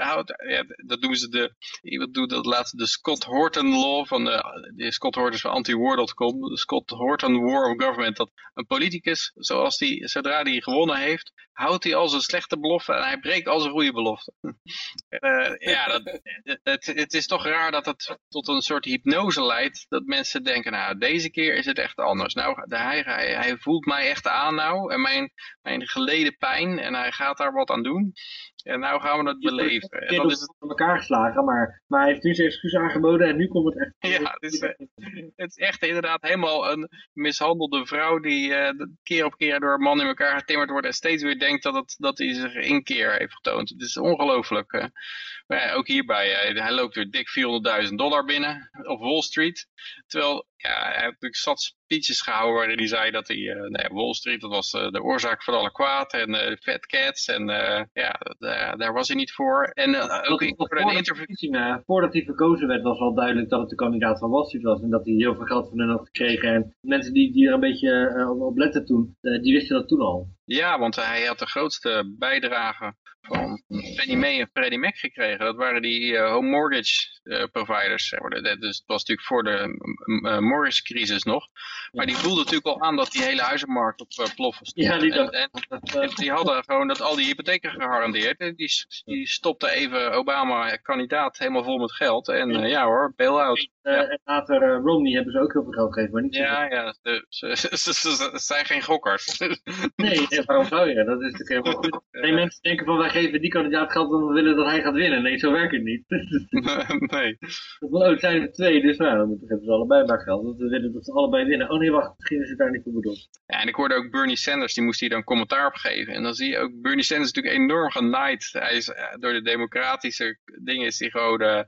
Houdt, ja, dat doen ze de, iemand doet dat laatst de Scott Horton Law van de, de Scott Horton is van anti-war.com. De Scott Horton War of Government. Dat een politicus, zoals die, zodra hij gewonnen heeft, houdt hij al zijn slechte beloften en hij breekt al zijn goede beloften. Eh, ja, dat, het, het is toch raar dat het tot een soort hypnose leidt. Dat mensen denken, nou, deze keer is het echt anders. Nou, de- hij, hij, hij voelt mij echt aan nou. En mijn, mijn geleden pijn. En hij gaat daar wat aan doen. En nou gaan we het beleven. En dan is het, op elkaar geslagen, maar, maar hij heeft nu zijn excuus aangeboden en nu komt het echt... ja, het is, eh, het is echt inderdaad helemaal een mishandelde vrouw die eh, keer op keer door een man in elkaar getimmerd wordt en steeds weer denkt dat, het, dat hij zich inkeer heeft getoond. Het is ongelooflijk. eh. Maar ja, ook hierbij, hij loopt weer dik 400.000 dollar binnen op Wall Street. Terwijl ja, hij heeft natuurlijk zat speeches gehouden waarin hij zei dat hij, eh, nou ja, Wall Street, dat was eh, de oorzaak van alle kwaad en eh fat cats en ja, daar- was hij niet voor. En ook in, voor een interview. voordat hij verkozen werd was al duidelijk dat het de kandidaat van Wall Street was en dat hij heel veel geld van hen had gekregen. En mensen die, die er een beetje op, op letten toen, die wisten dat toen al. Ja, want hij had de grootste bijdrage van Fannie Mae en Freddie Mac gekregen. Dat waren die eh, home mortgage eh, providers. zeg maar. Dat- Dus het was natuurlijk voor de eh, mortgage crisis nog. Maar die voelden natuurlijk al aan dat die hele huizenmarkt op uh, ploffen stond. Ja, die En- dacht- en, Dat, en die hadden gewoon dat al die hypotheken gegarandeerd. En die, die stopte even Obama kandidaat helemaal vol met geld. En ja hoor, bail-out. eh, En later Romney hebben ze ook heel veel geld gegeven, maar niet Ja, ja, ze, ze, ze- ze- ze zijn geen gokkers. Nee, zou je? Dat is natuurlijk helemaal goed. Nee, mensen denken van wij geven die kandidaat geld omdat we willen dat hij gaat winnen. Nee, zo werkt het niet. nee. het zijn er twee, dus nou, dan geven ze allebei maar geld. Want we willen dat ze allebei winnen. Oh nee, wacht, misschien is het daar niet voor bedoeld. Ja, en ik hoorde ook Bernie Sanders, die moest hier dan commentaar op geven. En dan zie je ook, Bernie Sanders is natuurlijk enorm genaaid. Hij is, eh, door de democratische dingen is hij gewoon eh,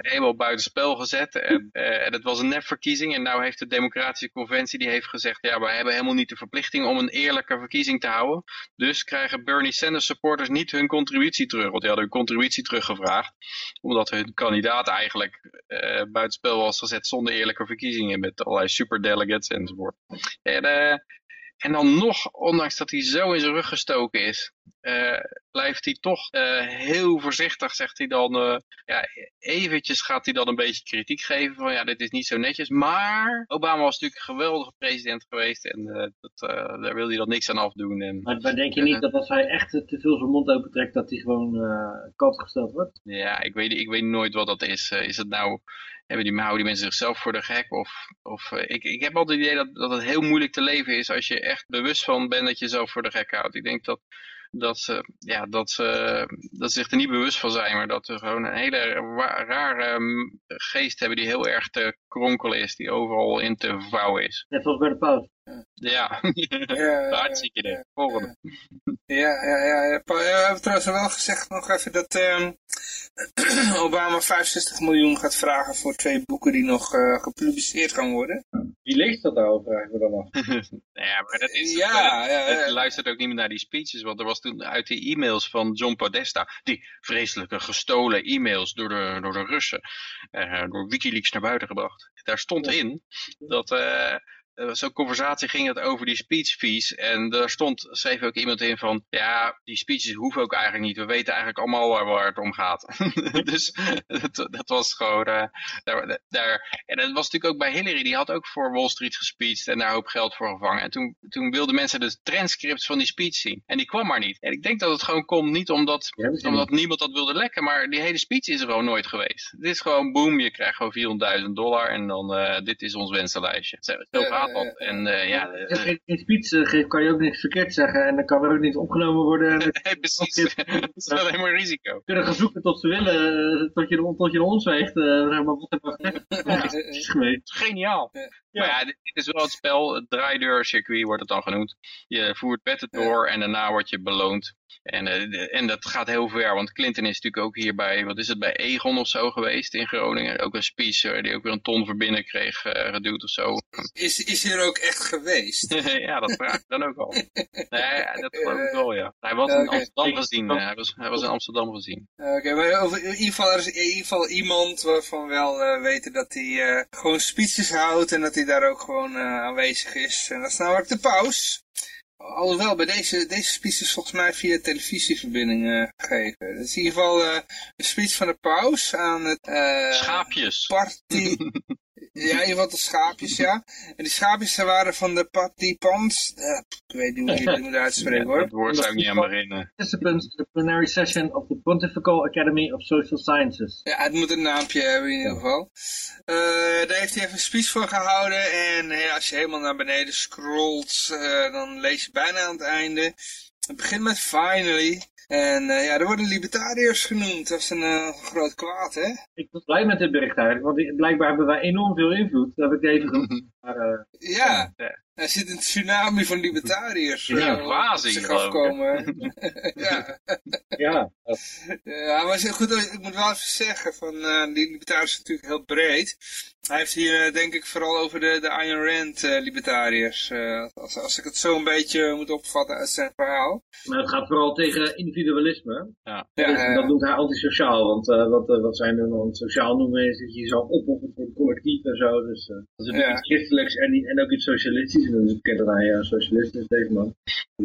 helemaal buitenspel gezet. En, eh, en het was een nepverkiezing. En nou heeft de democratische conventie, die heeft gezegd, ja, we hebben helemaal niet de verplichting om een verkiezing te houden. Dus krijgen Bernie Sanders supporters niet hun contributie terug. Want die hadden hun contributie teruggevraagd. Omdat hun kandidaat eigenlijk eh buitenspel was gezet zonder eerlijke verkiezingen. Met allerlei superdelegates enzovoort. En, eh, en dan nog, ondanks dat hij zo in zijn rug gestoken is, eh, blijft hij toch eh, heel voorzichtig, zegt hij dan. eh, ja, eventjes gaat hij dan een beetje kritiek geven van ja, dit is niet zo netjes. Maar Obama was natuurlijk een geweldige president geweest en dat, daar wil hij dan niks aan afdoen. En, Maar, maar denk je niet dat als hij echt te veel zijn mond opentrekt, dat hij gewoon kant gesteld wordt? ja, ik weet, ik weet nooit wat dat is. Is het nou, hebben die, houden die mensen zichzelf voor de gek? Of, of ik, ik heb altijd het idee dat, dat het heel moeilijk te leven is als je echt bewust van bent dat je jezelf voor de gek houdt. Ik denk dat dat ze, ja, dat, ze, dat ze zich er niet bewust van zijn, maar dat ze gewoon een hele rare mm, geest hebben die heel erg te kronkelen is, die overal in te vervouwen is. Net zoals bij de paus. Ja, Ja, hartstikke idee. Volgende. Ja, ja, ja. ja. We hebben trouwens wel gezegd nog even dat ehm, Obama 65 miljoen gaat vragen voor twee boeken die nog eh, gepubliceerd gaan worden. Wie leest dat nou, vragen we dan af. Ja, maar dat is... Ja, ja, Het ja. luistert ook niet meer naar die speeches, want er was toen uit die e-mails van John Podesta, die vreselijke gestolen e-mails door de, door de Russen, eh, door Wikileaks naar buiten gebracht. Daar stond in dat, eh, Zo'n conversatie ging het over die speech fees. En daar stond, schreef ook iemand in van, ja, die speeches hoeven ook eigenlijk niet. We weten eigenlijk allemaal waar, waar het om gaat. dus dat, dat was gewoon, eh, daar, daar, en dat was natuurlijk ook bij Hillary, die had ook voor Wall Street gespeecht en daar hoop geld voor gevangen. En toen, toen wilden mensen de transcripts van die speech zien. En die kwam maar niet. En ik denk dat het gewoon komt niet omdat, omdat niemand dat wilde lekken, maar die hele speech is er gewoon nooit geweest. Dit is gewoon boom, je krijgt gewoon 400.000 dollar en dan, eh, dit is ons wensenlijstje. Zo, Ja, ja, dat. En eh, ja, Als eh, je geen- geen speech eh, geeft, kan je ook niks verkeerd zeggen. En dan kan er ook niet opgenomen worden. Nee, precies. dat is wel helemaal risico. kunnen gaan zoeken tot ze willen, tot je, tot je ons weegt. eh, zeg maar, wat hebben we gezegd? Ja. Geniaal. Ja. Maar ja, dit, is wel het spel, het draaideurcircuit wordt het dan genoemd. Je voert wetten door en daarna word je beloond. En, eh, en dat gaat heel ver, want Clinton is natuurlijk ook hier bij, wat is het, bij Egon of zo geweest in Groningen. Ook een speech eh, die ook weer een ton voor binnen kreeg eh, geduwd of zo. Is, is hij er ook echt geweest? ja, dat vraag ik dan ook al. Nee, dat geloof ik wel, ja. Hij was in. Amsterdam gezien. Hij was, hij was in Amsterdam gezien. Oké, maar over, in, ieder geval, er is in ieder geval iemand waarvan we wel eh, weten dat hij gewoon speeches houdt en dat hij daar ook gewoon eh, aanwezig is. En dat is namelijk de paus. Alhoewel, bij deze, deze speech is volgens mij via televisieverbinding eh, gegeven. Dat is in ieder geval eh, een speech van de paus aan het eh Schaapjes. party... Ja, in ieder geval de schaapjes, ja. En die schaapjes waren van de participants... eh, ik weet niet hoe je het moet uitspreken hoor. Dat woord zou ik niet aan beginnen. Participants to the plenary session of the Pontifical Academy of Social Sciences. Ja, het moet een naampje hebben in ieder geval. Eh, daar heeft hij even een speech voor gehouden. En eh, als je helemaal naar beneden scrolt, eh, dan lees je bijna aan het einde. Het begint met finally. En eh, ja, er worden libertariërs genoemd. Dat is een eh, groot kwaad, hè? Ik was blij met dit bericht eigenlijk, want blijkbaar hebben wij enorm veel invloed. Dat heb ik even genoemd. Maar, eh, Ja, Ja. Er zit een tsunami van libertariërs. Ja, eh, geloof ik, afkomen. ja. ja, Ja, maar ze- goed, ik moet wel even zeggen, van, eh, die libertariërs is natuurlijk heel breed. Hij heeft hier eh, denk ik vooral over de, de Ayn Rand eh, libertariërs, eh, als, als ik het zo een beetje moet opvatten uit zijn verhaal. maar het gaat vooral tegen individualisme. Ja. Ja, eh, dat noemt hij antisociaal, want eh, wat, eh, wat zijn er dan sociaal noemen is dat je jezelf opoffert voor het collectief en zo. Dus eh, dat is Ja. iets christelijks en, en ook iets socialistisch. En dat is bekend dat hij socialist is, deze man.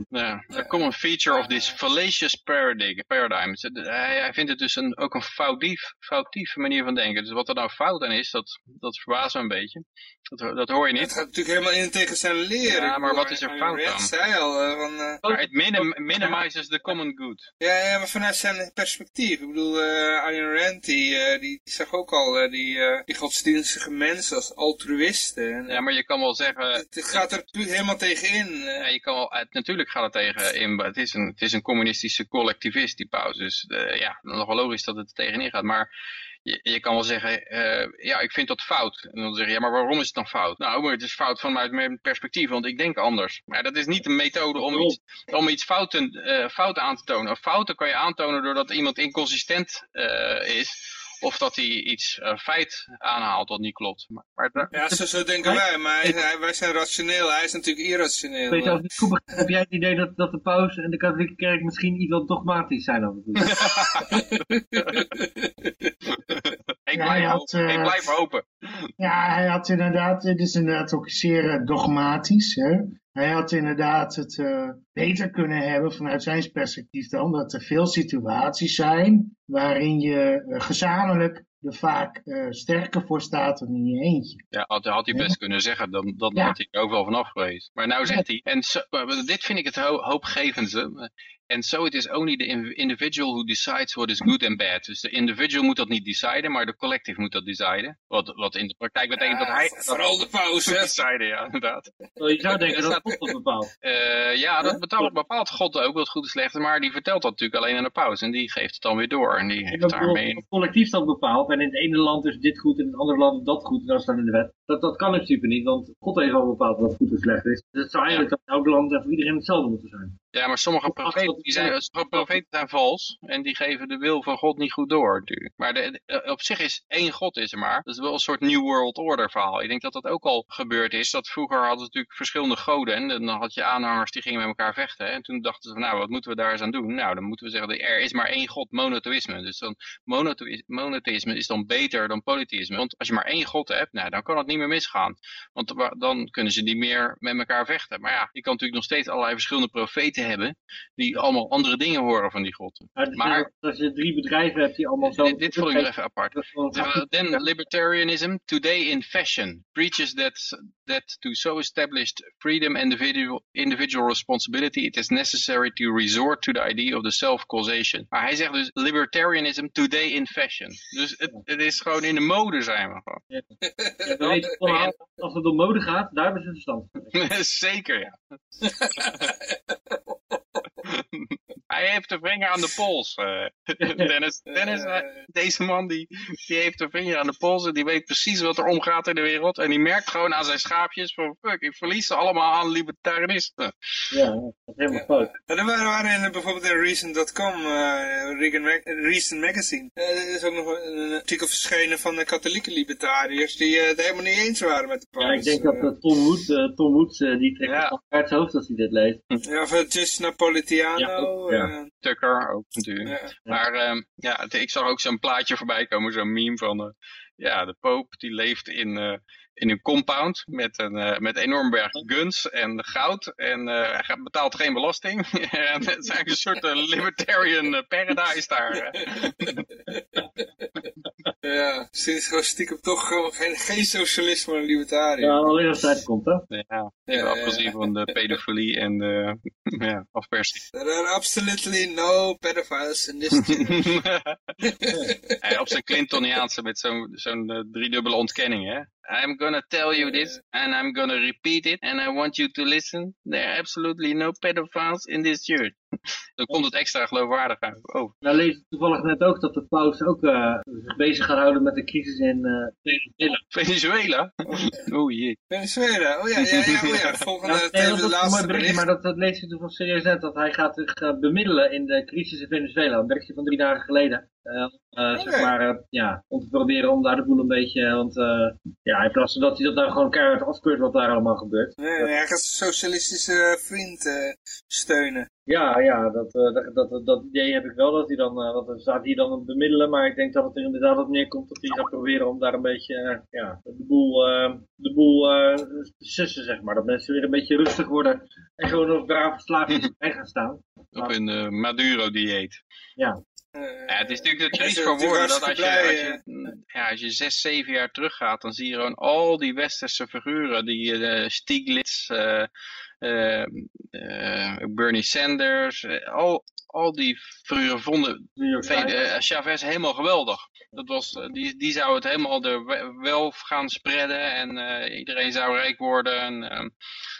Ja, a common feature of this fallacious paradigm. paradigm. Dus, eh, Hij, hij vindt het dus een, ook een foutief, foutieve manier van denken. Dus wat er nou fout aan is, dat, dat verbaast me een beetje. Dat, dat hoor je het niet. gaat natuurlijk helemaal in tegen zijn leer. Ja, maar wat is er fout Rand aan? zei al, eh, van, eh, Maar het minim, minimizes the common good. ja, ja, maar vanuit zijn perspectief. Ik bedoel, eh Ayn Rand, die, die, die zag ook al eh, die, die godsdienstige mensen als altruïsten. En, Ja, maar je kan wel zeggen, het gaat er natuurlijk helemaal tegenin. eh. ja, je kan wel, natuurlijk gaat het tegen in. Het is een, het is een communistische collectivist, die paus. Dus uh, ja, nog wel logisch dat het er tegenin gaat. Maar je, je kan wel zeggen, uh, ja, ik vind dat fout. En dan zeg je, ja, maar waarom is het dan fout? Nou, maar het is fout vanuit mijn perspectief, want ik denk anders. Maar dat is niet een methode om iets, om iets fouten, fouten aan te tonen. Fouten kan je aantonen doordat iemand inconsistent is of dat hij iets uh, feit aanhaalt dat niet klopt. Maar, maar ja, zo, zo denken wij, maar hij, wij zijn rationeel, hij is natuurlijk irrationeel. Weet je, als ik heb jij het idee dat, dat de paus en de katholieke kerk misschien iets wat dogmatisch zijn af en toe? Ik, blijf had, uh, ik blijf open. Ja, hij had inderdaad, het is inderdaad ook zeer uh, dogmatisch. Hè? Hij had inderdaad het uh, beter kunnen hebben vanuit zijn perspectief dan dat er veel situaties zijn waarin je uh, gezamenlijk er vaak uh, sterker voor staat dan in je eentje. Ja, had, had hij best ja. kunnen zeggen, dan, dan ja. had hij er ook wel vanaf geweest. Maar nou zegt hij, en dit vind ik het ho hoopgevendste, And so it is only the individual who decides what is good and bad. Dus de individual moet dat niet deciden, maar de collective moet dat deciden. Wat, wat in de praktijk betekent ja, dat hij... Vooral de paus, hè? Deciden, ja, inderdaad. Oh, je zou denken dat God dat bepaalt. Uh, ja, dat bepaalt, bepaalt God ook wat goed en slecht maar die vertelt dat natuurlijk alleen aan de paus. En die geeft het dan weer door. En die heeft daarmee... Het collectief dat bepaalt. En in het ene land is dit goed, en in het andere land is dat goed. En dat staat in de wet. Dat, dat kan in principe niet, want God heeft al bepaald wat goed en slecht is. Dus het zou eigenlijk ja. elk land en voor iedereen hetzelfde moeten zijn. Ja, maar sommige profeten, die zijn, sommige profeten zijn vals en die geven de wil van God niet goed door natuurlijk. Maar de, op zich is één God is er maar. Dat is wel een soort New World Order verhaal. Ik denk dat dat ook al gebeurd is. Dat vroeger hadden ze natuurlijk verschillende goden en dan had je aanhangers die gingen met elkaar vechten. Hè? En toen dachten ze van nou, wat moeten we daar eens aan doen? Nou, dan moeten we zeggen, er is maar één God, monotheïsme. Dus dan monotheïsme is dan beter dan polytheïsme. Want als je maar één God hebt, nou, dan kan het niet meer misgaan. Want dan kunnen ze niet meer met elkaar vechten. Maar ja, je kan natuurlijk nog steeds allerlei verschillende profeten hebben, die allemaal andere dingen horen van die god. Maar, maar als je drie bedrijven hebt die allemaal zo... Dit, dit vond ik nog even apart. Then libertarianism, today in fashion, preaches that, that to so established freedom and individual, individual responsibility, it is necessary to resort to the idea of the self-causation. Maar hij zegt dus libertarianism today in fashion. Dus het, het is gewoon in de mode zijn we gewoon. Ja. Ja, weet je, als het om mode gaat, daar hebben ze verstand van. Zeker, ja. Hij heeft de vinger aan de pols. Uh, Dennis, Dennis uh, deze man die, die heeft de vinger aan de pols en die weet precies wat er omgaat in de wereld. En die merkt gewoon aan zijn schaapjes van fuck, ik verlies ze allemaal aan libertarisme. Ja, dat is helemaal fout. Ja, er waren, in, bijvoorbeeld in Reason.com, uh, Reason Magazine. er is ook nog een artikel verschenen van de katholieke libertariërs die het helemaal niet eens waren met de paus. Ja, ik denk dat Tom Woods, Tom Woods die trekt ja. het hoofd als hij dit leest. Ja, of Just Ja, ja. Tucker ook natuurlijk. Maar um, ja, ik zag ook zo'n plaatje voorbij komen, zo'n meme van... Uh, ja, de poop die leeft in, uh, in een compound met een uh, met enorm berg guns en goud. En hij betaalt geen belasting. en het is eigenlijk een soort libertarian paradise daar. ja, sinds gewoon stiekem toch gewoon geen, geen socialisme, maar libertariër. Ja, alleen als het komt, hè? Ja, ja, afgezien van de pedofilie en de ja, afpersing. There are absolutely no pedophiles in this op zijn Clintoniaanse met zo'n zo'n uh, driedubbele ontkenning, hè? I'm gonna tell you this, and I'm gonna repeat it, and I want you to listen. There are absolutely no pedophiles in this church. Dan komt het extra geloofwaardig uit. Oh. Nou lees ik toevallig net ook dat de paus ook uh, zich bezig gaat houden met de crisis in uh, Venezuela. Venezuela? oh jee. Venezuela, oh ja, ja, ja, oh ja. Volgende, nou, nee, dat, laatste bericht. Maar dat, dat lees ik toevallig serieus net, dat hij gaat zich uh, bemiddelen in de crisis in Venezuela. Een berichtje van drie dagen geleden. Uh, uh, okay. zeg maar, uh, ja, om te proberen om daar de boel een beetje, want ja, in plaats van dat hij dat nou gewoon keihard afkeurt wat daar allemaal gebeurt. Nee, nee hij gaat zijn socialistische vriend steunen. Ja, ja, dat, dat, dat, dat idee heb ik wel, dat hij dan, want dan staat hij dan bemiddelen, maar ik denk dat het er inderdaad op neerkomt dat hij gaat proberen om daar een beetje, ja, de boel, de boel te sussen, zeg maar. Dat mensen weer een beetje rustig worden en gewoon op braaf slaven bij gaan staan. Op een Maduro-dieet. Ja, uh, ja, het is natuurlijk het triest voor woorden dat als je, als, je, ja, als je zes, zeven jaar teruggaat, dan zie je gewoon al die westerse figuren, die uh, Stiglitz, uh, eh, eh, Bernie Sanders, eh, al, al die figuren vonden eh, Chavez helemaal geweldig. Dat was, eh, die, die zou het helemaal we- wel gaan spreiden en iedereen zou rijk worden. En, ehm,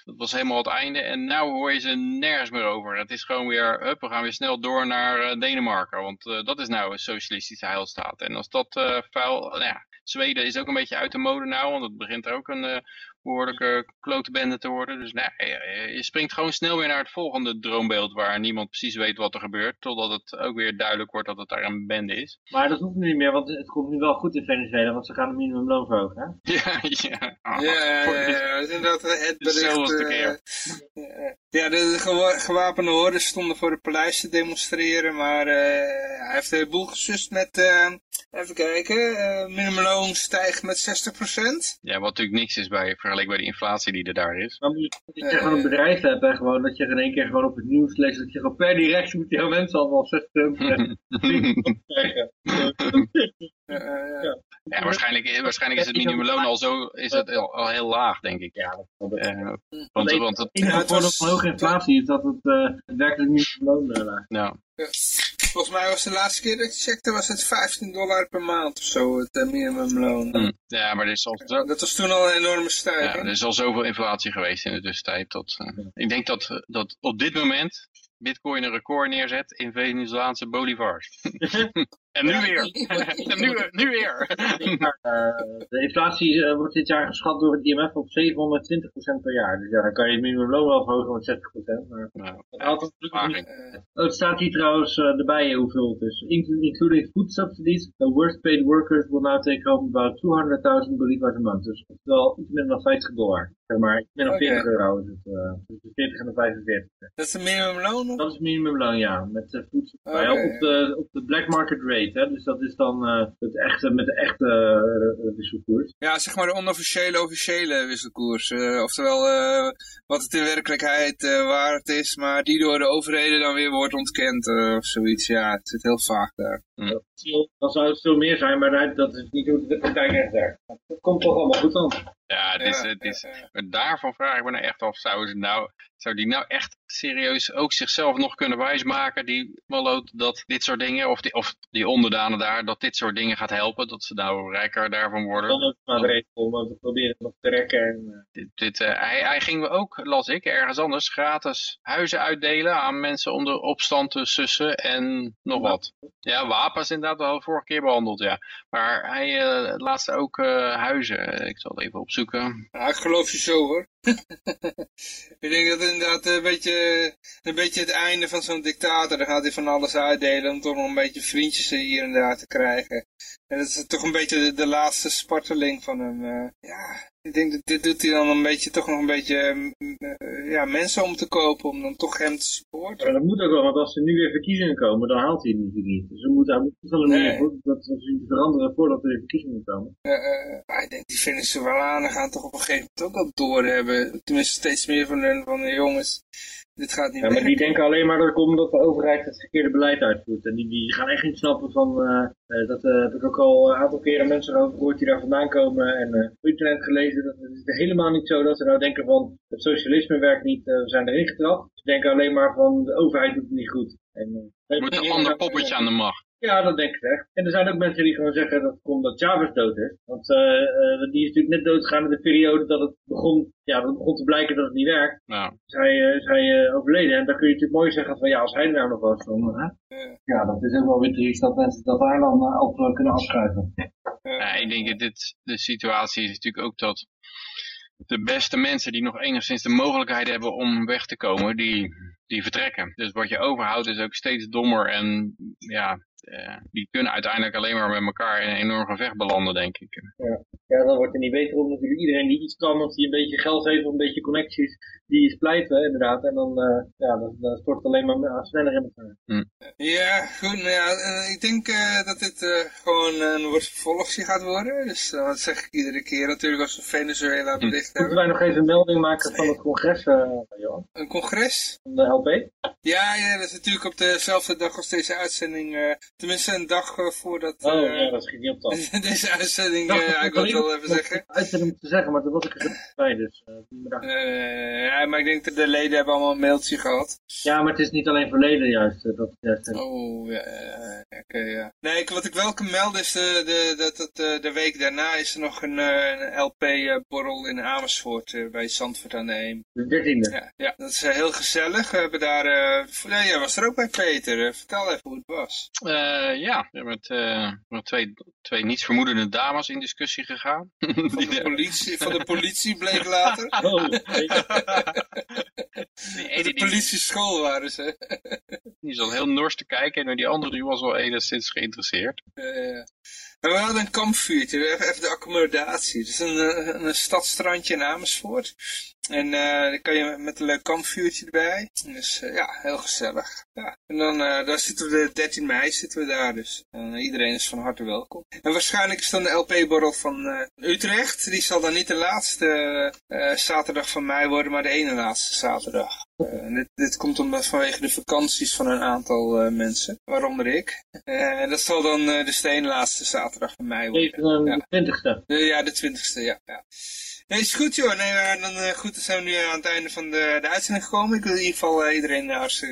dat was helemaal het einde. En nu hoor je ze nergens meer over. Het is gewoon weer, we gaan weer snel door naar Denemarken. Want dat is nou een socialistische heilstaat. En als dat vuil, nou ja, Zweden is ook een beetje uit de mode nou, want het begint er ook een behoorlijke klote bende te worden. Dus nou, je, je springt gewoon snel weer naar het volgende droombeeld waar niemand precies weet wat er gebeurt. Totdat het ook weer duidelijk wordt dat het daar een bende is. Maar dat hoeft nu niet meer, want het komt nu wel goed in Venezuela, want ze gaan het minimumloon verhogen. Hè? Ja, ja. Ja, ja, ja, ja, dat is inderdaad het Dezelfde bericht. keer. Ja, de, de gewa- gewapende hordes stonden voor het paleis te demonstreren, maar eh, hij heeft de boel gesust met, eh, even kijken, eh minimumloon stijgt met 60%. Ja, wat natuurlijk niks is bij, vergeleken bij de inflatie die er daar is. Maar moet je, dat je gewoon een bedrijf hebt en gewoon dat je in één keer gewoon op het nieuws leest dat je gewoon per direct moet jouw mensen allemaal 60% krijgen. Eh, eh, ja. Ja, waarschijnlijk, waarschijnlijk is het minimumloon al zo, is het al, al heel laag, denk ik. Ja, dat best. Eh, want, want het, Het Ja, was- van hoge inflatie is dat het, eh het werkelijk minimumloon uh, laag nou, Volgens mij was de laatste keer dat ik checkte, was het 15 dollar per maand of zo, het eh, minimumloon. hm. ja, maar er is al zo, Dat was toen al een enorme Ja, stijging. er is al zoveel inflatie geweest in de tussentijd. Eh, ik denk dat, eh, dat op dit moment Bitcoin een record neerzet in Venezolaanse bolivars. en nu weer. en nu, nu weer. Eh, de inflatie eh, wordt dit jaar geschat door het IMF op 720% per jaar. Dus ja, dan kan je het minimumloon wel verhogen met 60%. Maar nou, het. Eh, Oh, het staat hier trouwens uh, erbij hoeveel het is. Inclu- including food subsidies, the worst paid workers will now take home about 200.000 bolivars a month. Dus wel iets minder dan 50 dollar. Zeg maar, iets minder dan Oké. 40 euro is het. uh, tussen de 40 en de 45. dat is de minimumloon? Dat is het minimumloon, ja. Met uh. Oké, op, de, op de black market rate, hè. Dus dat is dan uh, het echte, met de echte uh, wisselkoers. Ja, zeg maar de onofficiële, officiële wisselkoers. Eh, oftewel, eh, wat het in werkelijkheid eh, waard is, maar die door de overheden dan weer wordt ontkend eh, of zoiets. Ja, het zit heel vaag daar. Dan zou het veel meer zijn, maar dat- dat is niet hoe het in de praktijk echt werkt. Dat komt toch allemaal goed dan. Ja, het is, het is, maar daarvan vraag ik me nou echt af, zou, ze nou, zou die nou echt serieus ook zichzelf nog kunnen wijsmaken, die Malloot, dat dit soort dingen, of die, of die onderdanen daar, dat dit soort dingen gaat helpen, dat ze nou rijker daarvan worden? Dan ook maatregelen om het te proberen nog te rekken. En, uh, Dit, dit, eh, hij, hij ging ook, las ik, ergens anders gratis huizen uitdelen aan mensen om de opstand te sussen en nog wat. Ja, wapens inderdaad, dat hadden we vorige keer behandeld, ja. Maar hij eh laatste ook eh, huizen. Ik zal het even opzoeken. Ja, ik geloof je zo hoor. Ik denk dat het inderdaad een beetje, een beetje het einde van zo'n dictator. Dan gaat hij van alles uitdelen om toch nog een beetje vriendjes hier en daar te krijgen. En dat is toch een beetje de, de laatste sparteling van hem. eh. ja, ik denk dat dit doet hij dan een beetje, toch nog een beetje mm, eh, ja, mensen om te kopen. Om dan toch hem te supporten. Maar dat moet ook wel, want als er nu weer verkiezingen komen, dan haalt hij het natuurlijk niet. Dus er moet, hij moet wel een Nee. manier dat we zien veranderen voordat er weer verkiezingen komen. Eh, ik denk die Venezolanen gaan toch op een gegeven moment ook wel doorhebben. Tenminste steeds meer van de, van de jongens. Dit gaat niet Ja, maar die denken alleen maar dat het komt omdat de overheid het verkeerde beleid uitvoert. En die, die gaan echt niet snappen van, eh, eh, dat eh, heb ik ook al een aantal keren mensen over gehoord die daar vandaan komen. En eh, op internet gelezen, dat het is helemaal niet zo dat ze nou denken van, het socialisme werkt niet, we zijn erin getrapt. Ze denken alleen maar van, de overheid doet het niet goed. En, Er moet een ander poppetje aan de macht. Ja, dat denk ik echt. En er zijn ook mensen die gewoon zeggen dat het komt dat Chavez dood is. Want eh, eh, die is natuurlijk net doodgegaan in de periode dat het begon, ja, dat het begon te blijken dat het niet werkt. Nou, Is hij, eh, is hij overleden. En dan kun je natuurlijk mooi zeggen van ja, als hij er nou nog was, dan... hè? Ja. Dat is ook wel weer triest dat mensen dat daar dan uh, op kunnen afschuiven. ja, ik denk dat dit, de situatie is natuurlijk ook dat de beste mensen die nog enigszins de mogelijkheid hebben om weg te komen, die, die vertrekken. Dus wat je overhoudt is ook steeds dommer en ja, die kunnen uiteindelijk alleen maar met elkaar in een enorm gevecht belanden, denk ik. Ja, dan wordt er niet beter om natuurlijk. Iedereen die iets kan, of die een beetje geld heeft of een beetje connecties, die is pleiten inderdaad. En dan, uh, ja, dan, dan stort het alleen maar uh, sneller in elkaar. Ja, goed, maar ja, uh, ik denk uh, dat dit uh, gewoon een vervolgje gaat worden. Dus uh, dat zeg ik iedere keer natuurlijk als we Venezuela bericht Moeten hebben. wij nog even een melding maken van het congres, uh, Johan? Een congres? Van de LP? Ja, ja, dat is natuurlijk op dezelfde dag als deze uitzending. Tenminste een dag uh, voordat... Uh, oh ja, dat niet op dan. deze uitzending, uh, ik wil het wel even zeggen. Uitzending te zeggen, maar dat was ik er bij, dus... ja, maar ik denk dat de leden hebben allemaal een mailtje gehad. Ja, maar het is niet alleen voor leden juist. dat, juist oh, ja, oké, ja. Nee, wat ik wel kan melden is de, de, dat, dat de week daarna is er nog een, een LP-borrel in Amersfoort bij Zandvoort aan de Eem. De 13e? Ja, ja, dat is heel gezellig. We hebben daar uh, jij was er ook bij Peter. Uh, vertel even hoe het was. Uh, ja, we met, met twee, twee nietsvermoedende dames in discussie gegaan. Van de, politie, van de politie bleek later. Oh, die de politieschool waren ze. die zat heel nors te kijken en die andere die was wel enigszins geïnteresseerd. We hadden een kampvuurtje, even de accommodatie. Is een, een, een stadstrandje in Amersfoort. En uh, kan je met een leuk kampvuurtje erbij. Dus uh, ja, heel gezellig. Ja. En dan daar zitten we de 13 mei zitten we daar dus. En iedereen is van harte welkom. En waarschijnlijk is dan de LP-borrel van Utrecht. Die zal dan niet de laatste zaterdag van mei worden, maar de ene laatste zaterdag. Dit, dit, komt omdat vanwege de vakanties van een aantal mensen, waaronder ik. En dat zal dan dus de ene laatste zaterdag van mei worden. De 20ste. Ja, de 20ste, ja. ja. Nee, is goed joh. Nee, uh, dan uh, goed, dan zijn we nu aan het einde van de, de uitzending gekomen. Ik wil in ieder geval uh, iedereen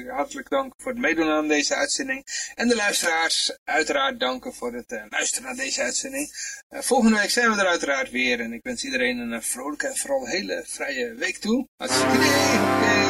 hartelijk danken voor het meedoen aan deze uitzending. En de luisteraars uiteraard danken voor het luisteren naar deze uitzending. volgende week zijn we er uiteraard weer. En ik wens iedereen een vrolijke en vooral hele vrije week toe. Hartstikke idee.